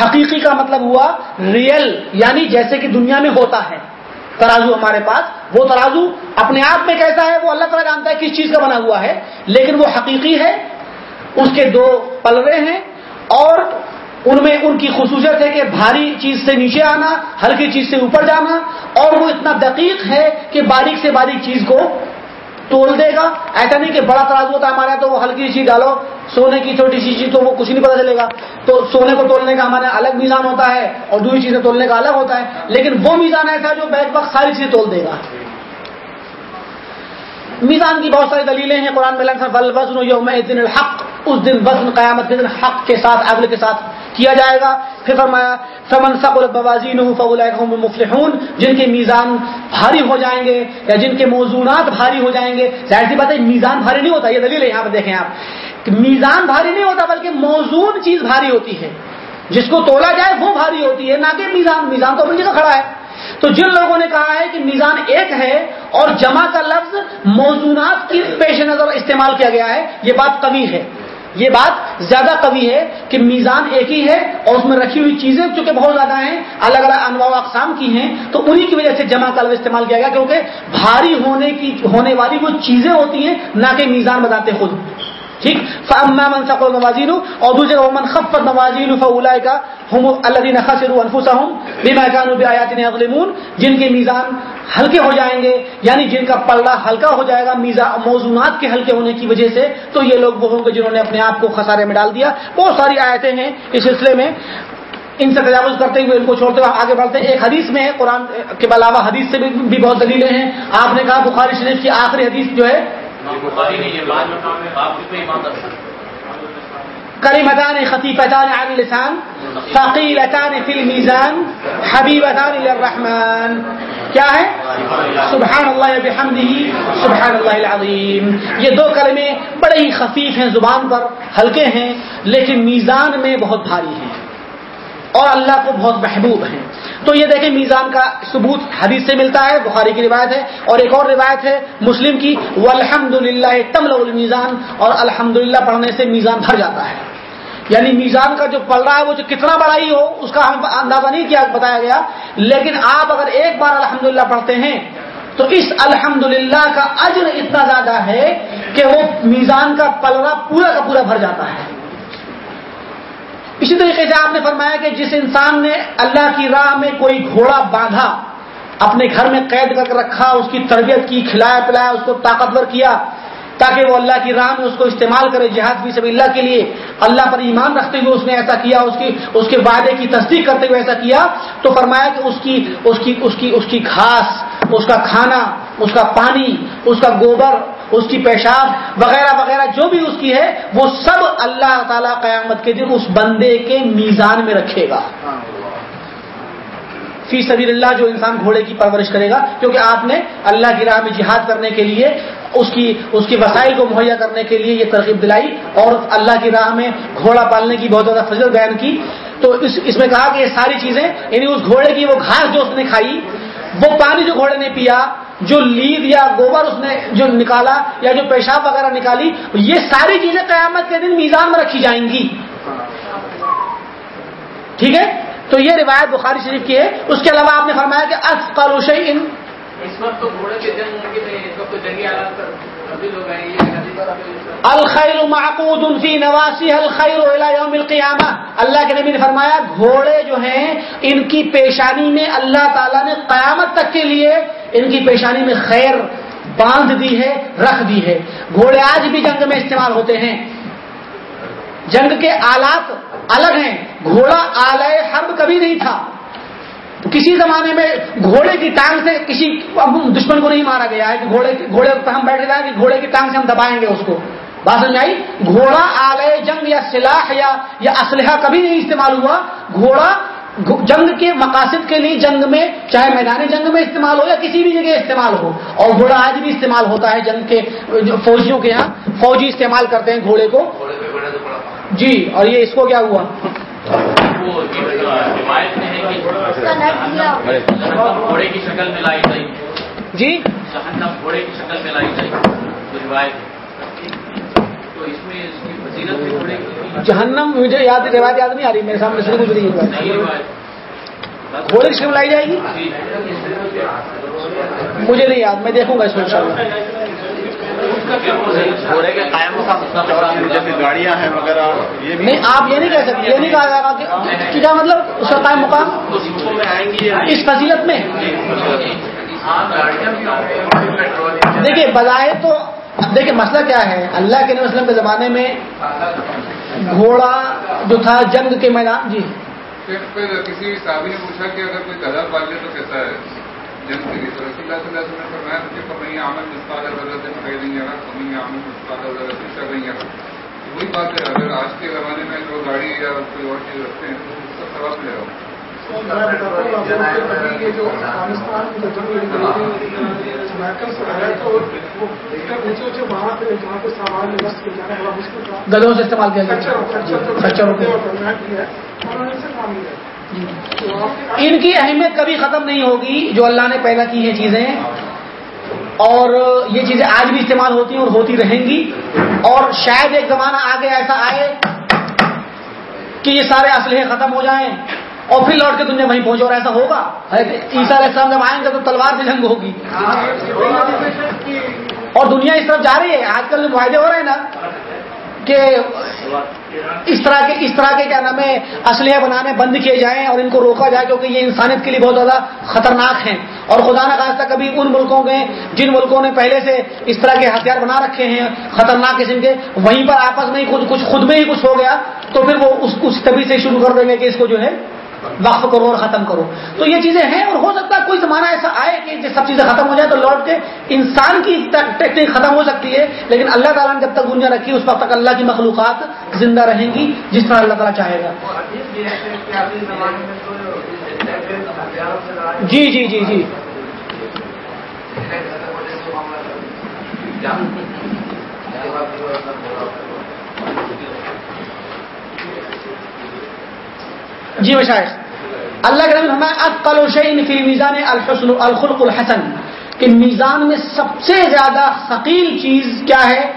B: حقیقی کا مطلب ہوا ریئل یعنی جیسے کہ دنیا میں ہوتا ہے۔ ترازو ہمارے پاس۔ وہ ترازو اپنے آپ میں کیسا ہے، وہ اللہ تعالیٰ جانتا ہے کس چیز کا بنا ہوا ہے، لیکن وہ حقیقی ہے۔ اس کے دو پلوے ہیں اور ان میں ان کی خصوصیت ہے کہ بھاری چیز سے نیچے آنا، ہلکی چیز سے اوپر جانا، اور وہ اتنا دقیق ہے کہ باریک سے باریک چیز کو تول دے گا۔ ایسا نہیں کہ بڑا ترازو ہوتا ہے ہمارے یہاں تو وہ ہلکی چیز ڈالو۔ سونے کی چھوٹی سی چیز تو وہ کچھ نہیں پتا چلے گا۔ تو سونے کو تولنے کا ہمارے الگ میزان ہوتا ہے اور دوسری چیزیں تولنے کا الگ ہوتا ہے۔ لیکن وہ میزان ایسا جو بیک وقت ساری چیزیں تول دے گا۔ میزان کی بہت ساری دلیلیں ہیں۔ قرآن میں وزن یوم دن الحق اس دن وزن قیامت کے دن حق کے ساتھ، عدل کے ساتھ کیا جائے گا۔ پھر فرمایا فمن ثقلت موازینہ فاولئک هم المفلحون، جن کے میزان بھاری ہو جائیں گے یا جن کے موضوعات بھاری ہو جائیں گے، ظاہر سی بات ہے، میزان بھاری نہیں ہوتا، یہ دلیل ہے یہاں پہ دیکھیں آپ۔ کہ میزان بھاری نہیں ہوتا، بلکہ موزون چیز بھاری ہوتی ہے۔ جس کو تولا جائے، وہ بھاری ہوتی ہے، نہ کہ میزان۔ میزان تو اپنی جگہ کھڑا ہے۔ تو جن لوگوں نے کہا ہے کہ میزان ایک ہے اور جمع کا لفظ موضوعات کی پیش نظر استعمال کیا گیا ہے، یہ بات قوی ہے۔ یہ بات زیادہ قوی ہے کہ میزان ایک ہی ہے اور اس میں رکھی ہوئی چیزیں چونکہ بہت زیادہ ہیں، الگ الگ انواع اقسام کی ہیں، تو انہی کی وجہ سے جمع کا لفظ استعمال کیا گیا کیونکہ بھاری ہونے کی، ہونے والی وہ چیزیں ہوتی ہیں، نہ کہ میزان بتاتے خود۔ ٹھیک؟ فاما من ثقل موازین اور دوسرے ومن خفت موازین فاولئک هم الذين خسروا انفسهم بما كانوا بآياتنا يظلمون۔ جن کے میزان ہلکے ہو جائیں گے یعنی جن کا پلڑا ہلکا ہو جائے گا میزان موضوعات کے ہلکے ہونے کی وجہ سے، تو یہ لوگ وہ ہوں گے جنہوں نے اپنے آپ کو خسارے میں ڈال دیا۔ بہت ساری آیتیں ہیں اس سلسلے میں۔ ان سے تجاوز کرتے ہوئے ان کو چھوڑتے ہوئے آگے بڑھتے ہیں۔ ایک حدیث میں ہے، قرآن کے علاوہ حدیث سے بھی بہت دلیلیں ہیں۔ آپ نے کہا بخاری شریف کی آخری حدیث جو ہے کریمتان خطیفتان عن لسان فقیلتان فی المیزان حبیبتان للرحمن کیا ہے؟ سبحان اللہ بحمدہ، سبحان اللہ العظیم. یہ دو کلمے بڑے ہی خفیف ہیں زبان پر، ہلکے ہیں، لیکن میزان میں بہت بھاری ہیں۔ اور اللہ کو بہت محبوب ہیں۔ تو یہ دیکھیں میزان کا ثبوت حدیث سے ملتا ہے، بخاری کی روایت ہے۔ اور ایک اور روایت ہے مسلم کی وہ الحمد للہ تمل المیزان۔ اور الحمد پڑھنے سے میزان بھر جاتا ہے۔ یعنی میزان کا جو پل رہا ہے، وہ جو کتنا بڑا ہی ہو، اس کا ہم اندازہ نہیں کیا، بتایا گیا۔ لیکن آپ اگر ایک بار الحمد پڑھتے ہیں، تو اس الحمد کا اجر اتنا زیادہ ہے کہ وہ میزان کا پلڑا پورا کا پورا بھر جاتا ہے۔ اسی طریقے سے آپ نے فرمایا کہ جس انسان نے اللہ کی راہ میں کوئی گھوڑا باندھا، اپنے گھر میں قید کر کے رکھا، اس کی تربیت کی، کھلایا پلایا، اس کو طاقتور کیا، تاکہ وہ اللہ کی راہ میں اس کو استعمال کرے جہاد بھی سب اللہ کے لیے، اللہ پر ایمان رکھتے ہوئے اس نے ایسا کیا، اس کی، اس کے وعدے کی تصدیق کرتے ہوئے ایسا کیا، تو فرمایا کہ اس کی اس کی اس کی اس کی گھاس، اس کا کھانا، اس کا پانی، اس کا گوبر اس کی پیشاب وغیرہ وغیرہ جو بھی اس کی ہے، وہ سب اللہ تعالی قیامت کے دن اس بندے کے میزان میں رکھے گا۔ فی سبیل اللہ جو انسان گھوڑے کی پرورش کرے گا، کیونکہ آپ نے اللہ کی راہ میں جہاد کرنے کے لیے، اس کی اس کی وسائل کو مہیا کرنے کے لیے یہ ترغیب دلائی اور اللہ کی راہ میں گھوڑا پالنے کی بہت زیادہ فضل بیان کی۔ تو اس اس میں کہا کہ یہ ساری چیزیں یعنی اس گھوڑے کی وہ گھاس جو اس نے کھائی وہ پانی جو گھوڑے نے پیا، جو لید یا گوبر اس نے جو نکالا یا جو پیشاب وغیرہ نکالی، یہ ساری چیزیں قیامت کے دن میزان میں رکھی جائیں گی۔ ٹھیک ہے؟ تو یہ روایت بخاری شریف کی ہے۔ اس کے علاوہ آپ نے فرمایا کہ از کالوش ان الخیر معقود فی نواسی الخیر یوم القیامہ۔ اللہ کے نبی نے فرمایا، گھوڑے جو ہیں، ان کی پیشانی میں اللہ تعالیٰ نے قیامت تک کے لیے ان کی پیشانی میں خیر باندھ دی ہے، رکھ دی ہے۔ گھوڑے آج بھی جنگ میں استعمال ہوتے ہیں۔ جنگ کے آلات الگ ہیں۔ گھوڑا آلے حرب کبھی نہیں تھا۔ کسی زمانے میں گھوڑے کی ٹانگ سے کسی دشمن کو نہیں مارا گیا ہے کہ گھوڑے گھوڑے پہ ہم بیٹھ جائیں کہ گھوڑے کی ٹانگ سے ہم دبائیں گے اس کو۔ بات سمجھ آئی؟ گھوڑا آلے جنگ یا سلاح یا یا اسلحہ کبھی نہیں استعمال ہوا۔ گھوڑا جنگ کے مقاصد کے لیے جنگ میں چاہے میدانی جنگ میں استعمال ہو یا کسی بھی جگہ استعمال ہو۔ اور گھوڑا آج بھی استعمال ہوتا ہے جنگ کے فوجیوں کے یہاں فوجی استعمال کرتے ہیں گھوڑے کو۔ جی اور یہ اس کو کیا ہوا؟
F: وہ روایت میں ہے کہ گھوڑے کی شکل میں لائی گئی
B: جی؟
F: جہنم گھوڑے کی شکل میں لائی گئی روایت تو اس میں اس کی فضیلت بھی گھوڑے کی
B: جہنم مجھے یاد، روایت یاد نہیں آ رہی، میرے سامنے سے گزری ہے۔
F: روایت
B: گھوڑے کی شکل لائی جائے گی؟ مجھے نہیں یاد، میں دیکھوں گا اس کو
C: گھوڑے کے قائم کا جیسے گاڑیاں ہیں وغیرہ یہ بھی
B: نہیں آپ یہ نہیں کہہ سکتے یہ نہیں کہا جائے گا کہ- کیا مطلب اس کا قائم مقام؟
C: آئیں گی
B: اس فضیلت میں۔
F: ہاں
B: دیکھیے بظاہر تو دیکھیں مسئلہ کیا ہے؟ اللہ کے نبی وسلم کے زمانے میں گھوڑا جو تھا جنگ کے میدان جی۔
I: کسی صحابی نے پوچھا کہ اگر کوئی گدھا پال لے تو کیسا ہے؟ رسول اللہ صلی اللہ علیہ وسلم نے فرمایا مجھے کمئی عمل مستعد خیر نہیں آ کمئی عمل مستعد آ وہی بات ہے اگر آج کے زمانے میں جو گاڑی یا کوئی اور چیز رکھتے ہیں تو اس کا
A: جو افغانستان میں گئی میکل سے
B: استعمال کیا گیا کو ان کی اہمیت کبھی ختم نہیں ہوگی جو اللہ نے پیدا کی ہیں چیزیں۔ اور یہ چیزیں آج بھی استعمال ہوتی ہیں اور ہوتی رہیں گی۔ اور شاید ایک زمانہ آگے ایسا آئے کہ یہ سارے اسلحے ختم ہو جائیں اور پھر لوٹ کے دنیا وہیں پہنچے اور ایسا ہوگا۔ عیسیٰ علیہ السلام جب آئیں گے تو تلوار سے جنگ ہوگی۔ اور دنیا اس طرف جا رہی ہے۔ آج کل معاہدے ہو رہے ہیں نا کہ اس طرح کے اس طرح کے کیا نام ہے، اسلحے بنانے بند کیے جائیں اور ان کو روکا جائے کیونکہ یہ انسانیت کے لیے بہت زیادہ خطرناک ہیں۔ اور خدا نہ خاصہ کبھی ان ملکوں کے جن ملکوں نے پہلے سے اس طرح کے ہتھیار بنا رکھے ہیں، خطرناک قسم کے، وہیں پر آپس میں ہی خود کچھ خود میں ہی کچھ ہو گیا، تو پھر وہ اس اس طبی سے شروع کر دیں گے کہ اس کو جو ہے وقف کرو اور ختم کرو۔ تو یہ چیزیں ہیں اور ہو سکتا ہے کوئی زمانہ ایسا آئے کہ یہ سب چیزیں ختم ہو جائے تو لوٹ کے انسان کی ٹیکنیک ختم ہو سکتی ہے، لیکن اللہ تعالیٰ نے جب تک دنیا رکھی، اس وقت تک اللہ کی مخلوقات زندہ رہیں گی، جس طرح اللہ تعالیٰ چاہے گا۔ جی جی جی۔ جی۔, جی۔ جی مشاہد اللہ کے نبی ہمیں اقل شعین فی میزان الحسن الخلق الحسن۔ کہ میزان میں سب سے زیادہ ثقیل چیز کیا ہے؟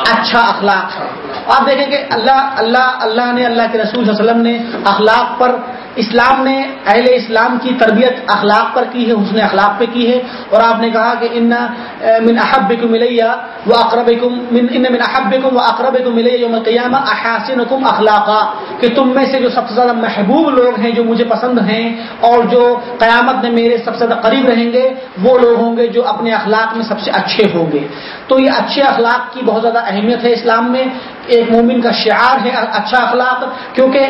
B: اچھا اخلاق۔ آپ دیکھیں کہ اللہ اللہ اللہ نے، اللہ کے رسول صلی اللہ علیہ وسلم نے اخلاق پر اسلام نے اہل اسلام کی تربیت اخلاق پر کی ہے، حسن اخلاق پہ کی ہے۔ اور آپ نے کہا کہ ان من احب کو ملیہ وہ اقرب ان من احب کو وہ اقرب کو ملیہ یوم قیامہ احاسن حکم اخلاقہ کہ تم میں سے جو سب سے زیادہ محبوب لوگ ہیں، جو مجھے پسند ہیں، اور جو قیامت میں میرے سب سے زیادہ قریب رہیں گے، وہ لوگ ہوں گے جو اپنے اخلاق میں سب سے اچھے ہوں گے۔ تو یہ اچھے اخلاق کی بہت زیادہ اہمیت ہے اسلام میں۔ ایک مومن کا شعار ہے اچھا اخلاق، کیونکہ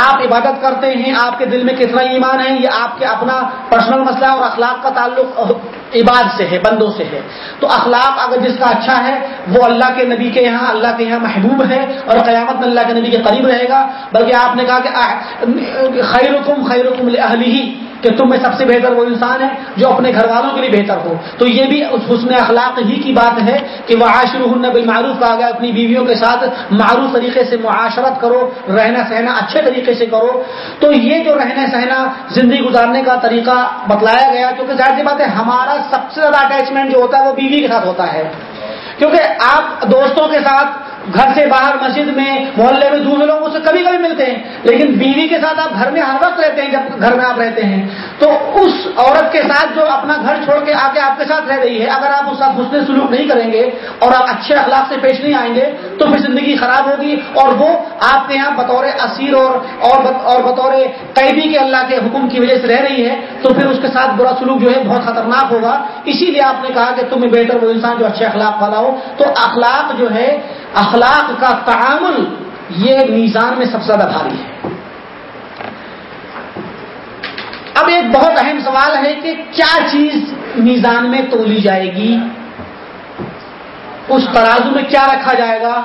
B: آپ عبادت کرتے ہیں، آپ کے دل میں کتنا ایمان ہے، یہ آپ کے اپنا پرسنل مسئلہ اور اخلاق کا تعلق عباد سے ہے، بندوں سے ہے۔ تو اخلاق اگر جس کا اچھا ہے، وہ اللہ کے نبی کے یہاں، اللہ کے یہاں محبوب ہے اور قیامت میں اللہ کے نبی کے قریب رہے گا۔ بلکہ آپ نے کہا کہ خیر خیرکم خیر کہ تم میں سب سے بہتر وہ انسان ہے جو اپنے گھر والوں کے لیے بہتر ہو۔ تو یہ بھی اس حسن اخلاق ہی کی بات ہے کہ وہ عاشر بالمعروف کہا گیا اپنی بیویوں کے ساتھ معروف طریقے سے معاشرت کرو رہنا سہنا اچھے طریقے سے کرو۔ تو یہ جو رہنا سہنا زندگی گزارنے کا طریقہ بتلایا گیا، کیونکہ ظاہر سی بات ہے، ہمارا سب سے زیادہ اٹیچمنٹ جو ہوتا ہے وہ بیوی کے ساتھ ہوتا ہے۔ کیونکہ آپ دوستوں کے ساتھ گھر سے باہر مسجد میں محلے میں دوسرے لوگوں سے کبھی کبھی ملتے ہیں، لیکن بیوی کے ساتھ آپ گھر میں ہر وقت رہتے ہیں جب گھر میں آپ رہتے ہیں۔ تو اس عورت کے ساتھ جو اپنا گھر چھوڑ کے آ کے آپ کے ساتھ رہ رہی ہے، اگر آپ اس ساتھ حسن سلوک نہیں کریں گے اور آپ اچھے اخلاق سے پیش نہیں آئیں گے، تو پھر زندگی خراب ہوگی۔ اور وہ آپ کے یہاں بطور اسیر اور اور بطور قیدی کے اللہ کے حکم کی وجہ سے رہ رہی ہے، تو پھر اس کے ساتھ برا سلوک جو ہے بہت خطرناک ہوگا۔ اسی لیے آپ نے کہا کہ تمہیں بہتر وہ انسان جو اچھے اخلاق والا ہو۔ تو اخلاق جو ہے اخلاق کا تعامل یہ میزان میں سب سے زیادہ بھاری ہے۔ اب ایک بہت اہم سوال ہے کہ کیا چیز میزان میں تولی جائے گی؟ اس ترازو میں کیا رکھا جائے گا؟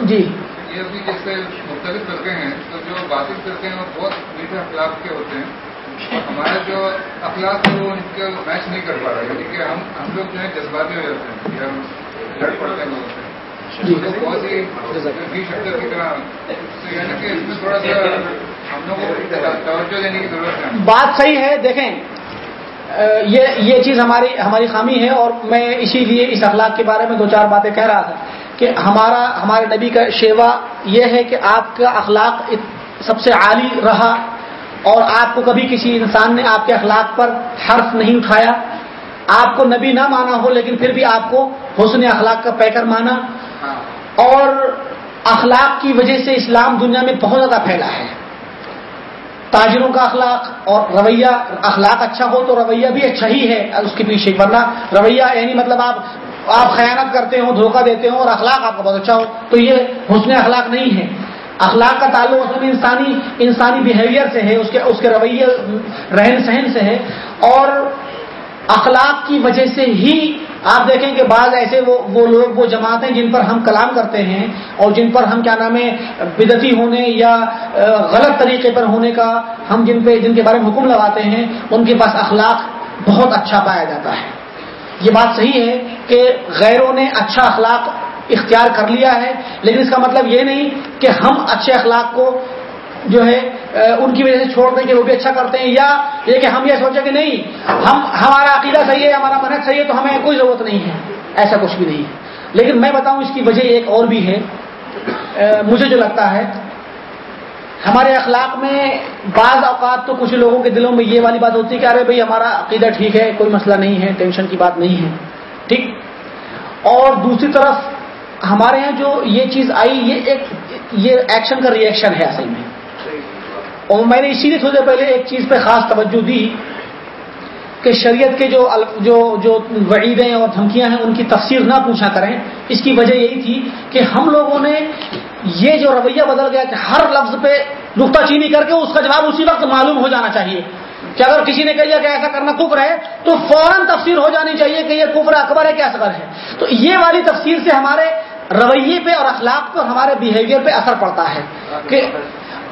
B: جی۔
I: یہ بھی جیسے مختلف فرقے ہیں، تو جو باطل فرقے ہیں وہ بہت میٹھے اخلاق کے ہوتے ہیں۔ اور ہمارے جو اخلاق ہے وہ ان کے میچ نہیں کر پا رہے یعنی کہ ہم ہم لوگ جو ہے جذباتی ہو جاتے ہیں ہم لڑ پڑتے ہیں
B: جی۔ بات صحیح ہے، دیکھیں یہ یہ چیز ہماری ہماری خامی ہے اور میں اسی لیے اس اخلاق کے بارے میں دو چار باتیں کہہ رہا تھا کہ ہمارا، ہمارے نبی کا شیوا یہ ہے کہ آپ کا اخلاق سب سے عالی رہا اور آپ کو کبھی کسی انسان نے آپ کے اخلاق پر حرف نہیں اٹھایا۔ آپ کو نبی نہ مانا ہو، لیکن پھر بھی آپ کو حسن اخلاق کا پیکر مانا۔ اور اخلاق کی وجہ سے اسلام دنیا میں بہت زیادہ پھیلا ہے۔ تاجروں کا اخلاق اور رویہ، اخلاق اچھا ہو تو رویہ بھی اچھا ہی ہے، اس کے پیچھے ورنہ رویہ یعنی مطلب آپ آپ خیانت کرتے ہو، دھوکہ دیتے ہو اور اخلاق آپ کا بہت اچھا ہو، تو یہ حسن اخلاق نہیں ہے۔ اخلاق کا تعلق اصل میں انسانی انسانی بیہیویئر سے ہے، اس کے اس کے رویے رہن سہن سے ہے۔ اور اخلاق کی وجہ سے ہی آپ دیکھیں کہ بعض ایسے وہ وہ لوگ، وہ جماعتیں جن پر ہم کلام کرتے ہیں اور جن پر ہم کیا نام ہے بدتی ہونے یا غلط طریقے پر ہونے کا ہم جن پہ، جن کے بارے میں حکم لگاتے ہیں، ان کے پاس اخلاق بہت اچھا پایا جاتا ہے۔ یہ بات صحیح ہے کہ غیروں نے اچھا اخلاق اختیار کر لیا ہے، لیکن اس کا مطلب یہ نہیں کہ ہم اچھے اخلاق کو جو ہے ان کی وجہ سے چھوڑ دیں کہ وہ بھی اچھا کرتے ہیں، یا یہ کہ ہم یہ سوچیں کہ نہیں، ہم، ہمارا عقیدہ صحیح ہے، ہمارا منحص صحیح ہے، تو ہمیں کوئی ضرورت نہیں ہے، ایسا کچھ بھی نہیں ہے۔ لیکن میں بتاؤں، اس کی وجہ ایک اور بھی ہے۔ مجھے جو لگتا ہے، ہمارے اخلاق میں بعض اوقات تو کچھ لوگوں کے دلوں میں یہ والی بات ہوتی ہے کہ ارے بھائی، ہمارا عقیدہ ٹھیک ہے، کوئی مسئلہ نہیں ہے، ٹینشن کی بات نہیں ہے، ٹھیک؟ اور دوسری طرف، ہمارے یہاں جو یہ چیز آئی، یہ ایک، یہ ایکشن کا ری ایکشن ہے اصل میں۔ اور میں نے اسی لیے تھوڑی دیر پہلے ایک چیز پہ خاص توجہ دی کہ شریعت کے جو جو جو وعیدیں اور دھمکیاں ہیں، ان کی تفسیر نہ پوچھا کریں۔ اس کی وجہ یہی تھی کہ ہم لوگوں نے یہ جو رویہ بدل گیا کہ ہر لفظ پہ نکتہ چینی کر کے اس کا جواب اسی وقت معلوم ہو جانا چاہیے کہ اگر کسی نے کہہ دیا کہ ایسا کرنا کفر ہے، تو فوراً تفسیر ہو جانی چاہیے کہ یہ کفر اکبر ہے کہ اصغر ہے۔ تو یہ والی تفسیر سے ہمارے رویے پہ اور اخلاق پہ اور ہمارے بیہیویئر پہ اثر پڑتا ہے کہ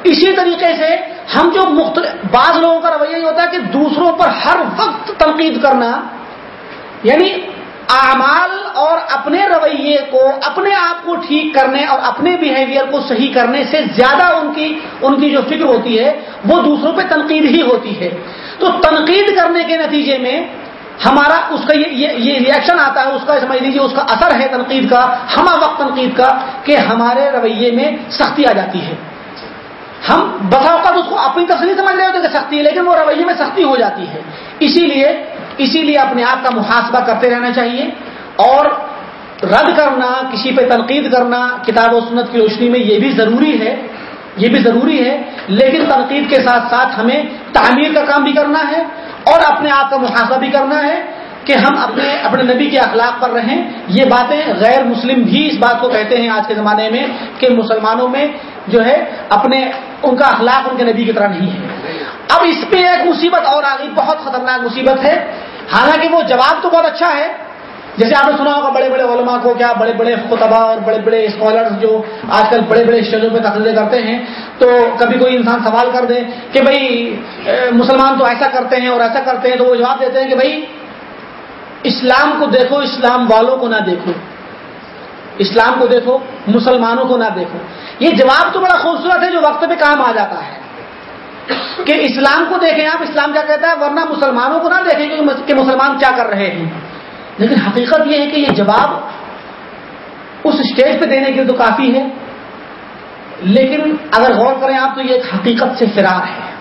B: اسی طریقے سے ہم جو مختلف بعض لوگوں کا رویہ یہ ہوتا ہے کہ دوسروں پر ہر وقت تنقید کرنا یعنی اعمال اور اپنے رویے کو اپنے آپ کو ٹھیک کرنے اور اپنے بیہیویئر کو صحیح کرنے سے زیادہ ان کی ان کی جو فکر ہوتی ہے وہ دوسروں پہ تنقید ہی ہوتی ہے۔ تو تنقید کرنے کے نتیجے میں ہمارا اس کا یہ یہ, ریئیکشن آتا ہے اس کا سمجھ لیجیے اس کا اثر ہے تنقید کا ہما وقت تنقید کا کہ ہمارے رویے میں سختی آ جاتی ہے۔ ہم بسا اوقات اس کو اپنی طرف سمجھ رہے ہوتے کہ سختی ہے، لیکن وہ رویے میں سختی ہو جاتی ہے۔ اسی لیے اسی لیے اپنے آپ کا محاسبہ کرتے رہنا چاہیے اور رد کرنا، کسی پہ تنقید کرنا، کتاب و سنت کی روشنی میں یہ بھی ضروری ہے، یہ بھی ضروری ہے۔ لیکن تنقید کے ساتھ ساتھ ہمیں تعمیر کا کام بھی کرنا ہے اور اپنے آپ کا محاسبہ بھی کرنا ہے کہ ہم اپنے اپنے نبی کے اخلاق پر رہیں۔ یہ باتیں غیر مسلم بھی اس بات کو کہتے ہیں آج کے زمانے میں کہ مسلمانوں میں جو ہے اپنے ان کا اخلاق ان کے نبی کی طرح نہیں ہے۔ اب اس پہ ایک مصیبت اور آ گئی، بہت خطرناک مصیبت ہے۔ حالانکہ وہ جواب تو بہت اچھا ہے۔ جیسے آپ نے سنا ہوگا بڑے بڑے علماء کو کیا بڑے بڑے خطبہ اور بڑے بڑے اسکالرز جو آج کل بڑے بڑے اسٹیجوں پہ تقریریں کرتے ہیں۔ تو کبھی کوئی انسان سوال کر دے کہ بھائی مسلمان تو ایسا کرتے ہیں اور ایسا کرتے ہیں، تو وہ جواب دیتے ہیں کہ بھائی، اسلام کو دیکھو، اسلام والوں کو نہ دیکھو۔ اسلام کو دیکھو، مسلمانوں کو نہ دیکھو۔ یہ جواب تو بڑا خوبصورت ہے جو وقت پہ کام آ جاتا ہے۔ کہ اسلام کو دیکھیں آپ، اسلام کیا کہتا ہے؟ ورنہ مسلمانوں کو نہ دیکھیں کہ مسلمان کیا کر رہے ہیں۔ لیکن حقیقت یہ ہے کہ یہ جواب اس اسٹیج پہ دینے کے لیے تو کافی ہے۔ لیکن اگر غور کریں آپ تو یہ ایک حقیقت سے فرار ہے۔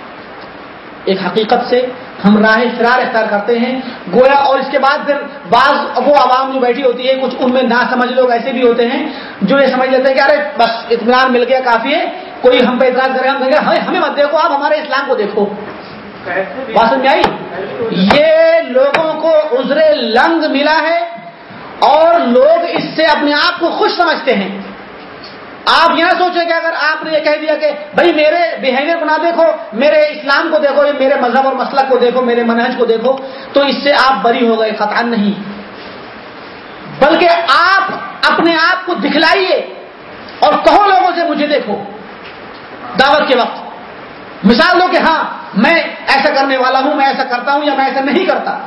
B: ایک حقیقت سے ہم راہ فرار اختیار کرتے ہیں۔ گویا اور اس کے بعد پھر بعض وہ عوام جو بیٹھی ہوتی ہے، کچھ ان میں نہ سمجھ لوگ ایسے بھی ہوتے ہیں جو یہ سمجھ لیتے ہیں کہ ارے بس اطمینان مل گیا، کافی ہے، کوئی ہم پہ اعتراض کرے، ہم کہیں ہمیں ہمیں مت دیکھو، آپ ہمارے اسلام کو دیکھو۔ بات سمجھ آئی؟ یہ لوگوں کو عذر لنگ ملا ہے اور لوگ اس سے اپنے آپ کو خوش سمجھتے ہیں۔ آپ یہاں سوچیں کہ اگر آپ نے یہ کہہ دیا کہ بھائی میرے بہیویئر کو نہ دیکھو، میرے اسلام کو دیکھو، یا میرے مذہب اور مسلک کو دیکھو، میرے منہج کو دیکھو، تو اس سے آپ بری ہو گئے، خطا نہیں۔ بلکہ آپ اپنے آپ کو دکھلائیے اور کہو لوگوں سے، مجھے دیکھو۔ دعوت کے وقت۔ مثال دو کہ ہاں میں ایسا کرنے والا ہوں، میں ایسا کرتا ہوں یا میں ایسا نہیں کرتا۔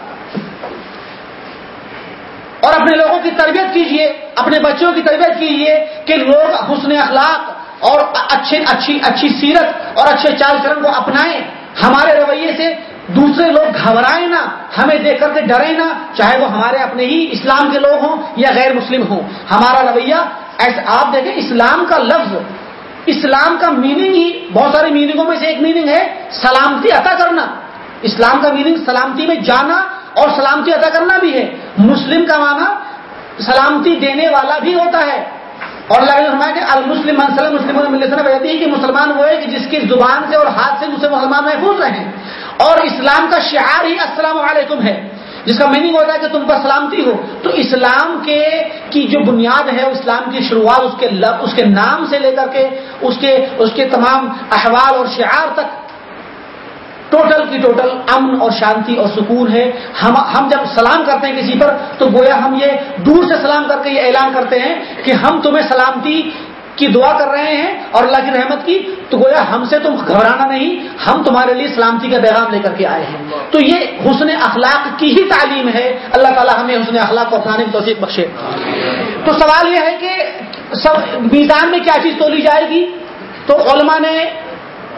B: اور اپنے لوگوں کی تربیت کیجیے اپنے بچوں کی تربیت کیجیے کہ لوگ حسن اخلاق اور اچھے، اچھی اچھی سیرت اور اچھے چال چلن کو اپنائیں۔ ہمارے رویے سے دوسرے لوگ گھبرائیں نہ، ہمیں دیکھ کر کے ڈریں نہ، چاہے وہ ہمارے اپنے ہی اسلام کے لوگ ہوں یا غیر مسلم ہوں۔ ہمارا رویہ ایسا، آپ دیکھیں، اسلام کا لفظ، اسلام کا میننگ ہی، بہت ساری میننگوں میں سے ایک میننگ ہے، سلامتی عطا کرنا۔ اسلام کا میننگ سلامتی میں جانا اور سلامتی عطا کرنا بھی ہے۔ مسلم کا معنی سلامتی دینے والا بھی ہوتا ہے۔ اور اللہ نے کہ المسلم مسلم ہے کہ مسلمان وہ ہے کہ جس کی زبان سے اور ہاتھ سے دوسرے مسلمان محفوظ رہیں۔ اور اسلام کا شعار ہی السلام علیکم ہے۔ جس کا میننگ ہوتا ہے کہ تم پر سلامتی ہو۔ تو اسلام کے کی جو بنیاد ہے اسلام کی شروعات اس کے اس کے نام سے لے کر کے، اس کے اس کے تمام احوال اور شعار تک ٹوٹل کی ٹوٹل امن اور شانتی اور سکون ہے۔ ہم ہم جب سلام کرتے ہیں کسی پر، تو گویا ہم یہ دور سے سلام کر کے یہ اعلان کرتے ہیں کہ ہم تمہیں سلامتی کی دعا کر رہے ہیں اور اللہ کی رحمت کی۔ تو گویا ہم سے تم گھبرانا نہیں، ہم تمہارے لیے سلامتی کا پیغام لے کر کے آئے ہیں۔ تو یہ حسن اخلاق کی ہی تعلیم ہے۔ اللہ تعالیٰ ہمیں حسن اخلاق کو اپنانے کی توفیق بخشے۔ تو سوال یہ ہے کہ سب میزان میں کیا چیز تولی جائے گی؟ تو علماء نے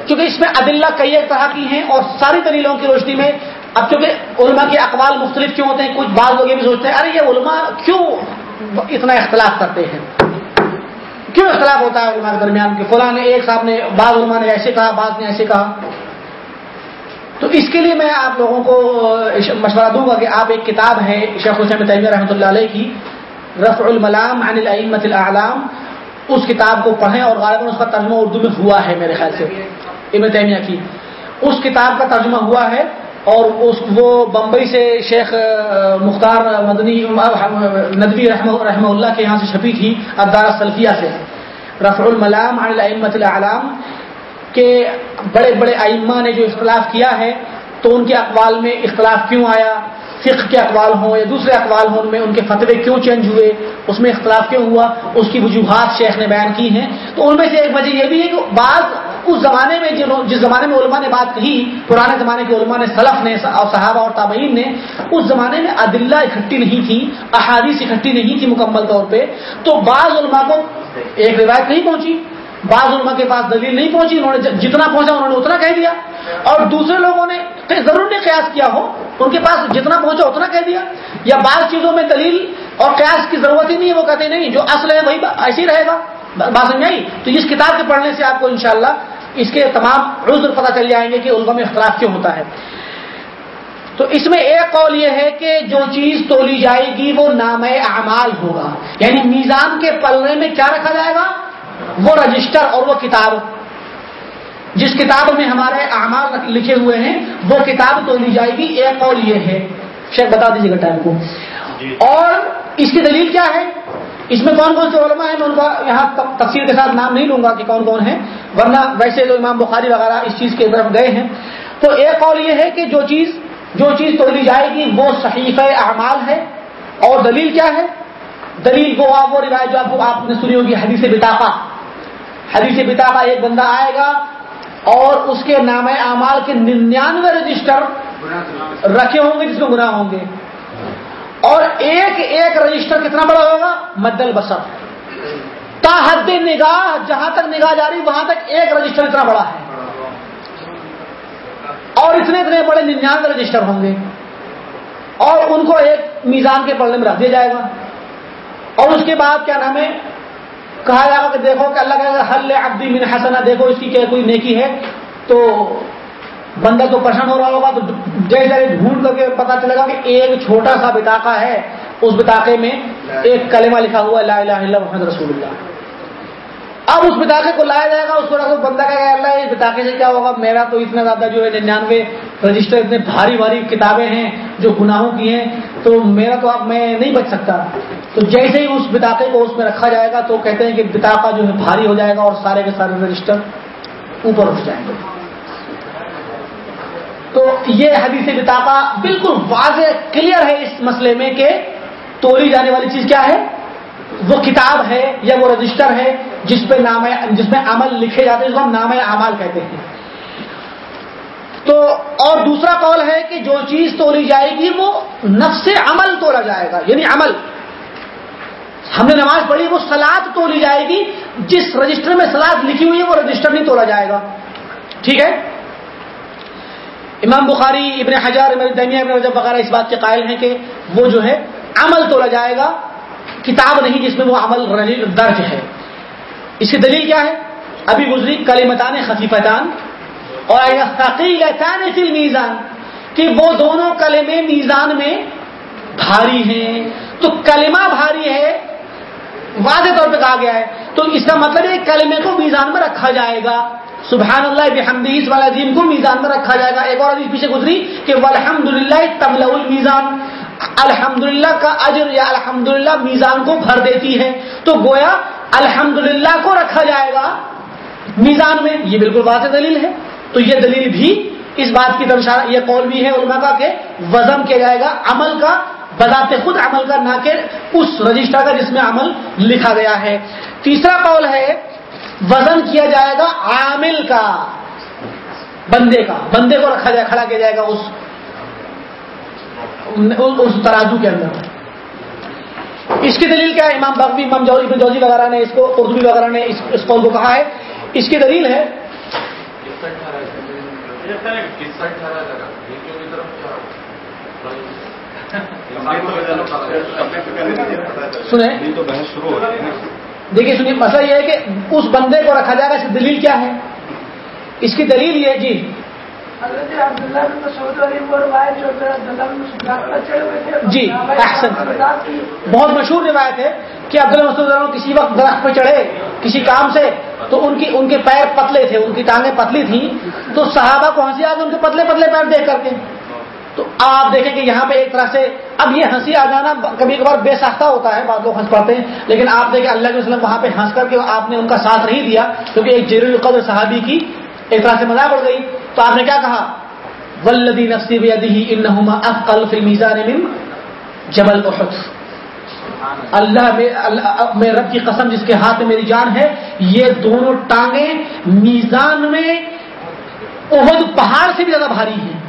B: چونکہ اس میں عدلہ کئی ایک طرح کی ہیں اور ساری دلیلوں کی روشنی میں اب چونکہ علماء کے اقوال مختلف کیوں ہوتے ہیں؟ کچھ بعض لوگ یہ بھی سوچتے ہیں، ارے یہ علماء کیوں اتنا اختلاف کرتے ہیں؟ کیوں اختلاف ہوتا ہے علماء کے درمیان کہ فلاں نے ایک صاحب نے، بعض علماء نے ایسے کہا، بعض نے ایسے کہا؟ تو اس کے لیے میں آپ لوگوں کو مشورہ دوں گا کہ آپ ایک کتاب ہے شیخ حسین طیبہ رحمۃ اللہ علیہ کی رفع الملام عن الائمت الاعلام، اس کتاب کو پڑھیں اور غالباً اس کا ترجمہ اردو میں ہوا ہے میرے خیال سے۔ ابن تیمیہ کی۔ اس کتاب کا ترجمہ ہوا ہے اور اس وہ بمبئی سے شیخ مختار مدنی ندوی رحمہ اللہ کے یہاں سے چھپی تھی ادار سلفیہ سے۔ رفع الملام عن الائمت العلام کے بڑے بڑے ائمہ نے جو اختلاف کیا ہے، تو ان کے اقوال میں اختلاف کیوں آیا؟ فقہ کے اقوال ہوں یا دوسرے اقوال ہوں، ان میں ان کے فتوے کیوں چینج ہوئے؟ اس میں اختلاف کیوں ہوا؟ اس کی وجوہات شیخ نے بیان کی ہیں۔ تو ان میں سے ایک وجہ یہ بھی ہے کہ بعض اس زمانے میں جس زمانے میں علماء نے بات کہی، پرانے زمانے کے علماء نے سلف نے، اور صحابہ اور تابعین نے، اس زمانے میں عدلہ اکٹھی نہیں تھی، احادیث اکٹھی نہیں تھی مکمل طور پہ، تو بعض علماء کو ایک روایت نہیں پہنچی، بعض علماء کے پاس دلیل نہیں پہنچی، انہوں نے جتنا پہنچا انہوں نے اتنا کہہ دیا، اور دوسرے لوگوں نے ضرور نے قیاس کیا ہو، ان کے پاس جتنا پہنچا اتنا کہہ دیا، یا بعض چیزوں میں دلیل اور قیاس کی ضرورت ہی نہیں ہے، وہ کہتے نہیں، جو اصل ہے وہی ایسے ہی رہے گا بات سمجھائی تو اس کتاب کے پڑھنے سے آپ کو انشاءاللہ اس کے تمام عذر پتہ چل جائیں گے کہ علماء میں اختلاف کیوں ہوتا ہے۔ تو اس میں ایک قول یہ ہے کہ جو چیز تولی جائے گی وہ نام اعمال ہوگا۔ یعنی میزان کے پلنے میں کیا رکھا جائے گا؟ وہ رجسٹر اور وہ کتاب۔ جس کتاب میں ہمارے اعمال لکھے ہوئے ہیں وہ کتاب تو لی جائے گی۔ ایک قول یہ ہے۔ شاید بتا دیجیے گا ٹائم کو۔ اور اس کی دلیل کیا ہے؟ اس میں کون کون سے علماء ہیں میں ان کا یہاں تفصیل کے ساتھ نام نہیں لوں گا کہ کون کون ہیں، ورنہ ویسے تو امام بخاری وغیرہ اس چیز کی طرف گئے ہیں۔ تو ایک قول یہ ہے کہ جو چیز جو چیز تو جائے گی، وہ صحیح اعمال ہے۔ اور دلیل کیا ہے؟ دلیل وہ آپ وہ روایت جو آپ کو آپ نے سنی ہوگی، حدیث بتاقا حدیث بتاقا ایک بندہ آئے گا اور اس کے نام اعمال کے ننانوے رجسٹر رکھے ہوں گے، جس میں گناہ ہوں گے۔ اور ایک ایک رجسٹر کتنا بڑا ہوگا؟ مدل بسر تا حد نگاہ، جہاں تک نگاہ جا رہی وہاں تک ایک رجسٹر اتنا بڑا ہے۔ اور اتنے اتنے بڑے ننانوے رجسٹر ہوں گے۔ اور ان کو ایک میزان کے پڑھنے میں رکھ دیا جائے گا۔ اور اس کے بعد کیا نام ہے؟ کہا جائے گا کہ دیکھو کہ اللہ کہ حل عبدی من حسنا دیکھو اس کی کیا کوئی نیکی ہے؟ تو بندہ تو پسند ہو رہا ہوگا تو جیسے ڈھونڈ کر کے پتا چلے گا کہ ایک چھوٹا سا بتاقا ہے، اس بتاقے میں ایک کلمہ لکھا ہوا لا الہ الا محمد رسول اللہ۔ اب اس بتاقے کو لایا جائے گا، اس کو رکھو بندہ کہ اللہ، اس بتاقے سے کیا ہوگا؟ میرا تو اتنا زیادہ جو ہے ننانوے رجسٹر، اتنے بھاری بھاری کتابیں ہیں جو گناہوں کی ہیں، تو میرا تو اب میں نہیں بچ سکتا۔ تو جیسے ہی اس بتاقے کو اس میں رکھا جائے گا تو کہتے ہیں کہ بتاقا جو ہے بھاری ہو جائے گا اور سارے کے سارے رجسٹر اوپر اٹھ جائیں گے۔ تو یہ حدیث بتاقا بالکل واضح کلیئر ہے اس مسئلے میں کہ تولی جانے والی چیز کیا ہے؟ وہ کتاب ہے یا وہ رجسٹر ہے جس پہ نام جس میں عمل لکھے جاتے ہیں، جس کو ہم نام اعمال کہتے ہیں۔ تو اور دوسرا قول ہے کہ جو چیز تولی جائے گی وہ نفس عمل تولا جائے گا یعنی عمل۔ ہم نے نماز پڑھی، وہ سلاد تولی جائے گی، جس رجسٹر میں سلاد لکھی ہوئی ہے، وہ رجسٹر نہیں تولا جائے گا۔ ٹھیک ہے؟ امام بخاری، ابن حجار ابن رجب وغیرہ اس بات کے قائل ہیں کہ وہ جو ہے عمل تولا جائے گا، کتاب نہیں جس میں وہ عمل درج ہے۔ اس کی دلیل کیا ہے؟ ابھی گزری کلیمتان خفیفتان اور فی میزان کہ وہ دونوں کلمے میزان میں بھاری ہیں۔ تو کلمہ بھاری ہے، واضح طور پہ کہا گیا ہے۔ تو اس کا مطلب ہے کلمے کو میزان میں رکھا جائے گا۔ سبحان اللہ بحمدیس والا عظیم کو میزان میں رکھا جائے گا۔ ایک اور عظیم پیچھے گزری کہ الحمد للہ تبل المیزان۔ الحمد کا اجر یا الحمد میزان کو بھر دیتی ہے۔ تو گویا الحمد کو رکھا جائے گا میزان میں۔ یہ بالکل واضح دلیل ہے۔ تو یہ دلیل بھی اس بات کی طرف یہ قول بھی ہے علماء کا کہ وزن کیا جائے گا، عمل کا، بذات خود عمل کا، نہ کہ اس رجسٹر کا جس میں عمل لکھا گیا ہے۔ تیسرا قول ہے وزن کیا جائے گا عامل کا، بندے کا، بندے کو رکھا جائے، کھڑا کیا جائے گا اس اس ترازو کے اندر۔ اس کی دلیل کیا ہے؟ امام بغوی امام جوزی جوزی وغیرہ نے اس کو اردو وغیرہ نے اس قول کو کہا ہے۔ اس کی دلیل ہے۔ سنیں دیکھیے سنیے مسئلہ یہ ہے کہ اس بندے کو رکھا جائے گا اس کی دلیل کیا ہے؟ اس کی دلیل یہ جی۔ جی احسن۔ بہت مشہور روایت ہے کہ عبداللہ مسعود کسی وقت درخت پہ چڑھے کسی کام سے تو ان کی ان کے پیر پتلے تھے ان کی ٹانگیں پتلی تھیں تو صحابہ کو ہنسی آ کے ان کے پتلے پتلے پیر دیکھ کر کے؟ تو آپ دیکھیں کہ یہاں پہ ایک طرح سے اب یہ ہنسی آ جانا کبھی کبھار بے ساختہ ہوتا ہے، بعض لوگ ہنس پڑتے ہیں، لیکن آپ دیکھیں اللہ کے وسلم وہاں پہ ہنس کر کے آپ نے ان کا ساتھ نہیں دیا، کیونکہ ایک جیر القدر صحابی کی ایک طرح سے مزاق اڑ گئی۔ تو آپ نے کیا کہا؟ ولدی نفسی انہما افقل فی من جبل احد اللہ میں رب کی قسم جس کے ہاتھ میں میری جان ہے، یہ دونوں ٹانگیں میزان میں احد پہاڑ سے بھی زیادہ بھاری ہیں۔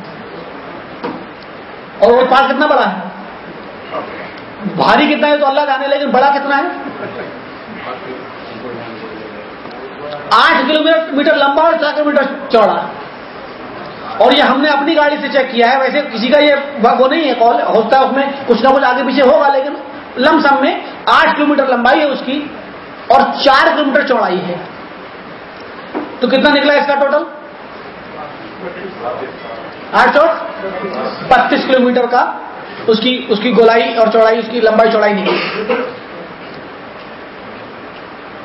B: اور وہ پہاڑ کتنا بڑا ہے؟ بھاری کتنا ہے تو اللہ جانے لیکن بڑا کتنا ہے؟ آٹھ کلو میٹر لمبا اور چار کلو میٹر چوڑا۔ اور یہ ہم نے اپنی گاڑی سے چیک کیا ہے ویسے کسی کا یہ وہ نہیں ہے کال ہوتا ہے اس میں کچھ نہ کچھ آگے پیچھے ہوگا لیکن لم سم میں آٹھ کلو میٹر لمبائی ہے اس کی اور چار کلو میٹر چوڑائی ہے۔ تو کتنا نکلا اس کا ٹوٹل؟ آٹھ چوک بتیس کلو میٹر کا، اس کی اس کی گولائی اور چوڑائی، اس کی لمبائی چوڑائی نکلی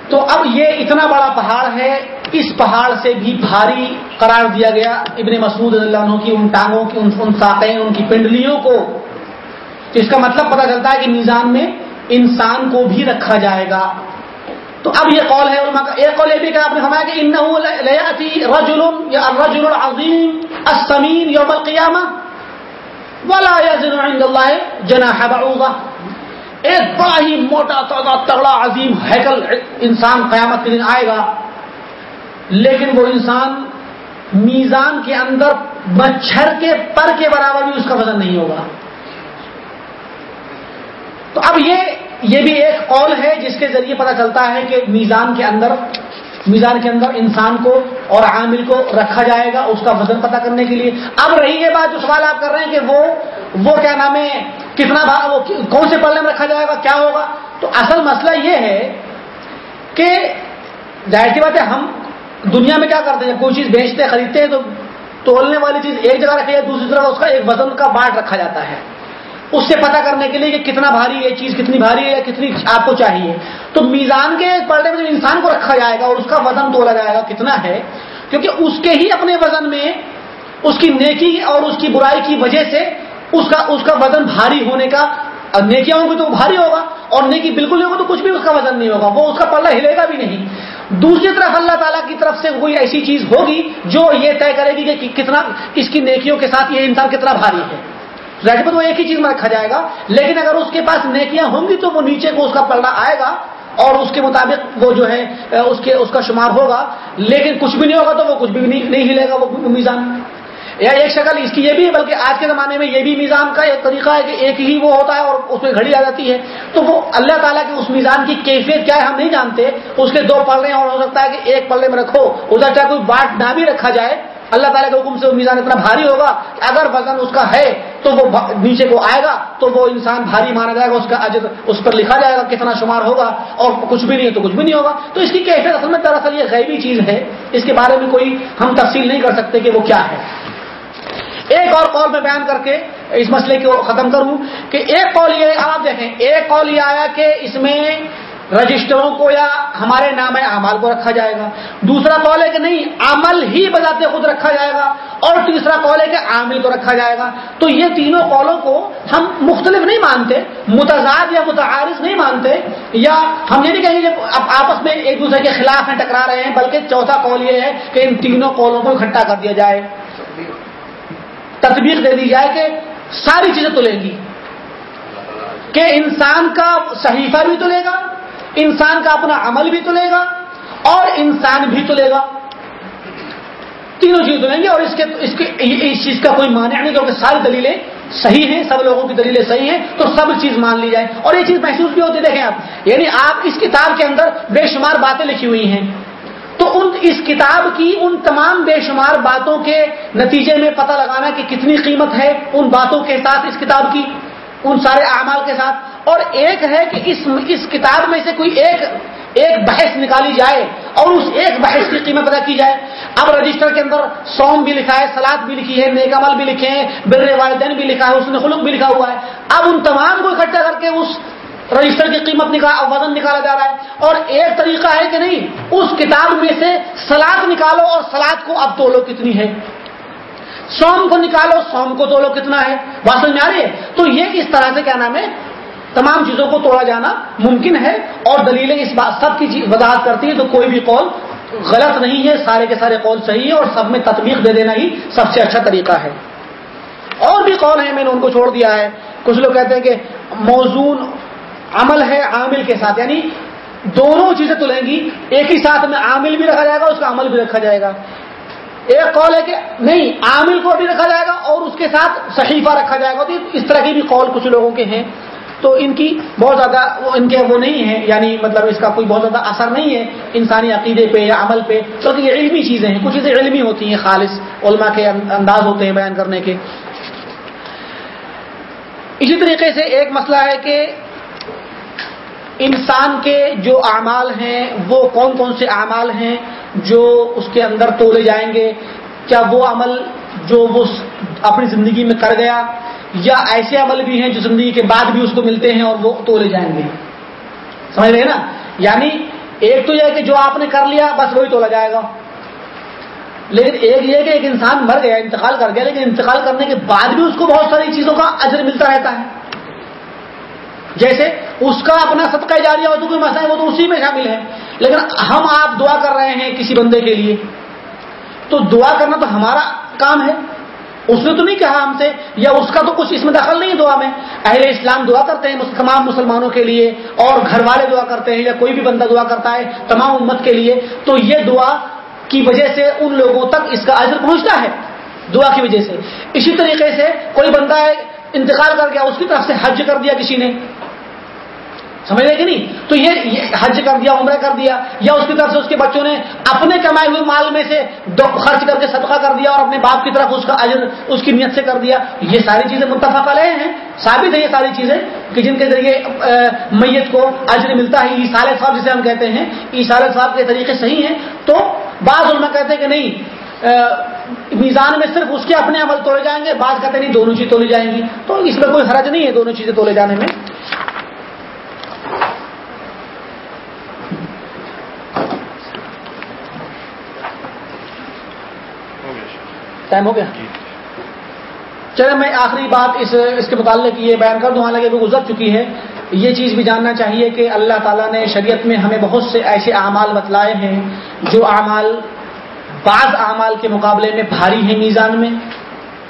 B: تو اب یہ اتنا بڑا پہاڑ ہے، اس پہاڑ سے بھی بھاری قرار دیا گیا ابن مسعود اللہ عنہ کی ان ٹانگوں کی، ان ساقیں، ان کی پنڈلیوں کو۔ تو اس کا مطلب پتا چلتا ہے کہ میزان میں انسان کو بھی رکھا جائے گا۔ تو اب یہ قول ہے علماء کا، ایک قول یہ بھی کہ آپ نے فرمایا کہ انہو رجل یا الرجل العظیم السمین یوم القیامہ ولا یزن عند اللہ جناح بعوضہ۔ ایک بڑا ہی موٹا تودا تگڑا، عظیم ہیکل انسان قیامت کے دن آئے گا۔ لیکن وہ انسان میزان کے اندر مچھر کے پر کے برابر بھی اس کا وزن نہیں ہوگا۔ تو اب یہ یہ بھی ایک قول ہے جس کے ذریعے پتا چلتا ہے کہ میزان کے اندر میزان کے اندر انسان کو اور عامل کو رکھا جائے گا اس کا وزن پتا کرنے کے لیے۔ اب رہی یہ بات جو سوال آپ کر رہے ہیں کہ وہ وہ کیا نام ہے کتنا وہ کون سے پلے میں رکھا جائے گا، کیا ہوگا؟ تو اصل مسئلہ یہ ہے کہ ظاہر سی بات ہے، ہم دنیا میں کیا کرتے ہیں؟ کوئی چیز بیچتے، خریدتے ہیں تو تولنے والی چیز ایک جگہ رکھی جائے دوسری طرف اس کا ایک وزن کا بانٹ رکھا جاتا ہے۔ اس سے پتا کرنے کے لیے کہ کتنا بھاری ہے چیز، کتنی بھاری ہے یا کتنی آپ کو چاہیے۔ تو میزان کے پلڑے میں جب انسان کو رکھا جائے گا اور اس کا وزن تولا جائے گا کتنا ہے، کیونکہ اس کے ہی اپنے وزن میں اس کی نیکی اور اس کی برائی کی وجہ سے اس کا اس کا وزن بھاری ہونے کا نیکیاں ہوں گی تو وہ بھاری ہوگا اور نیکی بالکل نہیں ہوگا تو کچھ بھی اس کا وزن نہیں ہوگا، وہ اس کا پلہ ہلے گا بھی نہیں۔ دوسری طرف اللہ تعالیٰ کی طرف سے کوئی ایسی چیز ہوگی جو یہ طے کرے گی کہ کتنا، اس کی نیکیوں کے ساتھ یہ انسان کتنا بھاری ہے۔ ظاہر وہ ایک ہی چیز میں رکھا جائے گا، لیکن اگر اس کے پاس نیکیاں ہوں گی تو وہ نیچے کو اس کا پلڑا آئے گا اور اس کے مطابق وہ جو ہے، اس کے، اس کا شمار ہوگا۔ لیکن کچھ بھی نہیں ہوگا تو وہ کچھ بھی نہیں ہلے گا وہ میزان۔ یا ایک شکل اس کی یہ بھی ہے، بلکہ آج کے زمانے میں یہ بھی میزان کا ایک طریقہ ہے کہ ایک ہی وہ ہوتا ہے اور اس میں گھڑی آ جاتی ہے۔ تو وہ اللہ تعالیٰ کے اس میزان کی کیفیت کیا ہے ہم نہیں جانتے۔ اس کے دو پلڑے اور ہو سکتا ہے کہ ایک پلڑے میں رکھو، ادھر چاہے کوئی باٹ نہ بھی رکھا جائے۔ اللہ تعالیٰ کے حکم سے وہ میزان اتنا بھاری ہوگا اگر وزن اس کا ہے تو وہ نیچے کو آئے گا تو وہ انسان بھاری مانا جائے گا، اس کا اجر اس پر لکھا جائے گا کتنا شمار ہوگا اور کچھ بھی نہیں ہے تو کچھ بھی نہیں ہوگا۔ تو اس کی کیفیت اصل میں دراصل یہ غیبی چیز ہے۔ اس کے بارے میں کوئی ہم تفصیل نہیں کر سکتے کہ وہ کیا ہے۔ ایک اور قول میں بیان کر کے اس مسئلے کو ختم کروں کہ ایک قول یہ آپ دیکھیں، ایک قول یہ آیا کہ اس میں رجسٹروں کو یا ہمارے نام اعمال کو رکھا جائے گا۔ دوسرا کال ہے کہ نہیں، عمل ہی بجاتے خود رکھا جائے گا اور تیسرا کال ہے کہ عامل کو رکھا جائے گا۔ تو یہ تینوں کالوں کو ہم مختلف نہیں مانتے، متضاد یا متعارف نہیں مانتے، یا ہم یہ نہیں کہیں گے آپس میں ایک دوسرے کے خلاف ہیں، ٹکرا رہے ہیں، بلکہ چوتھا کال یہ ہے کہ ان تینوں کالوں کو اکٹھا کر دیا جائے۔ تطبیق دے دی جائے کہ ساری چیزیں تلیں گی۔ کہ انسان کا صحیفہ بھی تلے گا انسان کا اپنا عمل بھی تلے گا اور انسان بھی تلے گا۔ تینوں چیز تلیں گے اور اس کے اس کے اس چیز کا کوئی مانع نہیں کیونکہ ساری دلیلیں صحیح ہیں، سب لوگوں کی دلیلیں صحیح ہیں، تو سب چیز مان لی جائے اور یہ چیز محسوس بھی ہوتی ہے، دیکھیں آپ یعنی آپ اس کتاب کے اندر بے شمار باتیں لکھی ہوئی ہیں۔ تو ان اس کتاب کی ان تمام بے شمار باتوں کے نتیجے میں پتہ لگانا کہ کتنی قیمت ہے ان باتوں کے ساتھ اس کتاب کی، ان سارے اعمال کے ساتھ۔ اور ایک ہے کہ اس اس کتاب میں سے کوئی ایک ایک بحث نکالی جائے اور اس ایک بحث کی قیمت ادا کی جائے۔ اب رجسٹر کے اندر سوم بھی لکھا ہے، سلاد بھی لکھی ہے، نیک عمل بھی لکھے ہیں، بر والدین بھی لکھا ہے اس نے خلق بھی لکھا ہوا ہے۔ اب ان تمام کو اکٹھا کر کے اس رجسٹر کی قیمت نکال وزن نکالا جا رہا ہے۔ اور ایک طریقہ ہے کہ نہیں، اس کتاب میں سے سلاد نکالو اور سلاد کو اب تولو کتنی ہے۔ سوم کو نکالو، سوم کو تولو کتنا ہے۔ بات میں آ رہی ہے؟ تو یہ اس طرح سے کیا نام ہے؟ تمام چیزوں کو توڑا جانا ممکن ہے اور دلیلیں اس بات سب کی وضاحت کرتی ہیں تو کوئی بھی قول غلط نہیں ہے، سارے کے سارے قول صحیح ہے اور سب میں تطبیق دے دینا ہی سب سے اچھا طریقہ ہے۔ اور بھی قول ہیں، میں نے ان کو چھوڑ دیا ہے۔ کچھ لوگ کہتے ہیں کہ موزون عمل ہے عامل کے ساتھ یعنی دونوں چیزیں تلیں گی، ایک ہی ساتھ میں عامل بھی رکھا جائے گا، اس کا عمل بھی رکھا جائے گا۔ ایک قول ہے کہ نہیں، عامل کو بھی رکھا جائے گا اور اس کے ساتھ صحیفہ رکھا جائے گا۔ تو اس طرح کی بھی قول کچھ لوگوں کے ہیں۔ تو ان کی بہت زیادہ ان کے وہ نہیں ہے یعنی مطلب اس کا کوئی بہت زیادہ اثر نہیں ہے انسانی عقیدے پہ یا عمل پہ کیونکہ یہ علمی چیزیں ہیں، کچھ چیزیں علمی ہوتی ہیں خالص علماء کے انداز ہوتے ہیں بیان کرنے کے۔ اسی طریقے سے ایک مسئلہ ہے کہ انسان کے جو اعمال ہیں، وہ کون کون سے اعمال ہیں جو اس کے اندر تولے جائیں گے؟ کیا وہ عمل جو وہ اپنی زندگی میں کر گیا یا ایسے عمل بھی ہیں جو زندگی کے بعد بھی اس کو ملتے ہیں اور وہ تولے جائیں گے۔ سمجھ رہے نا؟ یعنی ایک تو یہ کہ جو آپ نے کر لیا، بس وہی تولا جائے گا۔ لیکن ایک یہ کہ ایک انسان مر گیا، انتقال کر گیا، لیکن انتقال کرنے کے بعد بھی اس کو بہت ساری چیزوں کا اجر ملتا رہتا ہے۔ جیسے اس کا اپنا صدقہ جاریہ ہو تو کوئی مسئلہ ہے وہ تو اسی میں شامل ہے۔ لیکن ہم آپ دعا کر رہے ہیں کسی بندے کے لیے، تو دعا کرنا تو ہمارا کام ہے۔ اس نے تو نہیں کہا ہم سے، یا اس کا تو کچھ اس میں دخل نہیں دعا میں؟ اہل اسلام دعا کرتے ہیں، تمام مسلمانوں کے لیے، اور گھر والے دعا کرتے ہیں، یا کوئی بھی بندہ دعا کرتا ہے، تمام امت کے لیے۔ تو یہ دعا کی وجہ سے ان لوگوں تک اس کا عزر پہنچتا ہے، دعا کی وجہ سے۔ اسی طریقے سے کوئی بندہ ہے انتقال کر گیا، اس کی طرف سے حج کر دیا کسی نے۔ سمجھ رہے کہ نہیں؟ تو یہ حج کر دیا، عمرہ کر دیا، یا اس کی طرف سے اس کے بچوں نے اپنے کمائے ہوئے مال میں سے خرچ کر کے صدقہ کر دیا اور اپنے باپ کی طرف اس کا اجر، اس کی نیت سے کر دیا؟ یہ ساری چیزیں متفق علیہ ہیں، ثابت ہے یہ ساری چیزیں کہ جن کے ذریعے میت کو اجر ملتا ہے عیسال صاحب جسے ہم کہتے ہیں۔ عیسال صاحب کے طریقے صحیح ہیں۔ تو بعض علماء کہتے ہیں کہ نہیں میزان میں صرف اس کے اپنے عمل تولے جائیں گے، بعض کہتے ہیں نہیں، دونوں چیزیں تولی جائیں گی۔ تو اس میں کوئی حرج نہیں ہے دونوں چیزیں تولے جانے میں۔ ٹائم ہو گیا۔ چلے میں آخری بات اس اس کے متعلق یہ بیان کر دوں۔ حالانکہ وہ گزر چکی ہے۔ یہ چیز بھی جاننا چاہیے کہ اللہ تعالیٰ نے شریعت میں ہمیں بہت سے ایسے اعمال بتلائے ہیں جو اعمال بعض اعمال کے مقابلے میں بھاری ہیں میزان میں۔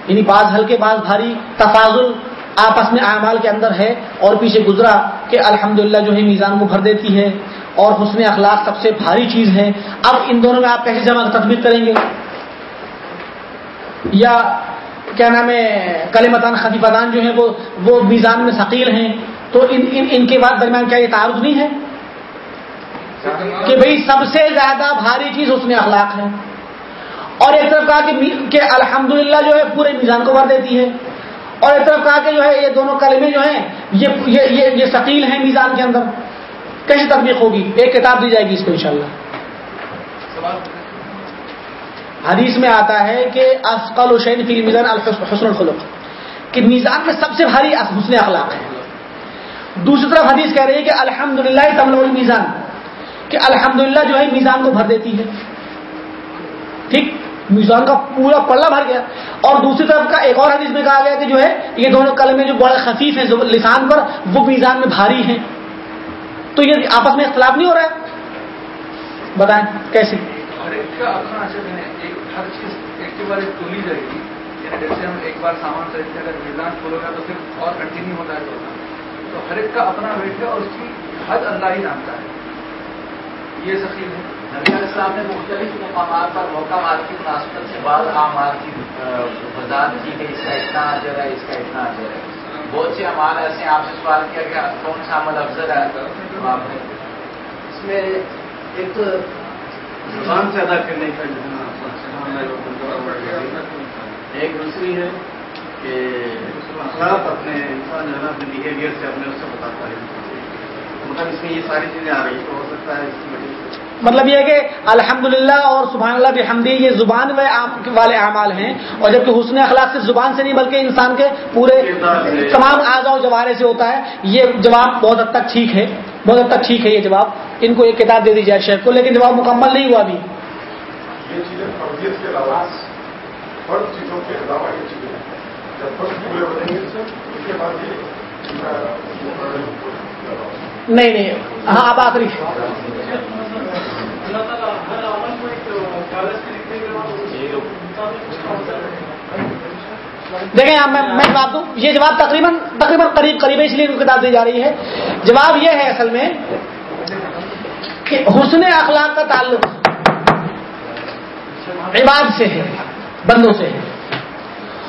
B: یعنی بعض ہلکے، بعض بھاری تفاضل آپس میں اعمال کے اندر ہے اور پیچھے گزرا کہ الحمدللہ جو ہے میزان کو بھر دیتی ہے اور حسن اخلاق سب سے بھاری چیز ہے۔ اب ان دونوں میں آپ کیسے جمع تدبیر کریں گے؟ یا کیا نام ہے کلمتان خفیفتان جو ہیں وہ وہ میزان میں ثقیل ہیں۔ تو ان ان, ان کے بعد درمیان کیا یہ تعارف نہیں ہے؟ کہ بھئی سب سے زیادہ بھاری چیز اس میں اخلاق ہے۔ اور ایک طرف کہا کہ کہ الحمدللہ جو ہے پورے میزان کو بھر دیتی ہے۔ اور ایک طرف کہا کہ جو ہے یہ دونوں کلمے جو ہیں یہ یہ یہ, یہ ثقیل ہیں میزان کے اندر۔ کیسی تطبیق ہوگی؟ ایک کتاب دی جائے گی اس کو انشاءاللہ۔ حدیث میں آتا ہے کہ افقل حسین فی میزان حسن الخلق۔ کہ میزان میں سب سے بھاری حسن اخلاق ہے۔ دوسری طرف حدیث کہہ رہی ہے کہ الحمد للہ تمل میزان کہ الحمدللہ جو ہے میزان کو بھر دیتی ہے۔ ٹھیک؟ میزان کا پورا پلہ بھر گیا۔ اور دوسری طرف کا ایک اور حدیث میں کہا گیا کہ جو ہے یہ دونوں کلمے جو بڑے خفیف ہیں لسان پر، وہ میزان میں بھاری ہیں۔ تو یہ آپس میں اختلاف نہیں ہو رہا ہے؟ بتائیں کیسے
G: ہر چیز ایک کے بعد ایک تولی جائے گی۔ یعنی جیسے ہم ایک بار سامان خریدتے ہیں اگر میزان کھولو گا تو پھر اور کنٹینیو ہوتا ہے تو۔ تو ہر ایک کا اپنا ویٹ ہے اور اس کی حد اللہ ہی جانتا ہے۔ یہ سخیر ہے۔
J: نبی علیہ السلام نے مختلف مقامات پر محکمات کی مناسبت سے بعض اعمال کی وضاحت کی کہ اس کا اتنا اجر ہے اس کا اتنا اجر ہے۔ بہت سے اعمال ایسے آپ سے سوال کیا کہ کون سا عمل افضل ہے؟ تو آپ نے
K: اس میں ایک تو زبان سے ادا کرنے کا جو ایک دوسری ہے کہ اخلاق اپنے انسان جو ہے نا اپنے بیہیویئر سے اپنے اس سے بتاتا ہے۔ مطلب اس میں یہ ساری چیزیں آ رہی ہیں تو ہو سکتا ہے اس میں
B: مطلب یہ ہے کہ الحمدللہ اور سبحان اللہ بحمدی یہ زبان والے اعمال ہیں۔ اور جبکہ حسن اخلاق سے زبان سے نہیں بلکہ انسان کے پورے تمام اعضاء و جوارے سے ہوتا ہے۔ یہ جواب بہت حد تک ٹھیک ہے بہت حد تک ٹھیک ہے یہ جواب۔ ان کو ایک کتاب دے دی جائے شیخ کو لیکن جواب مکمل نہیں ہوا ابھی۔
L: یہ چیزیں فرضیت کے علاوہ فرض چیزوں کے علاوہ یہ چیزیں جب فرض پورے ہو جائیں گے اس کے بعد یہ
B: نہیں نہیں ہاں اب آخری۔ دیکھیں آپ میں میں جواب دوں۔ یہ جواب تقریباً تقریباً قریب قریب ہے اس لیے کتاب دی جا رہی ہے۔ جواب یہ ہے اصل میں کہ حسن اخلاق کا تعلق عباد سے ہے، بندوں سے ہے۔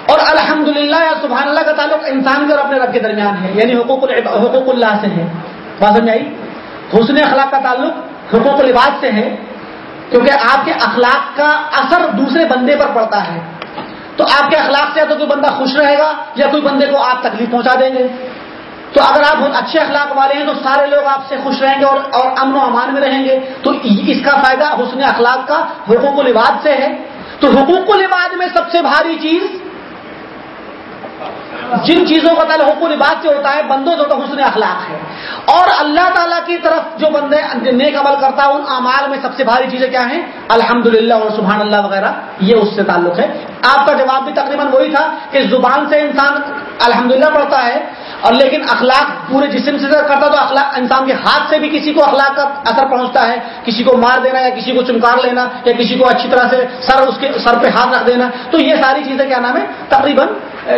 B: اور الحمدللہ یا سبحان اللہ کا تعلق انسان کے اور اپنے رب کے درمیان ہے یعنی حقوق حقوق اللہ سے ہے۔ بات سمجھ آئی؟ حسن اخلاق کا تعلق حقوق العباد سے ہے، کیونکہ آپ کے اخلاق کا اثر دوسرے بندے پر پڑتا ہے۔ تو آپ کے اخلاق سے یا تو کوئی بندہ خوش رہے گا، یا کوئی بندے کو آپ تکلیف پہنچا دیں گے۔ تو اگر آپ بہت اچھے اخلاق والے ہیں تو سارے لوگ آپ سے خوش رہیں گے اور اور امن و امان میں رہیں گے۔ تو اس کا فائدہ حسن اخلاق کا حقوق العباد سے ہے۔ تو حقوق العباد میں سب سے بھاری چیز جن چیزوں کا تعلق حقوق العباد سے ہوتا ہے، بندوں سے تو حسن اخلاق ہے۔ اور اللہ تعالیٰ کی طرف جو بندے نیک عمل کرتا ہے، ان اعمال میں سب سے بھاری چیزیں کیا ہیں؟ الحمدللہ اور سبحان اللہ وغیرہ۔ یہ اس سے تعلق ہے۔ آپ کا جواب بھی تقریباً وہی تھا کہ زبان سے انسان الحمدللہ پڑھتا ہے۔ اور لیکن اخلاق پورے جسم سے کرتا تو اخلاق انسان کے ہاتھ سے بھی کسی کو اخلاق کا اثر پہنچتا ہے، کسی کو مار دینا یا کسی کو چمکار لینا یا کسی کو اچھی طرح سے سر اس کے سر پہ ہاتھ رکھ دینا۔ تو یہ ساری چیزیں کیا نام ہے؟ تقریباً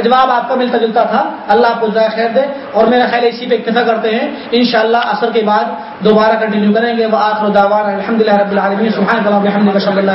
B: جواب آپ کا ملتا جلتا تھا۔ اللہ آپ کو ذرا خیر دے۔ اور میرا خیال اسی پہ اکتفا کرتے ہیں۔ انشاءاللہ عصر کے بعد دوبارہ کنٹینیو کریں گے۔ وہ آخر دعوان الحمد للہ رب العالمین سبحان اللہ الحمد للہ